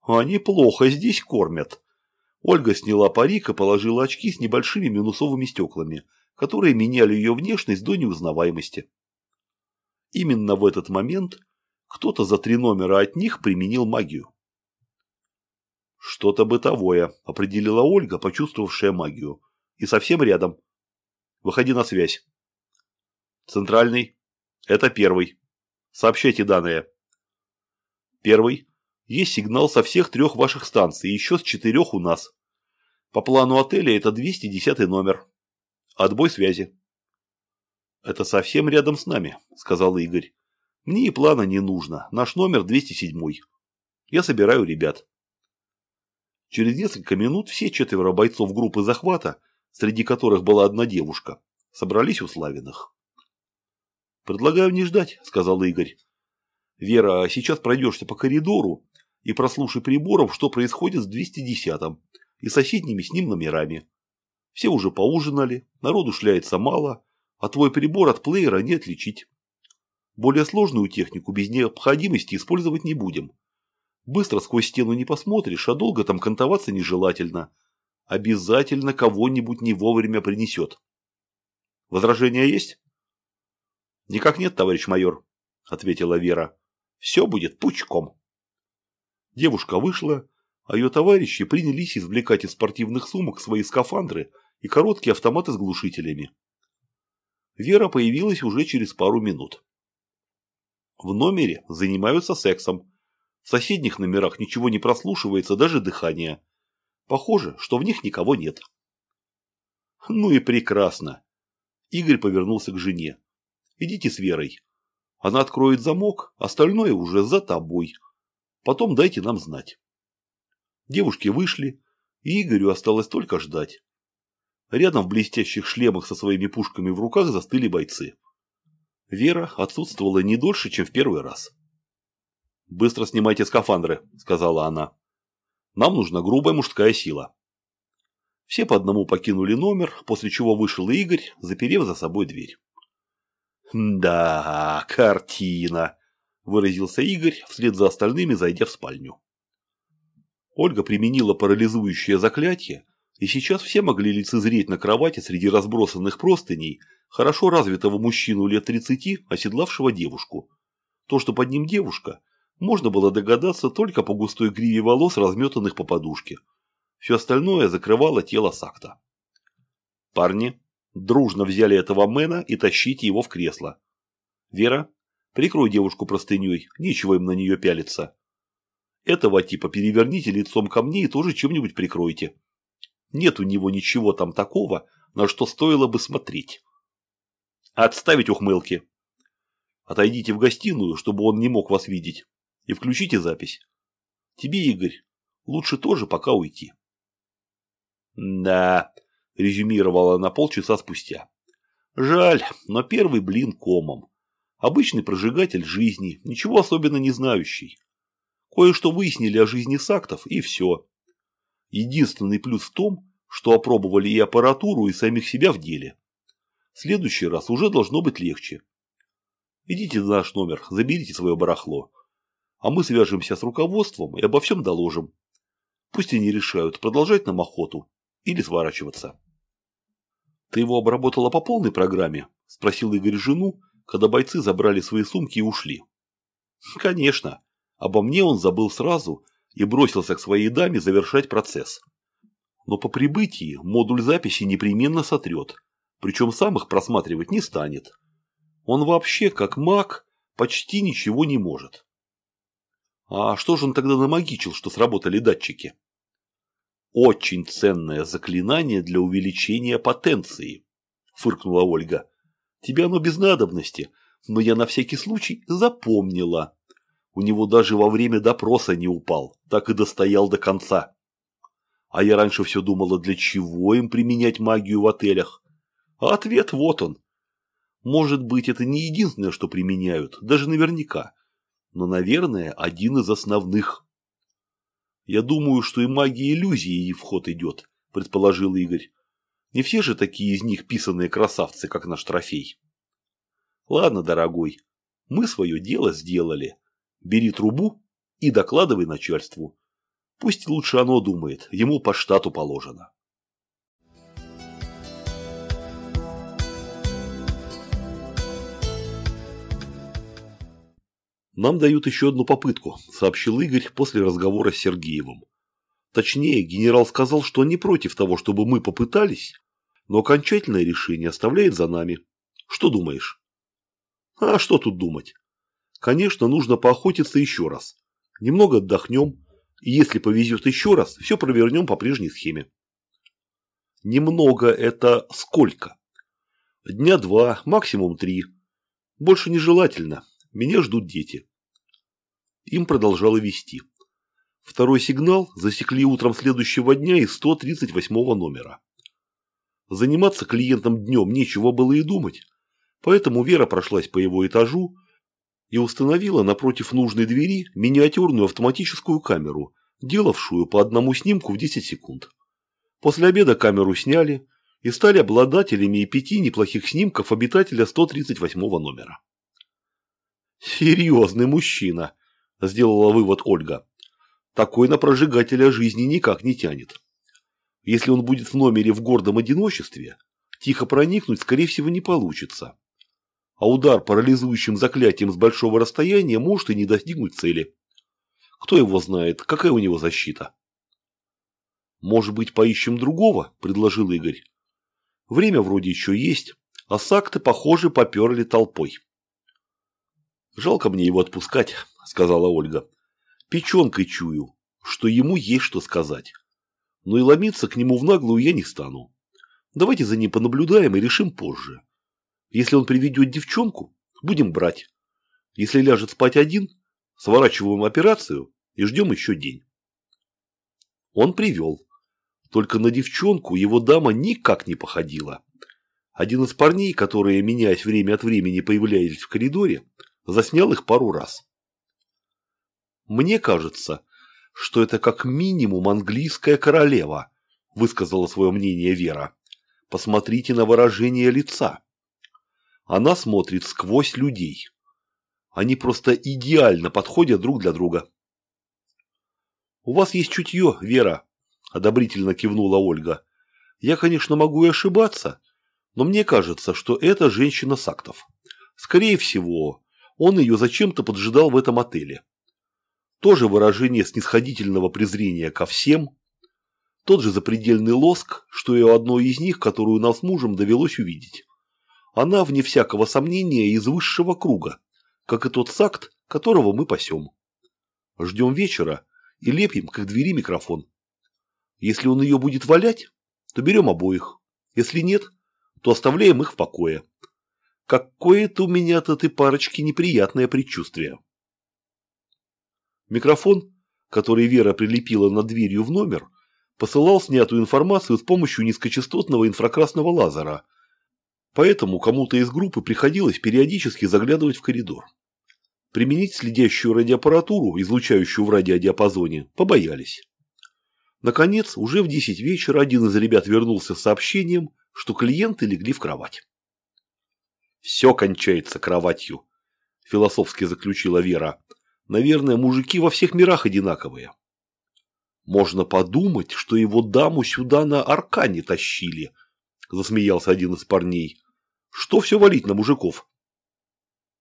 Speaker 1: Они плохо здесь кормят. Ольга сняла парик и положила очки с небольшими минусовыми стеклами, которые меняли ее внешность до неузнаваемости. Именно в этот момент кто-то за три номера от них применил магию. «Что-то бытовое», – определила Ольга, почувствовавшая магию. «И совсем рядом. Выходи на связь». «Центральный. Это первый. Сообщайте данные». «Первый. Есть сигнал со всех трех ваших станций, еще с четырех у нас. По плану отеля это 210 номер. Отбой связи. Это совсем рядом с нами, сказал Игорь. Мне и плана не нужно. Наш номер 207. Я собираю ребят. Через несколько минут все четверо бойцов группы захвата, среди которых была одна девушка, собрались у Славиных. «Предлагаю не ждать», – сказал Игорь. «Вера, сейчас пройдешься по коридору и прослушай приборов, что происходит с 210-м и соседними с ним номерами. Все уже поужинали, народу шляется мало, а твой прибор от плеера не отличить. Более сложную технику без необходимости использовать не будем. Быстро сквозь стену не посмотришь, а долго там кантоваться нежелательно. Обязательно кого-нибудь не вовремя принесет. Возражения есть? Никак нет, товарищ майор, ответила Вера. Все будет пучком. Девушка вышла, а ее товарищи принялись извлекать из спортивных сумок свои скафандры и короткие автоматы с глушителями. Вера появилась уже через пару минут. В номере занимаются сексом. В соседних номерах ничего не прослушивается, даже дыхание. Похоже, что в них никого нет. Ну и прекрасно. Игорь повернулся к жене. Идите с Верой. Она откроет замок, остальное уже за тобой. Потом дайте нам знать. Девушки вышли, и Игорю осталось только ждать. Рядом в блестящих шлемах со своими пушками в руках застыли бойцы. Вера отсутствовала не дольше, чем в первый раз. «Быстро снимайте скафандры», — сказала она. «Нам нужна грубая мужская сила». Все по одному покинули номер, после чего вышел Игорь, заперев за собой дверь. «Да, картина!» выразился Игорь, вслед за остальными зайдя в спальню. Ольга применила парализующее заклятие, и сейчас все могли лицезреть на кровати среди разбросанных простыней хорошо развитого мужчину лет тридцати, оседлавшего девушку. То, что под ним девушка, можно было догадаться только по густой гриве волос, разметанных по подушке. Все остальное закрывало тело Сакта. Парни дружно взяли этого мэна и тащите его в кресло. Вера, Прикрой девушку простыней, нечего им на нее пялиться. Этого типа переверните лицом ко мне и тоже чем-нибудь прикройте. Нет у него ничего там такого, на что стоило бы смотреть. Отставить ухмылки. Отойдите в гостиную, чтобы он не мог вас видеть, и включите запись. Тебе, Игорь, лучше тоже пока уйти. Да, резюмировала на полчаса спустя. Жаль, но первый блин комом. Обычный прожигатель жизни, ничего особенно не знающий. Кое-что выяснили о жизни сактов и все. Единственный плюс в том, что опробовали и аппаратуру, и самих себя в деле. В следующий раз уже должно быть легче. Идите в наш номер, заберите свое барахло. А мы свяжемся с руководством и обо всем доложим. Пусть они решают, продолжать нам охоту или сворачиваться. Ты его обработала по полной программе? Спросил Игорь жену, когда бойцы забрали свои сумки и ушли. Конечно. Обо мне он забыл сразу и бросился к своей даме завершать процесс. Но по прибытии модуль записи непременно сотрет, причем сам их просматривать не станет. Он вообще, как маг, почти ничего не может. А что же он тогда намагичил, что сработали датчики? Очень ценное заклинание для увеличения потенции, фыркнула Ольга. Тебе оно без надобности, но я на всякий случай запомнила. У него даже во время допроса не упал, так и достоял до конца. А я раньше все думала, для чего им применять магию в отелях. А ответ вот он. Может быть, это не единственное, что применяют, даже наверняка. Но, наверное, один из основных. Я думаю, что и магия иллюзии в ход идет, предположил Игорь. Не все же такие из них писанные красавцы, как наш трофей. Ладно, дорогой, мы свое дело сделали. Бери трубу и докладывай начальству. Пусть лучше оно думает, ему по штату положено. «Нам дают еще одну попытку», – сообщил Игорь после разговора с Сергеевым. Точнее, генерал сказал, что не против того, чтобы мы попытались, но окончательное решение оставляет за нами. Что думаешь? А что тут думать? Конечно, нужно поохотиться еще раз. Немного отдохнем, и если повезет еще раз, все провернем по прежней схеме. Немного это сколько? Дня два, максимум три. Больше нежелательно. Меня ждут дети. Им продолжало вести. Второй сигнал засекли утром следующего дня из 138 номера. Заниматься клиентам днем нечего было и думать, поэтому Вера прошлась по его этажу и установила напротив нужной двери миниатюрную автоматическую камеру, делавшую по одному снимку в 10 секунд. После обеда камеру сняли и стали обладателями и пяти неплохих снимков обитателя 138 номера. «Серьезный мужчина», – сделала вывод Ольга. «Такой на прожигателя жизни никак не тянет». Если он будет в номере в гордом одиночестве, тихо проникнуть, скорее всего, не получится. А удар парализующим заклятием с большого расстояния может и не достигнуть цели. Кто его знает, какая у него защита? «Может быть, поищем другого?» – предложил Игорь. «Время вроде еще есть, а сакты, похоже, поперли толпой». «Жалко мне его отпускать», – сказала Ольга. «Печенкой чую, что ему есть что сказать» но и ломиться к нему в наглую я не стану. Давайте за ним понаблюдаем и решим позже. Если он приведет девчонку, будем брать. Если ляжет спать один, сворачиваем операцию и ждем еще день. Он привел. Только на девчонку его дама никак не походила. Один из парней, которые, меняясь время от времени, появлялись в коридоре, заснял их пару раз. Мне кажется, что это как минимум английская королева, высказала свое мнение Вера. Посмотрите на выражение лица. Она смотрит сквозь людей. Они просто идеально подходят друг для друга. «У вас есть чутье, Вера», – одобрительно кивнула Ольга. «Я, конечно, могу и ошибаться, но мне кажется, что это женщина Сактов. Скорее всего, он ее зачем-то поджидал в этом отеле. Тоже выражение снисходительного презрения ко всем. Тот же запредельный лоск, что и у одной из них, которую нам с мужем довелось увидеть. Она, вне всякого сомнения, из высшего круга, как и тот сакт, которого мы пасем. Ждем вечера и лепим к двери микрофон. Если он ее будет валять, то берем обоих. Если нет, то оставляем их в покое. Какое-то у меня от этой парочки неприятное предчувствие. Микрофон, который Вера прилепила над дверью в номер, посылал снятую информацию с помощью низкочастотного инфракрасного лазера. Поэтому кому-то из группы приходилось периодически заглядывать в коридор. Применить следящую радиоаппаратуру, излучающую в радиодиапазоне, побоялись. Наконец, уже в 10 вечера один из ребят вернулся с сообщением, что клиенты легли в кровать. «Все кончается кроватью», – философски заключила Вера. «Наверное, мужики во всех мирах одинаковые». «Можно подумать, что его даму сюда на аркане тащили», – засмеялся один из парней. «Что все валить на мужиков?»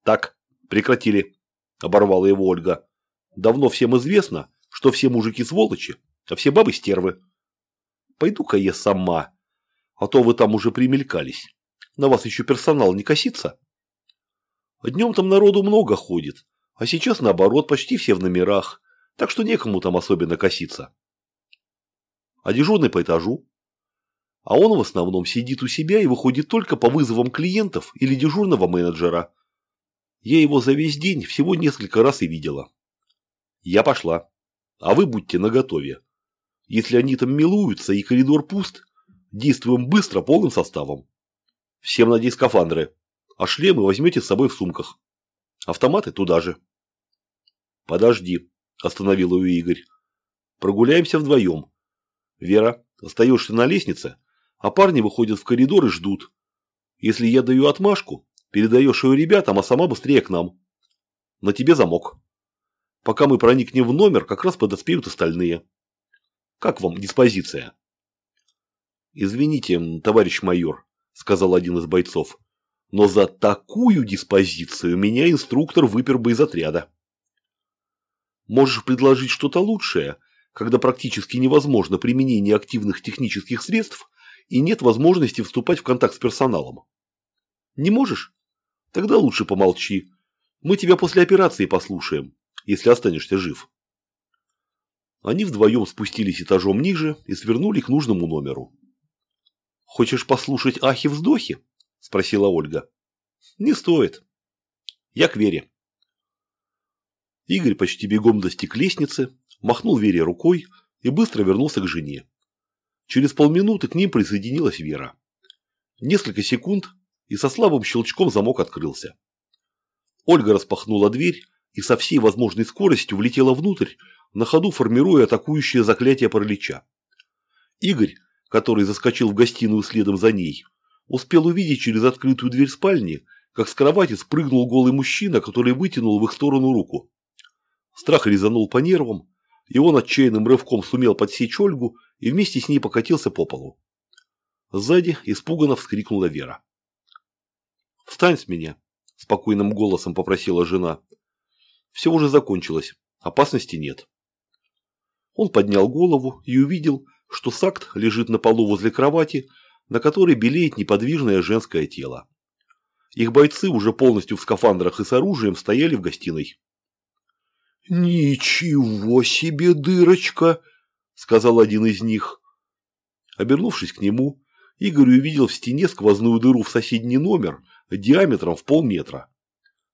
Speaker 1: «Так, прекратили», – оборвала его Ольга. «Давно всем известно, что все мужики сволочи, а все бабы стервы. Пойду-ка я сама, а то вы там уже примелькались. На вас еще персонал не косится?» Днем там народу много ходит, а сейчас, наоборот, почти все в номерах, так что некому там особенно коситься. А дежурный по этажу? А он в основном сидит у себя и выходит только по вызовам клиентов или дежурного менеджера. Я его за весь день всего несколько раз и видела. Я пошла. А вы будьте наготове. Если они там милуются и коридор пуст, действуем быстро полным составом. Всем надеть скафандры а шлемы возьмете с собой в сумках. Автоматы туда же. Подожди, остановил ее Игорь. Прогуляемся вдвоем. Вера, остаешься на лестнице, а парни выходят в коридор и ждут. Если я даю отмашку, передаешь ее ребятам, а сама быстрее к нам. На тебе замок. Пока мы проникнем в номер, как раз подоспеют остальные. Как вам диспозиция? Извините, товарищ майор, сказал один из бойцов но за такую диспозицию меня инструктор выпер бы из отряда. Можешь предложить что-то лучшее, когда практически невозможно применение активных технических средств и нет возможности вступать в контакт с персоналом. Не можешь? Тогда лучше помолчи. Мы тебя после операции послушаем, если останешься жив. Они вдвоем спустились этажом ниже и свернули к нужному номеру. «Хочешь послушать ахи-вздохи?» – спросила Ольга. «Не стоит. Я к Вере». Игорь почти бегом достиг лестницы, махнул Вере рукой и быстро вернулся к жене. Через полминуты к ним присоединилась Вера. Несколько секунд, и со слабым щелчком замок открылся. Ольга распахнула дверь и со всей возможной скоростью влетела внутрь, на ходу формируя атакующее заклятие паралича. Игорь, который заскочил в гостиную следом за ней, успел увидеть через открытую дверь спальни, как с кровати спрыгнул голый мужчина, который вытянул в их сторону руку. Страх резанул по нервам, и он отчаянным рывком сумел подсечь Ольгу и вместе с ней покатился по полу. Сзади испуганно вскрикнула Вера. «Встань с меня», – спокойным голосом попросила жена. «Все уже закончилось, опасности нет». Он поднял голову и увидел, что Сакт лежит на полу возле кровати, на которой белеет неподвижное женское тело. Их бойцы уже полностью в скафандрах и с оружием стояли в гостиной. «Ничего себе дырочка!» – сказал один из них. Обернувшись к нему, Игорь увидел в стене сквозную дыру в соседний номер диаметром в полметра.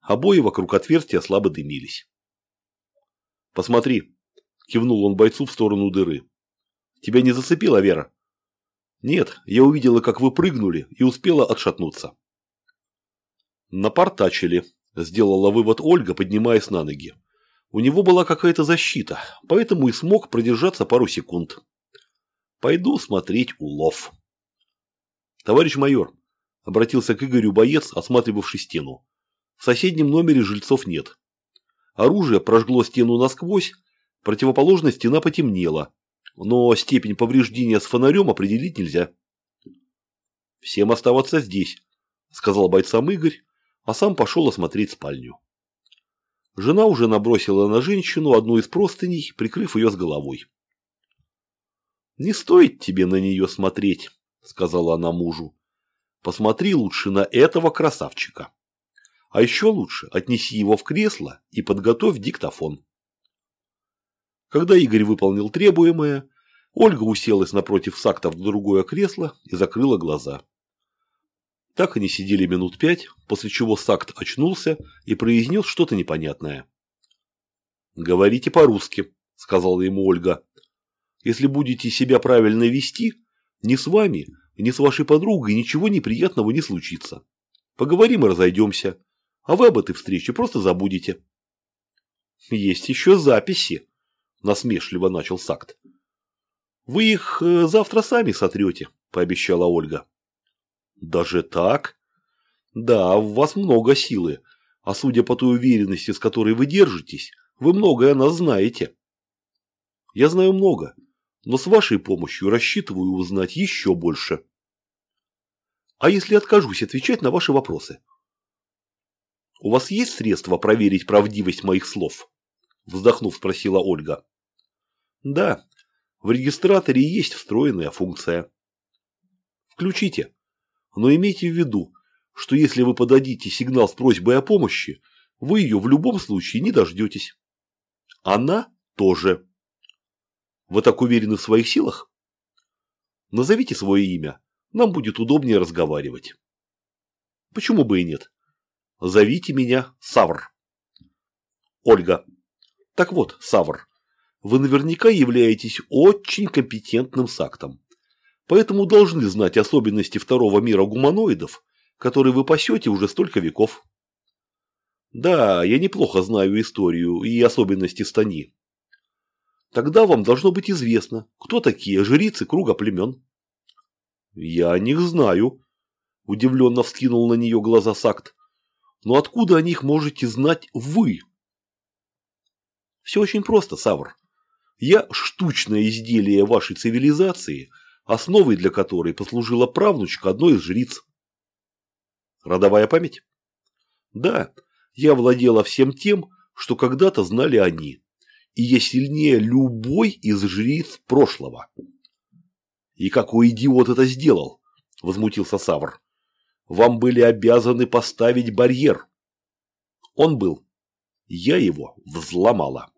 Speaker 1: Обои вокруг отверстия слабо дымились. «Посмотри», – кивнул он бойцу в сторону дыры. «Тебя не зацепила, Вера?» Нет, я увидела, как вы прыгнули и успела отшатнуться. Напортачили, сделала вывод Ольга, поднимаясь на ноги. У него была какая-то защита, поэтому и смог продержаться пару секунд. Пойду смотреть улов. Товарищ майор, обратился к Игорю боец, осматривавший стену. В соседнем номере жильцов нет. Оружие прожгло стену насквозь, противоположная стена потемнела, но степень повреждения с фонарем определить нельзя. «Всем оставаться здесь», – сказал бойцам Игорь, а сам пошел осмотреть спальню. Жена уже набросила на женщину одну из простыней, прикрыв ее с головой. «Не стоит тебе на нее смотреть», – сказала она мужу. «Посмотри лучше на этого красавчика. А еще лучше отнеси его в кресло и подготовь диктофон». Когда Игорь выполнил требуемое, Ольга уселась напротив Сакта в другое кресло и закрыла глаза. Так они сидели минут пять, после чего Сакт очнулся и произнес что-то непонятное. «Говорите по-русски», – сказала ему Ольга. «Если будете себя правильно вести, ни с вами, ни с вашей подругой ничего неприятного не случится. Поговорим и разойдемся, а вы об этой встрече просто забудете». Есть еще записи, насмешливо начал Сакт. Вы их э, завтра сами сотрете, пообещала Ольга. Даже так? Да, в вас много силы, а судя по той уверенности, с которой вы держитесь, вы многое о нас знаете. Я знаю много, но с вашей помощью рассчитываю узнать еще больше. А если откажусь отвечать на ваши вопросы? У вас есть средства проверить правдивость моих слов? Вздохнув, спросила Ольга. Да, в регистраторе есть встроенная функция. Включите. Но имейте в виду, что если вы подадите сигнал с просьбой о помощи, вы ее в любом случае не дождетесь. Она тоже. Вы так уверены в своих силах? Назовите свое имя, нам будет удобнее разговаривать. Почему бы и нет? Зовите меня Савр. Ольга. Так вот, Савр, вы наверняка являетесь очень компетентным сактом. Поэтому должны знать особенности второго мира гуманоидов, которые вы пасете уже столько веков. Да, я неплохо знаю историю и особенности Стани. Тогда вам должно быть известно, кто такие жрицы круга племен. Я о них знаю, удивленно вскинул на нее глаза Сакт. Но откуда о них можете знать вы? Все очень просто, Савр. Я штучное изделие вашей цивилизации, основой для которой послужила правнучка одной из жриц. Родовая память? Да, я владела всем тем, что когда-то знали они, и я сильнее любой из жриц прошлого. И какой идиот это сделал? Возмутился Савр. Вам были обязаны поставить барьер. Он был. Я его взломала.